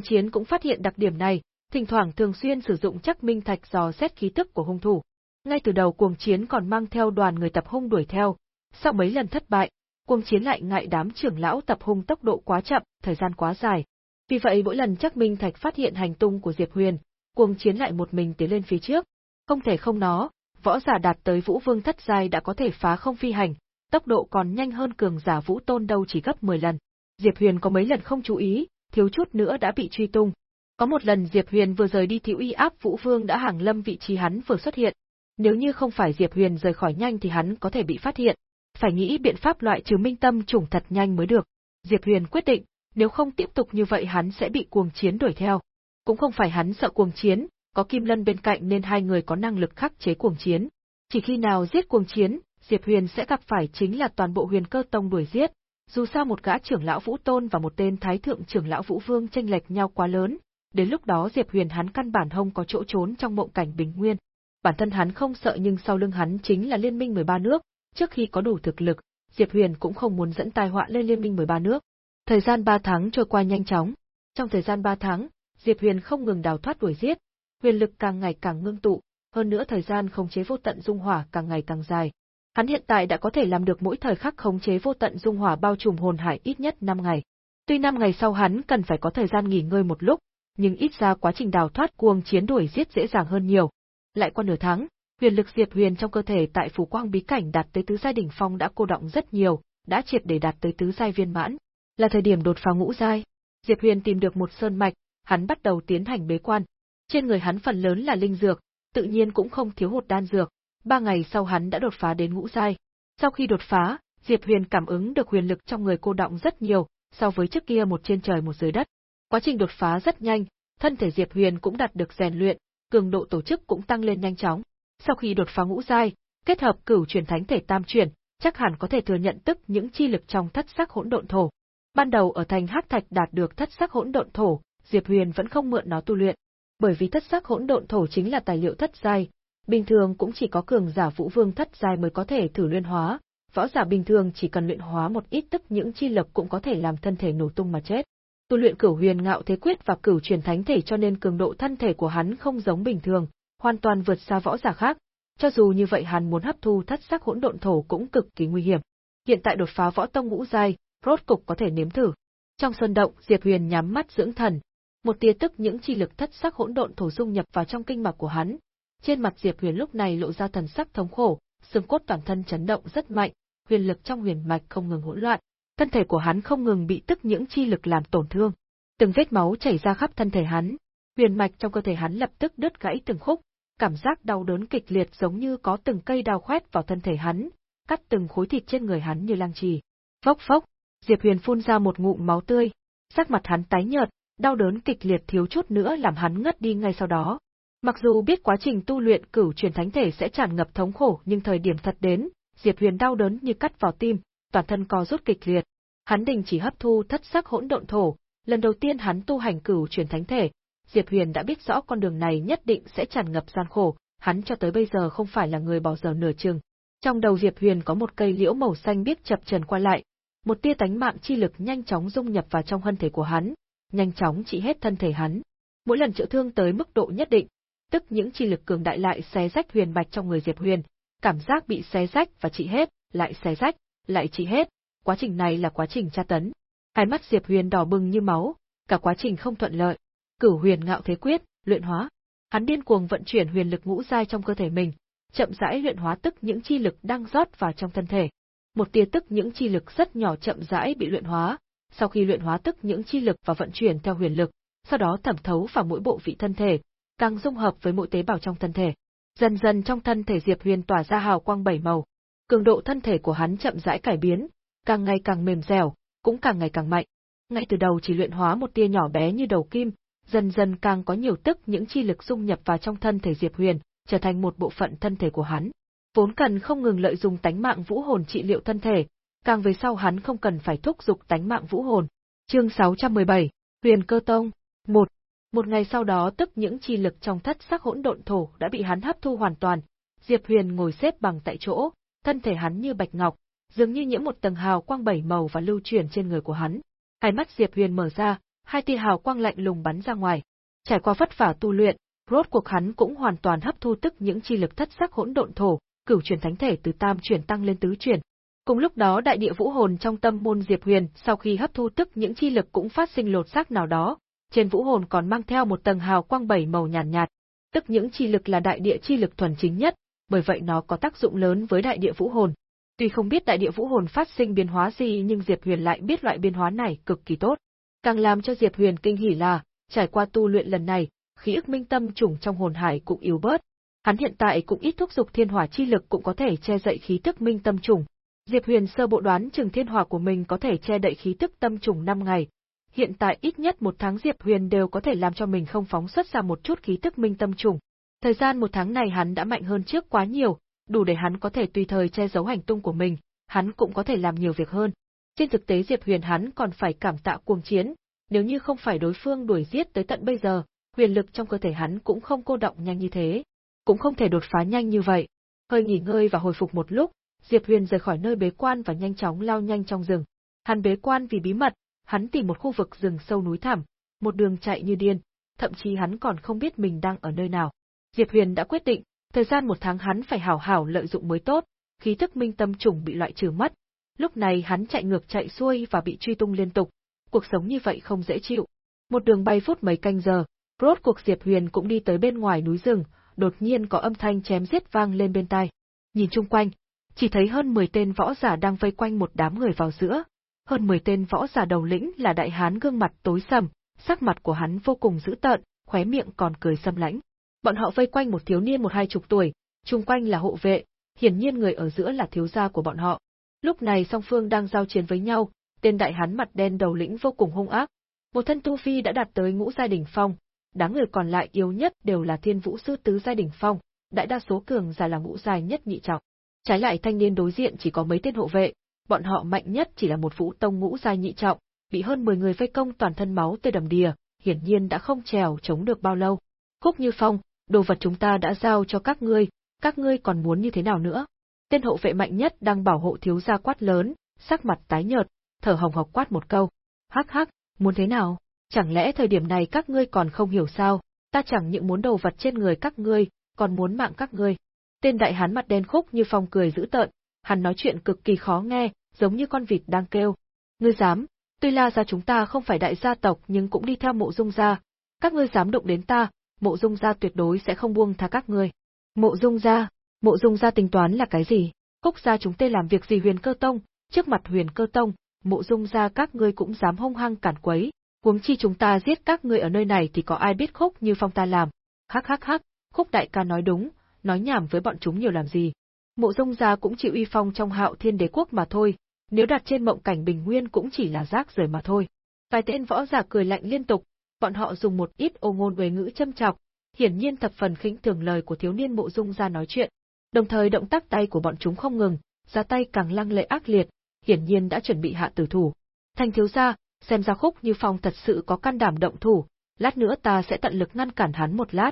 A: Chiến cũng phát hiện đặc điểm này, thỉnh thoảng thường xuyên sử dụng chắc minh thạch dò xét khí tức của hung thủ. Ngay từ đầu Cuồng Chiến còn mang theo đoàn người tập hung đuổi theo, sau mấy lần thất bại, Cuồng Chiến lại ngại đám trưởng lão tập hung tốc độ quá chậm, thời gian quá dài. Vì vậy mỗi lần chắc minh thạch phát hiện hành tung của Diệp Huyền, Cuồng Chiến lại một mình tiến lên phía trước, không thể không nó, võ giả đạt tới Vũ Vương thất giai đã có thể phá không phi hành, tốc độ còn nhanh hơn cường giả Vũ Tôn đâu chỉ gấp 10 lần. Diệp Huyền có mấy lần không chú ý, thiếu chút nữa đã bị truy tung. Có một lần Diệp Huyền vừa rời đi thì uy áp Vũ Vương đã hàng lâm vị trí hắn vừa xuất hiện. Nếu như không phải Diệp Huyền rời khỏi nhanh thì hắn có thể bị phát hiện. Phải nghĩ biện pháp loại trừ minh tâm trùng thật nhanh mới được. Diệp Huyền quyết định, nếu không tiếp tục như vậy hắn sẽ bị cuồng chiến đuổi theo. Cũng không phải hắn sợ cuồng chiến, có Kim Lân bên cạnh nên hai người có năng lực khắc chế cuồng chiến. Chỉ khi nào giết cuồng chiến, Diệp Huyền sẽ gặp phải chính là toàn bộ huyền cơ tông đuổi giết. Dù sao một gã trưởng lão Vũ Tôn và một tên thái thượng trưởng lão Vũ Vương tranh lệch nhau quá lớn, đến lúc đó Diệp Huyền hắn căn bản không có chỗ trốn trong mộng cảnh bình nguyên. Bản thân hắn không sợ nhưng sau lưng hắn chính là liên minh 13 nước, trước khi có đủ thực lực, Diệp Huyền cũng không muốn dẫn tai họa lên liên minh 13 nước. Thời gian 3 tháng trôi qua nhanh chóng. Trong thời gian 3 tháng, Diệp Huyền không ngừng đào thoát đuổi giết, huyền lực càng ngày càng ngưng tụ, hơn nữa thời gian khống chế vô tận dung hỏa càng ngày càng dài. Hắn hiện tại đã có thể làm được mỗi thời khắc khống chế vô tận dung hỏa bao trùm hồn hải ít nhất 5 ngày. Tuy 5 ngày sau hắn cần phải có thời gian nghỉ ngơi một lúc, nhưng ít ra quá trình đào thoát cuồng chiến đuổi giết dễ dàng hơn nhiều. Lại qua nửa tháng, huyền lực Diệp Huyền trong cơ thể tại phủ quang bí cảnh đạt tới tứ giai đỉnh phong đã cô động rất nhiều, đã triệt để đạt tới tứ giai viên mãn. Là thời điểm đột phá ngũ giai. Diệp Huyền tìm được một sơn mạch, hắn bắt đầu tiến hành bế quan, trên người hắn phần lớn là linh dược, tự nhiên cũng không thiếu hụt đan dược, ba ngày sau hắn đã đột phá đến ngũ giai. Sau khi đột phá, Diệp Huyền cảm ứng được huyền lực trong người cô động rất nhiều, so với trước kia một trên trời một dưới đất. Quá trình đột phá rất nhanh, thân thể Diệp Huyền cũng đạt được rèn luyện, cường độ tổ chức cũng tăng lên nhanh chóng. Sau khi đột phá ngũ giai, kết hợp cửu truyền thánh thể tam chuyển, chắc hẳn có thể thừa nhận tức những chi lực trong thất sắc hỗn độn thổ. Ban đầu ở thành Hắc Thạch đạt được thất sắc hỗn độn thổ, Diệp Huyền vẫn không mượn nó tu luyện, bởi vì thất sắc hỗn độn thổ chính là tài liệu thất giai, bình thường cũng chỉ có cường giả vũ vương thất giai mới có thể thử luyện hóa, võ giả bình thường chỉ cần luyện hóa một ít tức những chi lực cũng có thể làm thân thể nổ tung mà chết. Tu luyện cửu huyền ngạo thế quyết và cửu truyền thánh thể cho nên cường độ thân thể của hắn không giống bình thường, hoàn toàn vượt xa võ giả khác. Cho dù như vậy hắn muốn hấp thu thất sắc hỗn độn thổ cũng cực kỳ nguy hiểm. Hiện tại đột phá võ tông ngũ giai, rốt cục có thể nếm thử. Trong sơn động, Diệp Huyền nhắm mắt dưỡng thần, một tia tức những chi lực thất sắc hỗn độn thổ dung nhập vào trong kinh mạch của hắn. Trên mặt Diệp Huyền lúc này lộ ra thần sắc thống khổ, xương cốt toàn thân chấn động rất mạnh, huyền lực trong huyền mạch không ngừng hỗn loạn, thân thể của hắn không ngừng bị tức những chi lực làm tổn thương. Từng vết máu chảy ra khắp thân thể hắn, huyền mạch trong cơ thể hắn lập tức đứt gãy từng khúc, cảm giác đau đớn kịch liệt giống như có từng cây đao khoét vào thân thể hắn, cắt từng khối thịt trên người hắn như lang trì. Phốc phốc, Diệp Huyền phun ra một ngụm máu tươi, sắc mặt hắn tái nhợt, đau đớn kịch liệt thiếu chút nữa làm hắn ngất đi ngay sau đó. Mặc dù biết quá trình tu luyện cửu truyền thánh thể sẽ tràn ngập thống khổ nhưng thời điểm thật đến, Diệp Huyền đau đớn như cắt vào tim, toàn thân co rút kịch liệt. Hắn đình chỉ hấp thu thất sắc hỗn độn thổ, lần đầu tiên hắn tu hành cửu truyền thánh thể, Diệp Huyền đã biết rõ con đường này nhất định sẽ tràn ngập gian khổ, hắn cho tới bây giờ không phải là người bỏ giờ nửa chừng. Trong đầu Diệp Huyền có một cây liễu màu xanh biết chập trần qua lại, một tia tánh mạng chi lực nhanh chóng dung nhập vào trong thân thể của hắn, nhanh chóng trị hết thân thể hắn. Mỗi lần chữa thương tới mức độ nhất định, tức những chi lực cường đại lại xé rách huyền bạch trong người Diệp Huyền, cảm giác bị xé rách và trị hết, lại xé rách, lại trị hết, quá trình này là quá trình tra tấn. Hai mắt Diệp Huyền đỏ bừng như máu, cả quá trình không thuận lợi. Cửu Huyền Ngạo Thế Quyết, luyện hóa. Hắn điên cuồng vận chuyển huyền lực ngũ giai trong cơ thể mình, chậm rãi luyện hóa tức những chi lực đang rót vào trong thân thể. Một tia tức những chi lực rất nhỏ chậm rãi bị luyện hóa, sau khi luyện hóa tức những chi lực và vận chuyển theo huyền lực, sau đó thẩm thấu vào mỗi bộ vị thân thể, càng dung hợp với mỗi tế bào trong thân thể. Dần dần trong thân thể Diệp Huyền tỏa ra hào quang bảy màu, cường độ thân thể của hắn chậm rãi cải biến, càng ngày càng mềm dẻo, cũng càng ngày càng mạnh. Ngay từ đầu chỉ luyện hóa một tia nhỏ bé như đầu kim, dần dần càng có nhiều tức những chi lực dung nhập vào trong thân thể Diệp Huyền, trở thành một bộ phận thân thể của hắn. Vốn cần không ngừng lợi dụng tánh mạng vũ hồn trị liệu thân thể, càng về sau hắn không cần phải thúc giục tánh mạng vũ hồn. Chương 617, Huyền Cơ Tông, 1. Một ngày sau đó tức những chi lực trong thất sắc hỗn độn thổ đã bị hắn hấp thu hoàn toàn. Diệp Huyền ngồi xếp bằng tại chỗ, thân thể hắn như bạch ngọc, dường như nhiễm một tầng hào quang bảy màu và lưu chuyển trên người của hắn. Hai mắt Diệp Huyền mở ra, hai tia hào quang lạnh lùng bắn ra ngoài. Trải qua vất vả tu luyện, rốt cuộc hắn cũng hoàn toàn hấp thu tức những chi lực thất sắc hỗn độn thổ, cửu chuyển thánh thể từ tam chuyển tăng lên tứ chuyển. Cùng lúc đó đại địa vũ hồn trong tâm môn Diệp Huyền sau khi hấp thu tức những chi lực cũng phát sinh lột xác nào đó, trên vũ hồn còn mang theo một tầng hào quang bảy màu nhàn nhạt, nhạt, tức những chi lực là đại địa chi lực thuần chính nhất, bởi vậy nó có tác dụng lớn với đại địa vũ hồn. Tuy không biết đại địa vũ hồn phát sinh biến hóa gì nhưng Diệp Huyền lại biết loại biến hóa này cực kỳ tốt. Càng làm cho Diệp Huyền kinh hỉ là, trải qua tu luyện lần này, khí ức minh tâm trùng trong hồn hải cũng yếu bớt. Hắn hiện tại cũng ít thúc dục thiên hỏa chi lực cũng có thể che dậy khí tức minh tâm trùng. Diệp Huyền sơ bộ đoán chừng thiên hỏa của mình có thể che đậy khí tức tâm trùng 5 ngày, hiện tại ít nhất một tháng Diệp Huyền đều có thể làm cho mình không phóng xuất ra một chút khí tức minh tâm trùng. Thời gian một tháng này hắn đã mạnh hơn trước quá nhiều, đủ để hắn có thể tùy thời che giấu hành tung của mình, hắn cũng có thể làm nhiều việc hơn. Trên thực tế Diệp Huyền hắn còn phải cảm tạ cuồng chiến, nếu như không phải đối phương đuổi giết tới tận bây giờ, huyền lực trong cơ thể hắn cũng không cô động nhanh như thế, cũng không thể đột phá nhanh như vậy. Hơi nghỉ ngơi và hồi phục một lúc, Diệp Huyền rời khỏi nơi bế quan và nhanh chóng lao nhanh trong rừng. Hắn bế quan vì bí mật, hắn tìm một khu vực rừng sâu núi thẳm, một đường chạy như điên, thậm chí hắn còn không biết mình đang ở nơi nào. Diệp Huyền đã quyết định, thời gian một tháng hắn phải hảo hảo lợi dụng mới tốt, khí thức minh tâm trùng bị loại trừ mất. Lúc này hắn chạy ngược chạy xuôi và bị truy tung liên tục, cuộc sống như vậy không dễ chịu. Một đường bay phút mấy canh giờ, rốt cuộc Diệp Huyền cũng đi tới bên ngoài núi rừng, đột nhiên có âm thanh chém giết vang lên bên tai. Nhìn chung quanh, chỉ thấy hơn 10 tên võ giả đang vây quanh một đám người vào giữa, hơn 10 tên võ giả đầu lĩnh là đại hán gương mặt tối sầm, sắc mặt của hắn vô cùng dữ tợn, khóe miệng còn cười xâm lãnh. Bọn họ vây quanh một thiếu niên một hai chục tuổi, chung quanh là hộ vệ, hiển nhiên người ở giữa là thiếu gia của bọn họ. Lúc này song phương đang giao chiến với nhau, tên đại hán mặt đen đầu lĩnh vô cùng hung ác. Một thân tu phi đã đạt tới ngũ giai đỉnh phong, đáng người còn lại yếu nhất đều là thiên vũ sư tứ giai đỉnh phong, đại đa số cường giả là ngũ giai nhất nhị trọng. Trái lại thanh niên đối diện chỉ có mấy tên hộ vệ, bọn họ mạnh nhất chỉ là một vũ tông ngũ giai nhị trọng, bị hơn 10 người vây công toàn thân máu tươi đầm đìa, hiển nhiên đã không trèo chống được bao lâu. Khúc Như Phong, đồ vật chúng ta đã giao cho các ngươi, các ngươi còn muốn như thế nào nữa? Tên hộ vệ mạnh nhất đang bảo hộ thiếu gia quát lớn, sắc mặt tái nhợt, thở hồng hộc quát một câu. Hắc hắc, muốn thế nào? Chẳng lẽ thời điểm này các ngươi còn không hiểu sao? Ta chẳng những muốn đồ vật trên người các ngươi, còn muốn mạng các ngươi. Tên đại hán mặt đen khúc như phong cười dữ tợn, hắn nói chuyện cực kỳ khó nghe, giống như con vịt đang kêu. Ngươi dám, tuy la gia chúng ta không phải đại gia tộc nhưng cũng đi theo mộ dung gia. Các ngươi dám động đến ta, mộ dung gia tuyệt đối sẽ không buông tha các ngươi. Mộ dung gia, mộ dung gia tính toán là cái gì? Khúc gia chúng tê làm việc gì huyền cơ tông, trước mặt huyền cơ tông, mộ dung gia các ngươi cũng dám hung hăng cản quấy, huống chi chúng ta giết các ngươi ở nơi này thì có ai biết khúc như phong ta làm. Hắc hắc hắc, khúc đại ca nói đúng, nói nhảm với bọn chúng nhiều làm gì. Mộ dung gia cũng chịu uy phong trong hạo thiên đế quốc mà thôi, nếu đặt trên mộng cảnh bình nguyên cũng chỉ là rác rưởi mà thôi. Vài tên võ giả cười lạnh liên tục, bọn họ dùng một ít ô ngôn uế ngữ châm chọc, hiển nhiên thập phần khinh thường lời của thiếu niên mộ dung gia nói chuyện. Đồng thời động tác tay của bọn chúng không ngừng, ra tay càng lăng lệ ác liệt, hiển nhiên đã chuẩn bị hạ tử thủ. Thanh thiếu gia, xem ra khúc như phong thật sự có can đảm động thủ, lát nữa ta sẽ tận lực ngăn cản hắn một lát.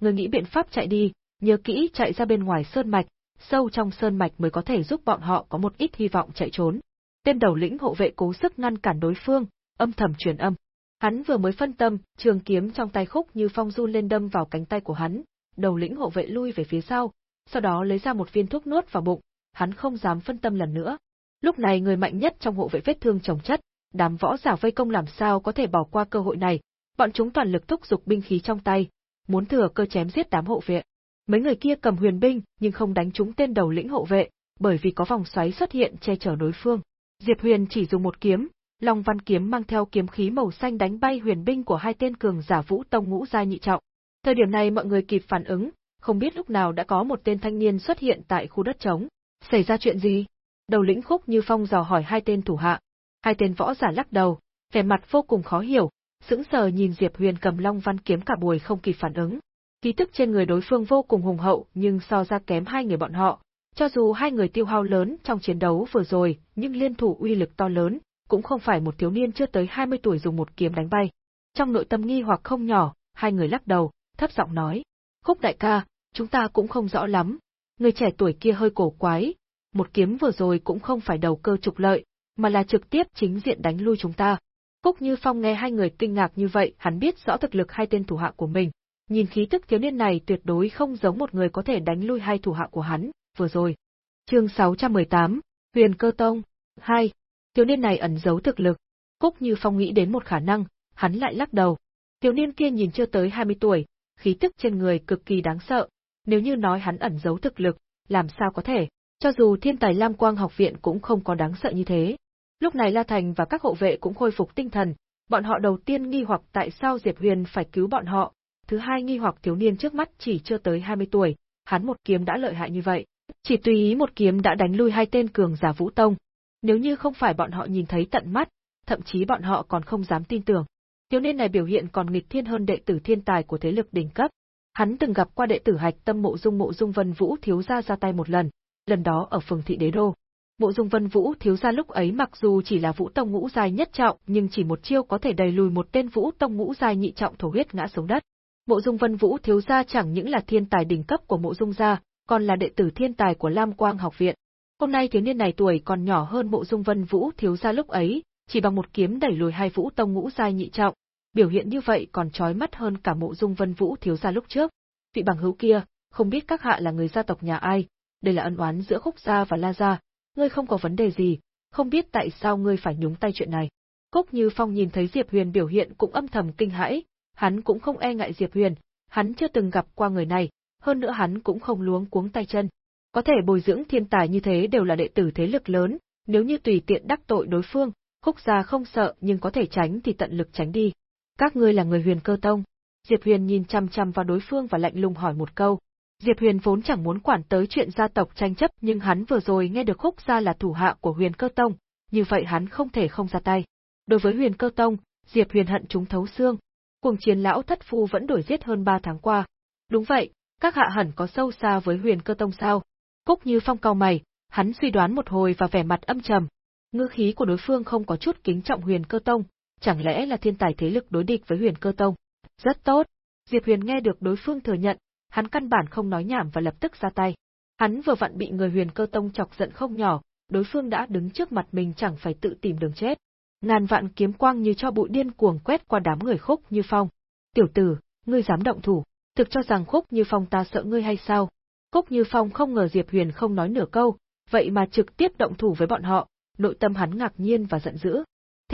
A: Người nghĩ biện pháp chạy đi, nhớ kỹ chạy ra bên ngoài sơn mạch, sâu trong sơn mạch mới có thể giúp bọn họ có một ít hy vọng chạy trốn. Tên đầu lĩnh hộ vệ cố sức ngăn cản đối phương, âm thầm truyền âm. Hắn vừa mới phân tâm, trường kiếm trong tay khúc như phong run lên đâm vào cánh tay của hắn, đầu lĩnh hộ vệ lui về phía sau, sau đó lấy ra một viên thuốc nuốt vào bụng, hắn không dám phân tâm lần nữa. Lúc này người mạnh nhất trong hộ vệ vết thương chồng chất, đám võ giả vây công làm sao có thể bỏ qua cơ hội này, bọn chúng toàn lực thúc giục binh khí trong tay, muốn thừa cơ chém giết đám hộ vệ. Mấy người kia cầm huyền binh nhưng không đánh trúng tên đầu lĩnh hộ vệ, bởi vì có vòng xoáy xuất hiện che chở đối phương. Diệp Huyền chỉ dùng một kiếm, Long Văn kiếm mang theo kiếm khí màu xanh đánh bay huyền binh của hai tên cường giả Vũ Tông ngũ giai nhị trọng. Thời điểm này mọi người kịp phản ứng, không biết lúc nào đã có một tên thanh niên xuất hiện tại khu đất trống. Xảy ra chuyện gì? Đầu lĩnh khúc như phong dò hỏi hai tên thủ hạ. Hai tên võ giả lắc đầu, vẻ mặt vô cùng khó hiểu, sững sờ nhìn Diệp Huyền cầm Long Văn kiếm cả buổi không kịp phản ứng. Ký tức trên người đối phương vô cùng hùng hậu nhưng so ra kém hai người bọn họ. Cho dù hai người tiêu hao lớn trong chiến đấu vừa rồi, nhưng liên thủ uy lực to lớn, cũng không phải một thiếu niên chưa tới 20 tuổi dùng một kiếm đánh bay. Trong nội tâm nghi hoặc không nhỏ, hai người lắc đầu, thấp giọng nói. Khúc đại ca, chúng ta cũng không rõ lắm. Người trẻ tuổi kia hơi cổ quái. Một kiếm vừa rồi cũng không phải đầu cơ trục lợi, mà là trực tiếp chính diện đánh lui chúng ta. Cúc Như Phong nghe hai người kinh ngạc như vậy, hắn biết rõ thực lực hai tên thủ hạ của mình. Nhìn khí tức thiếu niên này tuyệt đối không giống một người có thể đánh lui hai thủ hạ của hắn, vừa rồi. Chương 618, Huyền Cơ Tông 2. Thiếu niên này ẩn giấu thực lực. Cúc Như Phong nghĩ đến một khả năng, hắn lại lắc đầu. Thiếu niên kia nhìn chưa tới 20 tuổi, khí tức trên người cực kỳ đáng sợ. Nếu như nói hắn ẩn giấu thực lực, làm sao có thể? Cho dù thiên tài Lam Quang học viện cũng không có đáng sợ như thế. Lúc này La Thành và các hộ vệ cũng khôi phục tinh thần, bọn họ đầu tiên nghi hoặc tại sao Diệp Huyền phải cứu bọn họ, thứ hai nghi hoặc thiếu niên trước mắt chỉ chưa tới 20 tuổi, hắn một kiếm đã lợi hại như vậy. Chỉ tùy ý một kiếm đã đánh lui hai tên cường giả Vũ Tông. Nếu như không phải bọn họ nhìn thấy tận mắt, thậm chí bọn họ còn không dám tin tưởng. Thiếu niên này biểu hiện còn nghịch thiên hơn đệ tử thiên tài của thế lực đỉnh cấp. Hắn từng gặp qua đệ tử hạch tâm mộ dung mộ dung vân vũ thiếu gia ra tay một lần, lần đó ở phường thị đế đô. Mộ dung vân vũ thiếu gia lúc ấy mặc dù chỉ là vũ tông ngũ giai nhất trọng nhưng chỉ một chiêu có thể đẩy lùi một tên vũ tông ngũ giai nhị trọng thổ huyết ngã xuống đất. Mộ Dung Vân Vũ thiếu gia chẳng những là thiên tài đỉnh cấp của Mộ Dung gia, còn là đệ tử thiên tài của Lam Quang học viện. Hôm nay thiếu niên này tuổi còn nhỏ hơn Mộ Dung Vân Vũ thiếu gia lúc ấy, chỉ bằng một kiếm đẩy lùi hai vũ tông ngũ giai nhị trọng, biểu hiện như vậy còn chói mắt hơn cả Mộ Dung Vân Vũ thiếu gia lúc trước. Vị bằng hữu kia, không biết các hạ là người gia tộc nhà ai, đây là ân oán giữa Khúc gia và La gia, ngươi không có vấn đề gì, không biết tại sao ngươi phải nhúng tay chuyện này. Cốc Như Phong nhìn thấy Diệp Huyền biểu hiện cũng âm thầm kinh hãi, hắn cũng không e ngại Diệp Huyền, hắn chưa từng gặp qua người này, hơn nữa hắn cũng không luống cuống tay chân. Có thể bồi dưỡng thiên tài như thế đều là đệ tử thế lực lớn, nếu như tùy tiện đắc tội đối phương, khúc gia không sợ nhưng có thể tránh thì tận lực tránh đi. Các ngươi là người huyền cơ tông. Diệp Huyền nhìn chăm chăm vào đối phương và lạnh lùng hỏi một câu. Diệp Huyền vốn chẳng muốn quản tới chuyện gia tộc tranh chấp nhưng hắn vừa rồi nghe được khúc gia là thủ hạ của huyền cơ tông, như vậy hắn không thể không ra tay. Đối với huyền cơ tông, Diệp Huyền hận chúng thấu xương, cuồng chiến lão thất phu vẫn đổi giết hơn ba tháng qua. Đúng vậy, các hạ hẳn có sâu xa với huyền cơ tông sao. Cúc như phong cao mày, hắn suy đoán một hồi và vẻ mặt âm trầm. Ngư khí của đối phương không có chút kính trọng Huyền Cơ Tông, chẳng lẽ là thiên tài thế lực đối địch với Huyền Cơ Tông? Rất tốt. Diệp Huyền nghe được đối phương thừa nhận, hắn căn bản không nói nhảm và lập tức ra tay. Hắn vừa vặn bị người Huyền Cơ Tông chọc giận không nhỏ, đối phương đã đứng trước mặt mình chẳng phải tự tìm đường chết. Ngàn vạn kiếm quang như cho bụi điên cuồng quét qua đám người khúc như phong. Tiểu tử, ngươi dám động thủ, thực cho rằng khúc như phong ta sợ ngươi hay sao? Khúc như phong không ngờ Diệp Huyền không nói nửa câu, vậy mà trực tiếp động thủ với bọn họ, nội tâm hắn ngạc nhiên và giận dữ.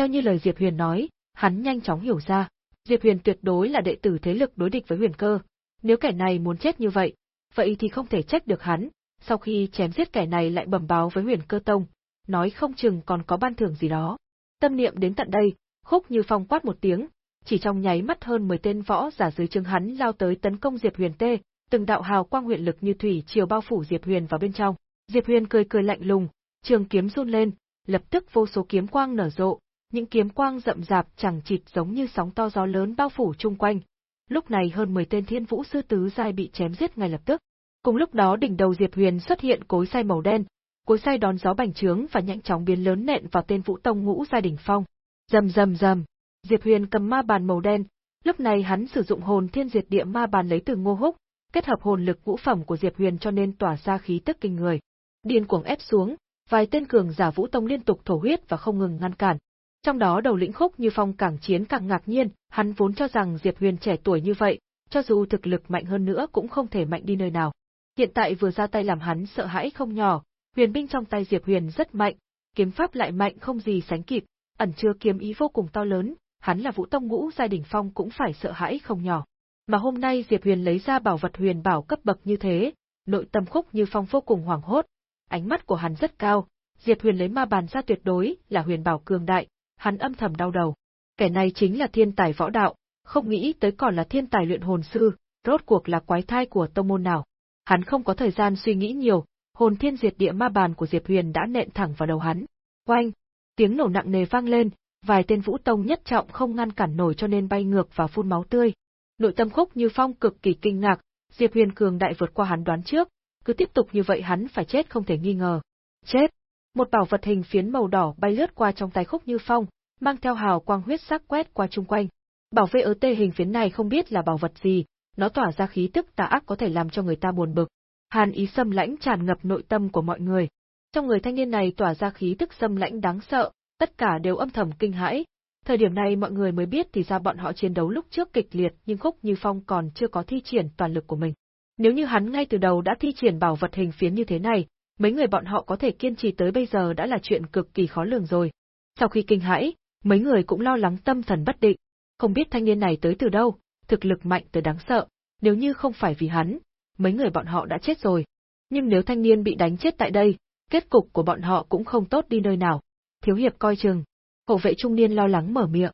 A: Theo như lời Diệp Huyền nói, hắn nhanh chóng hiểu ra, Diệp Huyền tuyệt đối là đệ tử thế lực đối địch với Huyền Cơ. Nếu kẻ này muốn chết như vậy, vậy thì không thể trách được hắn, sau khi chém giết kẻ này lại bẩm báo với Huyền Cơ Tông, nói không chừng còn có ban thưởng gì đó. Tâm niệm đến tận đây, Khúc Như Phong quát một tiếng, chỉ trong nháy mắt hơn 10 tên võ giả dưới trường hắn lao tới tấn công Diệp Huyền Tê, từng đạo hào quang huyền lực như thủy triều bao phủ Diệp Huyền vào bên trong. Diệp Huyền cười cười lạnh lùng, trường kiếm run lên, lập tức vô số kiếm quang nở rộ, những kiếm quang rậm rạp chẳng chịt giống như sóng to gió lớn bao phủ chung quanh. Lúc này hơn 10 tên thiên vũ sư tứ giai bị chém giết ngay lập tức. Cùng lúc đó đỉnh đầu Diệp Huyền xuất hiện cối xay màu đen, cối xay đón gió bành trướng và nhanh chóng biến lớn nện vào tên Vũ Tông ngũ giai đỉnh phong. Rầm rầm rầm, Diệp Huyền cầm ma bàn màu đen, lúc này hắn sử dụng hồn thiên diệt địa ma bàn lấy từ Ngô Húc, kết hợp hồn lực vũ phẩm của Diệp Huyền cho nên tỏa ra khí tức kinh người. Điên cuồng ép xuống, vài tên cường giả Vũ Tông liên tục thổ huyết và không ngừng ngăn cản. Trong đó đầu lĩnh khúc như phong càng chiến càng ngạc nhiên, hắn vốn cho rằng Diệp Huyền trẻ tuổi như vậy, cho dù thực lực mạnh hơn nữa cũng không thể mạnh đi nơi nào. Hiện tại vừa ra tay làm hắn sợ hãi không nhỏ, huyền binh trong tay Diệp Huyền rất mạnh, kiếm pháp lại mạnh không gì sánh kịp, ẩn chứa kiếm ý vô cùng to lớn, hắn là Vũ Tông ngũ giai đỉnh phong cũng phải sợ hãi không nhỏ. Mà hôm nay Diệp Huyền lấy ra bảo vật huyền bảo cấp bậc như thế, nội tâm khúc như phong vô cùng hoảng hốt, ánh mắt của hắn rất cao, Diệp Huyền lấy ma bàn ra tuyệt đối là huyền bảo cường đại, hắn âm thầm đau đầu. Kẻ này chính là thiên tài võ đạo, không nghĩ tới còn là thiên tài luyện hồn sư, rốt cuộc là quái thai của tông môn nào. Hắn không có thời gian suy nghĩ nhiều, hồn thiên diệt địa ma bàn của Diệp Huyền đã nện thẳng vào đầu hắn. Oanh! Tiếng nổ nặng nề vang lên, vài tên vũ tông nhất trọng không ngăn cản nổi cho nên bay ngược và phun máu tươi. Nội tâm khúc như phong cực kỳ kinh ngạc, Diệp Huyền cường đại vượt qua hắn đoán trước, cứ tiếp tục như vậy hắn phải chết không thể nghi ngờ. Chết! Một bảo vật hình phiến màu đỏ bay lướt qua trong tay khúc như phong, mang theo hào quang huyết sắc quét qua chung quanh. Bảo vệ ở tê hình phiến này không biết là bảo vật gì, nó tỏa ra khí tức tà ác có thể làm cho người ta buồn bực. Hàn ý xâm lãnh tràn ngập nội tâm của mọi người. Trong người thanh niên này tỏa ra khí tức xâm lãnh đáng sợ, tất cả đều âm thầm kinh hãi. Thời điểm này mọi người mới biết thì ra bọn họ chiến đấu lúc trước kịch liệt nhưng Khúc Như Phong còn chưa có thi triển toàn lực của mình. Nếu như hắn ngay từ đầu đã thi triển bảo vật hình phiến như thế này, mấy người bọn họ có thể kiên trì tới bây giờ đã là chuyện cực kỳ khó lường rồi. Sau khi kinh hãi, mấy người cũng lo lắng tâm thần bất định, không biết thanh niên này tới từ đâu, thực lực mạnh tới đáng sợ, nếu như không phải vì hắn, mấy người bọn họ đã chết rồi. Nhưng nếu thanh niên bị đánh chết tại đây, kết cục của bọn họ cũng không tốt đi nơi nào. Thiếu hiệp coi chừng. Hộ vệ trung niên lo lắng mở miệng.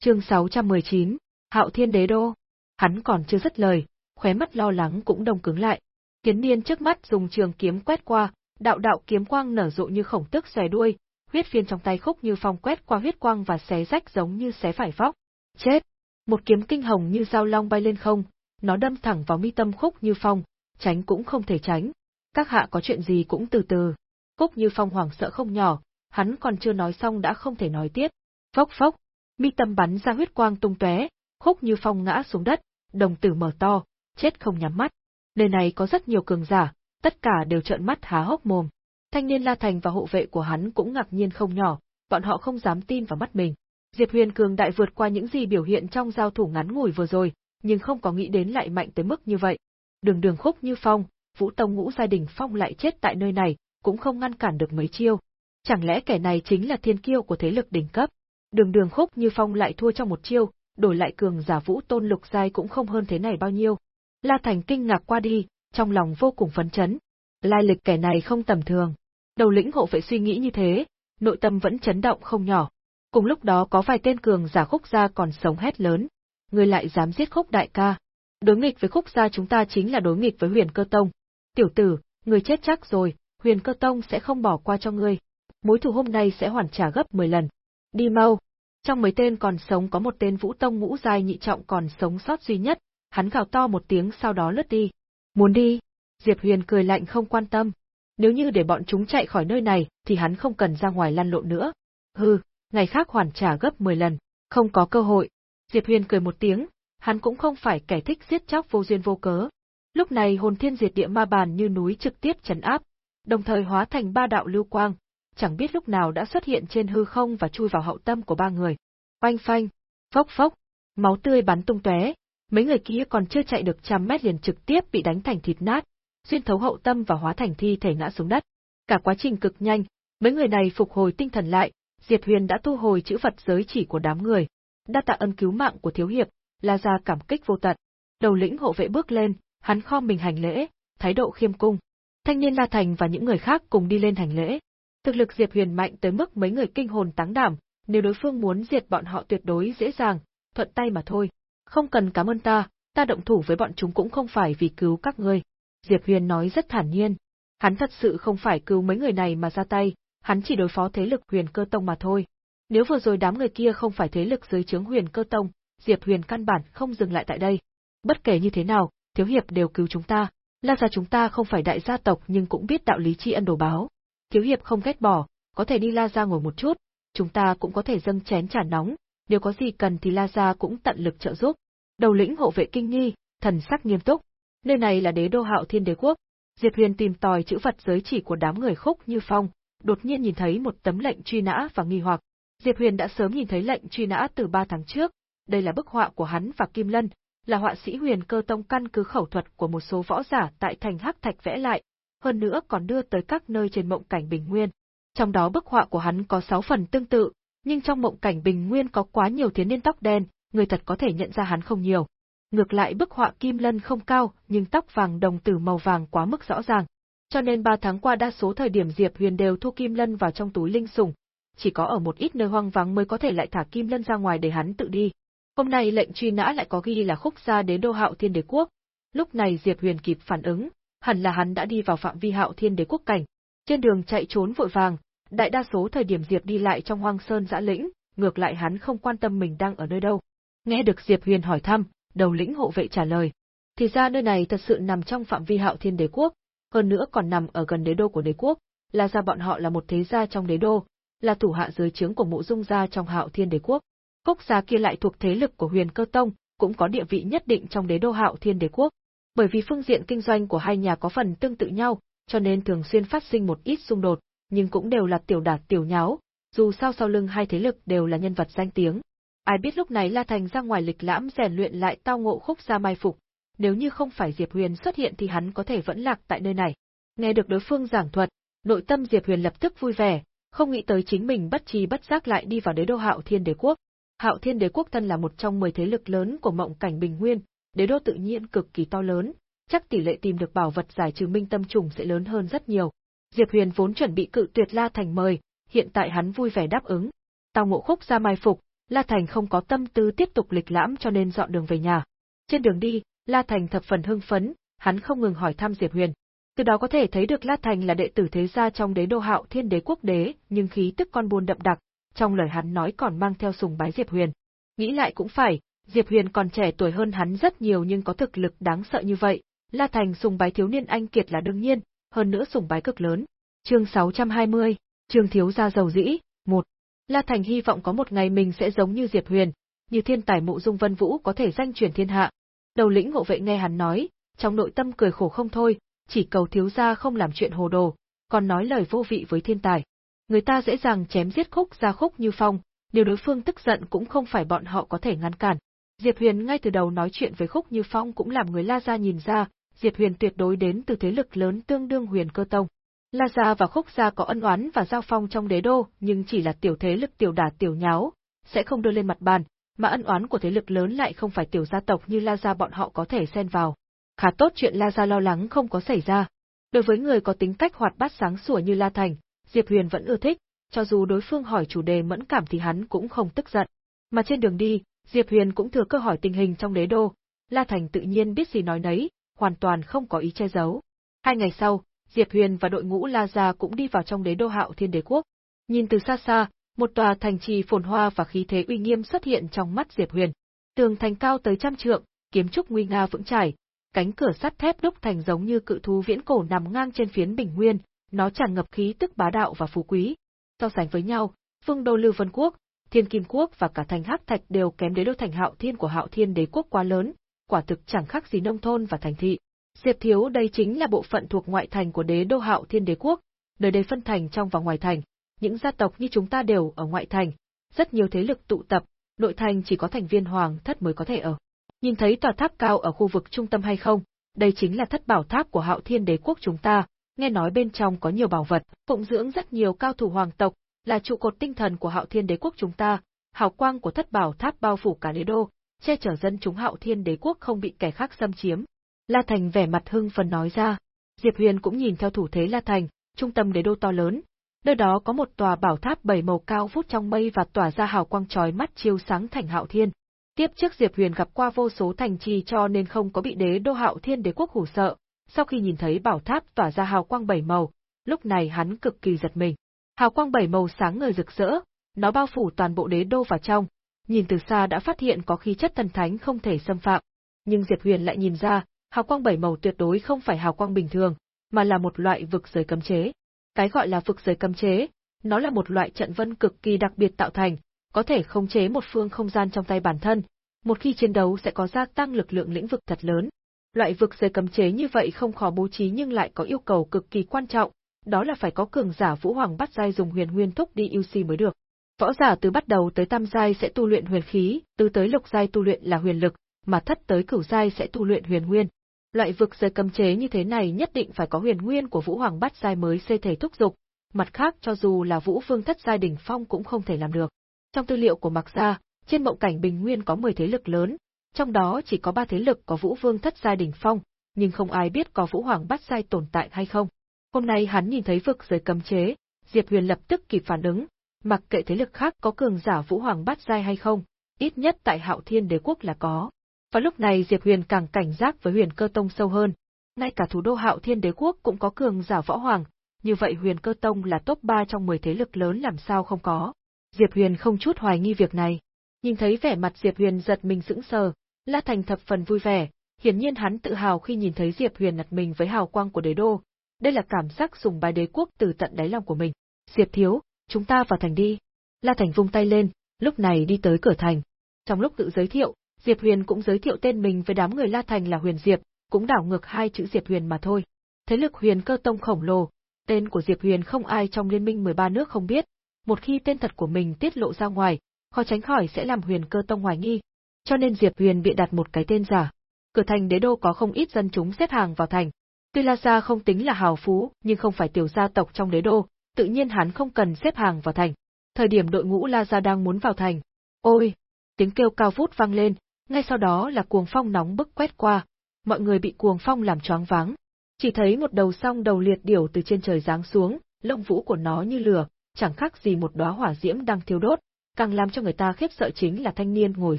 A: Chương 619, Hạo Thiên Đế Đô. Hắn còn chưa dứt lời, khóe mắt lo lắng cũng đông cứng lại. Kiến niên trước mắt dùng trường kiếm quét qua, đạo đạo kiếm quang nở rộ như khổng tức xòe đuôi, huyết phiên trong tay khúc như phong quét qua huyết quang và xé rách giống như xé phải vóc. Chết! Một kiếm kinh hồng như dao long bay lên không, nó đâm thẳng vào mi tâm khúc như phong, tránh cũng không thể tránh. Các hạ có chuyện gì cũng từ từ. Khúc như phong hoảng sợ không nhỏ, hắn còn chưa nói xong đã không thể nói tiếp. Phốc phốc, mi tâm bắn ra huyết quang tung tóe, khúc như phong ngã xuống đất, đồng tử mở to, chết không nhắm mắt. Nơi này có rất nhiều cường giả, tất cả đều trợn mắt há hốc mồm. Thanh niên La Thành và hộ vệ của hắn cũng ngạc nhiên không nhỏ, bọn họ không dám tin vào mắt mình. Diệp Huyền cường đại vượt qua những gì biểu hiện trong giao thủ ngắn ngủi vừa rồi, nhưng không có nghĩ đến lại mạnh tới mức như vậy. Đường đường khúc như phong, Vũ Tông ngũ gia đình phong lại chết tại nơi này, cũng không ngăn cản được mấy chiêu. Chẳng lẽ kẻ này chính là thiên kiêu của thế lực đỉnh cấp? Đường đường khúc như phong lại thua trong một chiêu, đổi lại cường giả Vũ Tôn lục giai cũng không hơn thế này bao nhiêu. La Thành kinh ngạc qua đi, trong lòng vô cùng phấn chấn. Lai lịch kẻ này không tầm thường. Đầu lĩnh hộ vệ suy nghĩ như thế, nội tâm vẫn chấn động không nhỏ. Cùng lúc đó có vài tên cường giả khúc gia còn sống hét lớn. Người lại dám giết khúc đại ca. Đối nghịch với khúc gia chúng ta chính là đối nghịch với huyền cơ tông. Tiểu tử, người chết chắc rồi, huyền cơ tông sẽ không bỏ qua cho ngươi. Mối thù hôm nay sẽ hoàn trả gấp 10 lần. Đi mau. Trong mấy tên còn sống có một tên vũ tông ngũ giai nhị trọng còn sống sót duy nhất, hắn gào to một tiếng sau đó lướt đi. Muốn đi? Diệp Huyền cười lạnh không quan tâm. Nếu như để bọn chúng chạy khỏi nơi này, thì hắn không cần ra ngoài lăn lộn nữa. Hừ, ngày khác hoàn trả gấp 10 lần, không có cơ hội. Diệp Huyền cười một tiếng, hắn cũng không phải kẻ thích giết chóc vô duyên vô cớ. Lúc này hồn thiên diệt địa ma bàn như núi trực tiếp chấn áp, đồng thời hóa thành ba đạo lưu quang, chẳng biết lúc nào đã xuất hiện trên hư không và chui vào hậu tâm của ba người. Oanh phanh, phốc phốc, máu tươi bắn tung tóe, mấy người kia còn chưa chạy được trăm mét liền trực tiếp bị đánh thành thịt nát, xuyên thấu hậu tâm và hóa thành thi thể ngã xuống đất. Cả quá trình cực nhanh, mấy người này phục hồi tinh thần lại, Diệp Huyền đã thu hồi chữ vật giới chỉ của đám người. Đa tạ ân cứu mạng của thiếu hiệp, La gia cảm kích vô tận. Đầu lĩnh hộ vệ bước lên, hắn khom mình hành lễ, thái độ khiêm cung. Thanh niên La Thành và những người khác cùng đi lên hành lễ. Thực lực Diệp Huyền mạnh tới mức mấy người kinh hồn táng đảm, nếu đối phương muốn diệt bọn họ tuyệt đối dễ dàng, thuận tay mà thôi. Không cần cảm ơn ta, ta động thủ với bọn chúng cũng không phải vì cứu các ngươi. Diệp Huyền nói rất thản nhiên. Hắn thật sự không phải cứu mấy người này mà ra tay, hắn chỉ đối phó thế lực huyền cơ tông mà thôi. Nếu vừa rồi đám người kia không phải thế lực dưới trướng huyền cơ tông, Diệp Huyền căn bản không dừng lại tại đây. Bất kể như thế nào, thiếu hiệp đều cứu chúng ta. La gia chúng ta không phải đại gia tộc nhưng cũng biết đạo lý tri ân đồ báo. Thiếu hiệp không ghét bỏ, có thể đi La gia ngồi một chút, chúng ta cũng có thể dâng chén trà nóng, nếu có gì cần thì La gia cũng tận lực trợ giúp. Đầu lĩnh hộ vệ kinh nghi, thần sắc nghiêm túc. Nơi này là đế đô Hạo Thiên Đế quốc. Diệp Huyền tìm tòi chữ vật giới chỉ của đám người khúc như phong, đột nhiên nhìn thấy một tấm lệnh truy nã và nghi hoặc. Diệp Huyền đã sớm nhìn thấy lệnh truy nã từ ba tháng trước, đây là bức họa của hắn và Kim Lân, là họa sĩ Huyền Cơ Tông căn cứ khẩu thuật của một số võ giả tại thành Hắc Thạch vẽ lại, hơn nữa còn đưa tới các nơi trên mộng cảnh Bình Nguyên. Trong đó bức họa của hắn có 6 phần tương tự, nhưng trong mộng cảnh Bình Nguyên có quá nhiều thiếu niên tóc đen, người thật có thể nhận ra hắn không nhiều. Ngược lại bức họa Kim Lân không cao, nhưng tóc vàng đồng tử màu vàng quá mức rõ ràng. Cho nên ba tháng qua đa số thời điểm Diệp Huyền đều thu Kim Lân vào trong túi linh sủng, chỉ có ở một ít nơi hoang vắng mới có thể lại thả Kim Lân ra ngoài để hắn tự đi. Hôm nay lệnh truy nã lại có ghi là khúc gia đến đô Hạo Thiên Đế quốc. Lúc này Diệp Huyền kịp phản ứng, hẳn là hắn đã đi vào phạm vi Hạo Thiên Đế quốc cảnh. Trên đường chạy trốn vội vàng, đại đa số thời điểm Diệp đi lại trong hoang sơn dã lĩnh, ngược lại hắn không quan tâm mình đang ở nơi đâu. Nghe được Diệp Huyền hỏi thăm, đầu lĩnh hộ vệ trả lời. Thì ra nơi này thật sự nằm trong phạm vi hạo thiên đế quốc, hơn nữa còn nằm ở gần đế đô của đế quốc, là ra bọn họ là một thế gia trong đế đô, là thủ hạ dưới trướng của mộ dung gia trong hạo thiên đế quốc. Cốc gia kia lại thuộc thế lực của huyền cơ tông, cũng có địa vị nhất định trong đế đô hạo thiên đế quốc. Bởi vì phương diện kinh doanh của hai nhà có phần tương tự nhau, cho nên thường xuyên phát sinh một ít xung đột, nhưng cũng đều là tiểu đạt tiểu nháo, dù sao sau lưng hai thế lực đều là nhân vật danh tiếng. Ai biết lúc này La Thành ra ngoài lịch lãm rèn luyện lại tao ngộ khúc ra mai phục, nếu như không phải Diệp Huyền xuất hiện thì hắn có thể vẫn lạc tại nơi này. Nghe được đối phương giảng thuật, nội tâm Diệp Huyền lập tức vui vẻ, không nghĩ tới chính mình bất trì bất giác lại đi vào đế đô Hạo Thiên Đế quốc. Hạo Thiên Đế quốc thân là một trong 10 thế lực lớn của mộng cảnh Bình Nguyên, đế đô tự nhiên cực kỳ to lớn, chắc tỷ lệ tìm được bảo vật giải trừ minh tâm trùng sẽ lớn hơn rất nhiều. Diệp Huyền vốn chuẩn bị cự tuyệt La Thành mời, hiện tại hắn vui vẻ đáp ứng. Tao ngộ khúc ra mai phục, La Thành không có tâm tư tiếp tục lịch lãm cho nên dọn đường về nhà. Trên đường đi, La Thành thập phần hưng phấn, hắn không ngừng hỏi thăm Diệp Huyền. Từ đó có thể thấy được La Thành là đệ tử thế gia trong đế đô hạo thiên đế quốc đế, nhưng khí tức con buôn đậm đặc, trong lời hắn nói còn mang theo sùng bái Diệp Huyền. Nghĩ lại cũng phải, Diệp Huyền còn trẻ tuổi hơn hắn rất nhiều nhưng có thực lực đáng sợ như vậy, La Thành sùng bái thiếu niên anh kiệt là đương nhiên, hơn nữa sủng bái cực lớn. Chương 620, Trương thiếu gia giàu dĩ, một La Thành hy vọng có một ngày mình sẽ giống như Diệp Huyền, như thiên tài mộ dung vân vũ có thể danh truyền thiên hạ. Đầu lĩnh hộ vệ nghe hắn nói, trong nội tâm cười khổ không thôi, chỉ cầu thiếu gia không làm chuyện hồ đồ, còn nói lời vô vị với thiên tài. Người ta dễ dàng chém giết khúc ra khúc như phong, nếu đối phương tức giận cũng không phải bọn họ có thể ngăn cản. Diệp Huyền ngay từ đầu nói chuyện với khúc như phong cũng làm người La Gia nhìn ra, Diệp Huyền tuyệt đối đến từ thế lực lớn tương đương huyền cơ tông. La Gia và Khúc Gia có ân oán và giao phong trong đế đô, nhưng chỉ là tiểu thế lực tiểu đả tiểu nháo, sẽ không đưa lên mặt bàn, mà ân oán của thế lực lớn lại không phải tiểu gia tộc như La Gia bọn họ có thể xen vào. Khá tốt chuyện La Gia lo lắng không có xảy ra. Đối với người có tính cách hoạt bát sáng sủa như La Thành, Diệp Huyền vẫn ưa thích, cho dù đối phương hỏi chủ đề mẫn cảm thì hắn cũng không tức giận. Mà trên đường đi, Diệp Huyền cũng thừa cơ hỏi tình hình trong đế đô, La Thành tự nhiên biết gì nói nấy, hoàn toàn không có ý che giấu. Hai ngày sau, Diệp Huyền và đội ngũ La Gia cũng đi vào trong đế đô hạo thiên đế quốc. Nhìn từ xa xa, một tòa thành trì phồn hoa và khí thế uy nghiêm xuất hiện trong mắt Diệp Huyền. Tường thành cao tới trăm trượng, kiếm trúc nguy nga vững chãi, cánh cửa sắt thép đúc thành giống như cự thú viễn cổ nằm ngang trên phiến bình nguyên, nó tràn ngập khí tức bá đạo và phú quý. So sánh với nhau, Vương đô Lưu Vân quốc, Thiên Kim quốc và cả thành Hắc Thạch đều kém đế đô thành Hạo Thiên của Hạo Thiên đế quốc quá lớn, quả thực chẳng khác gì nông thôn và thành thị. Diệp Thiếu đây chính là bộ phận thuộc ngoại thành của đế đô Hạo Thiên đế quốc, nơi đây phân thành trong và ngoài thành, những gia tộc như chúng ta đều ở ngoại thành, rất nhiều thế lực tụ tập, nội thành chỉ có thành viên hoàng thất mới có thể ở. Nhìn thấy tòa tháp cao ở khu vực trung tâm hay không? Đây chính là thất bảo tháp của Hạo Thiên đế quốc chúng ta, nghe nói bên trong có nhiều bảo vật, phụng dưỡng rất nhiều cao thủ hoàng tộc, là trụ cột tinh thần của Hạo Thiên đế quốc chúng ta, hào quang của thất bảo tháp bao phủ cả đế đô, che chở dân chúng Hạo Thiên đế quốc không bị kẻ khác xâm chiếm. La Thành vẻ mặt hưng phấn nói ra. Diệp Huyền cũng nhìn theo thủ thế La Thành, trung tâm đế đô to lớn, nơi đó có một tòa bảo tháp bảy màu cao vút trong mây và tỏa ra hào quang chói mắt chiếu sáng thành Hạo Thiên. Tiếp trước Diệp Huyền gặp qua vô số thành trì cho nên không có bị đế đô Hạo Thiên đế quốc hủ sợ, sau khi nhìn thấy bảo tháp tỏa ra hào quang bảy màu, lúc này hắn cực kỳ giật mình. Hào quang bảy màu sáng ngời rực rỡ, nó bao phủ toàn bộ đế đô vào trong, nhìn từ xa đã phát hiện có khí chất thần thánh không thể xâm phạm. Nhưng Diệp Huyền lại nhìn ra, hào quang bảy màu tuyệt đối không phải hào quang bình thường, mà là một loại vực giới cấm chế. Cái gọi là vực giới cấm chế, nó là một loại trận vân cực kỳ đặc biệt tạo thành, có thể khống chế một phương không gian trong tay bản thân, một khi chiến đấu sẽ có gia tăng lực lượng lĩnh vực thật lớn. Loại vực giới cấm chế như vậy không khó bố trí nhưng lại có yêu cầu cực kỳ quan trọng, đó là phải có cường giả vũ hoàng bắt giai dùng huyền nguyên thúc đi UC mới được. Võ giả từ bắt đầu tới tam giai sẽ tu luyện huyền khí, từ tới lục giai tu luyện là huyền lực, mà thất tới cửu giai sẽ tu luyện huyền nguyên. Loại vực giới cấm chế như thế này nhất định phải có huyền nguyên của Vũ Hoàng bát giai mới xê thể thúc dục, mặt khác cho dù là Vũ Vương thất giai đỉnh phong cũng không thể làm được. Trong tư liệu của Mạc Gia, trên mộng cảnh Bình Nguyên có 10 thế lực lớn, trong đó chỉ có 3 thế lực có Vũ Vương thất giai đỉnh phong, nhưng không ai biết có Vũ Hoàng bát giai tồn tại hay không. Hôm nay hắn nhìn thấy vực giới cấm chế, Diệp Huyền lập tức kịp phản ứng, mặc kệ thế lực khác có cường giả Vũ Hoàng bát giai hay không, ít nhất tại Hạo Thiên Đế quốc là có. Và lúc này Diệp Huyền càng cảnh giác với Huyền Cơ Tông sâu hơn. Ngay cả thủ đô Hạo Thiên Đế quốc cũng có cường giả võ hoàng, như vậy Huyền Cơ Tông là top 3 trong 10 thế lực lớn làm sao không có. Diệp Huyền không chút hoài nghi việc này. Nhìn thấy vẻ mặt Diệp Huyền giật mình sững sờ, La Thành thập phần vui vẻ, hiển nhiên hắn tự hào khi nhìn thấy Diệp Huyền nặt mình với hào quang của đế đô. Đây là cảm giác sùng bái đế quốc từ tận đáy lòng của mình. Diệp thiếu, chúng ta vào thành đi. La Thành vung tay lên, lúc này đi tới cửa thành. Trong lúc tự giới thiệu, Diệp Huyền cũng giới thiệu tên mình với đám người La Thành là Huyền Diệp, cũng đảo ngược hai chữ Diệp Huyền mà thôi. Thế lực Huyền Cơ Tông khổng lồ, tên của Diệp Huyền không ai trong liên minh 13 nước không biết, một khi tên thật của mình tiết lộ ra ngoài, khó tránh khỏi sẽ làm Huyền Cơ Tông hoài nghi. Cho nên Diệp Huyền bịa đặt một cái tên giả. Cửa thành đế đô có không ít dân chúng xếp hàng vào thành. Tuy La Gia không tính là hào phú, nhưng không phải tiểu gia tộc trong đế đô, tự nhiên hắn không cần xếp hàng vào thành. Thời điểm đội ngũ La Gia đang muốn vào thành. Ôi! Tiếng kêu cao vút vang lên, ngay sau đó là cuồng phong nóng bức quét qua, mọi người bị cuồng phong làm choáng váng. Chỉ thấy một đầu song đầu liệt điểu từ trên trời giáng xuống, lông vũ của nó như lửa, chẳng khác gì một đóa hỏa diễm đang thiêu đốt, càng làm cho người ta khiếp sợ chính là thanh niên ngồi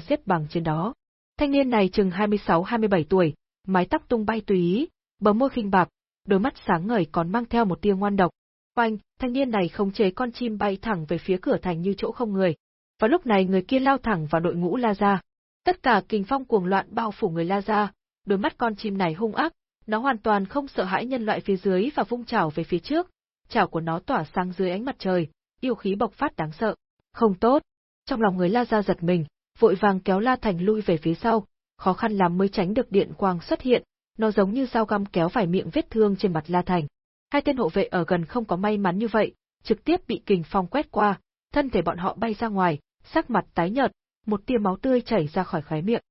A: xếp bằng trên đó. Thanh niên này chừng 26-27 tuổi, mái tóc tung bay tùy ý, bờ môi khinh bạc, đôi mắt sáng ngời còn mang theo một tia ngoan độc, Oanh, thanh niên này khống chế con chim bay thẳng về phía cửa thành như chỗ không người. Và lúc này người kia lao thẳng vào đội ngũ La Gia. Tất cả kình phong cuồng loạn bao phủ người La Gia, đôi mắt con chim này hung ác, nó hoàn toàn không sợ hãi nhân loại phía dưới và vung chảo về phía trước. Chảo của nó tỏa sáng dưới ánh mặt trời, yêu khí bộc phát đáng sợ. Không tốt. Trong lòng người La Gia giật mình, vội vàng kéo La Thành lui về phía sau, khó khăn lắm mới tránh được điện quang xuất hiện, nó giống như dao găm kéo phải miệng vết thương trên mặt La Thành. Hai tên hộ vệ ở gần không có may mắn như vậy, trực tiếp bị kình phong quét qua, thân thể bọn họ bay ra ngoài, sắc mặt tái nhợt, một tia máu tươi chảy ra khỏi khóe miệng.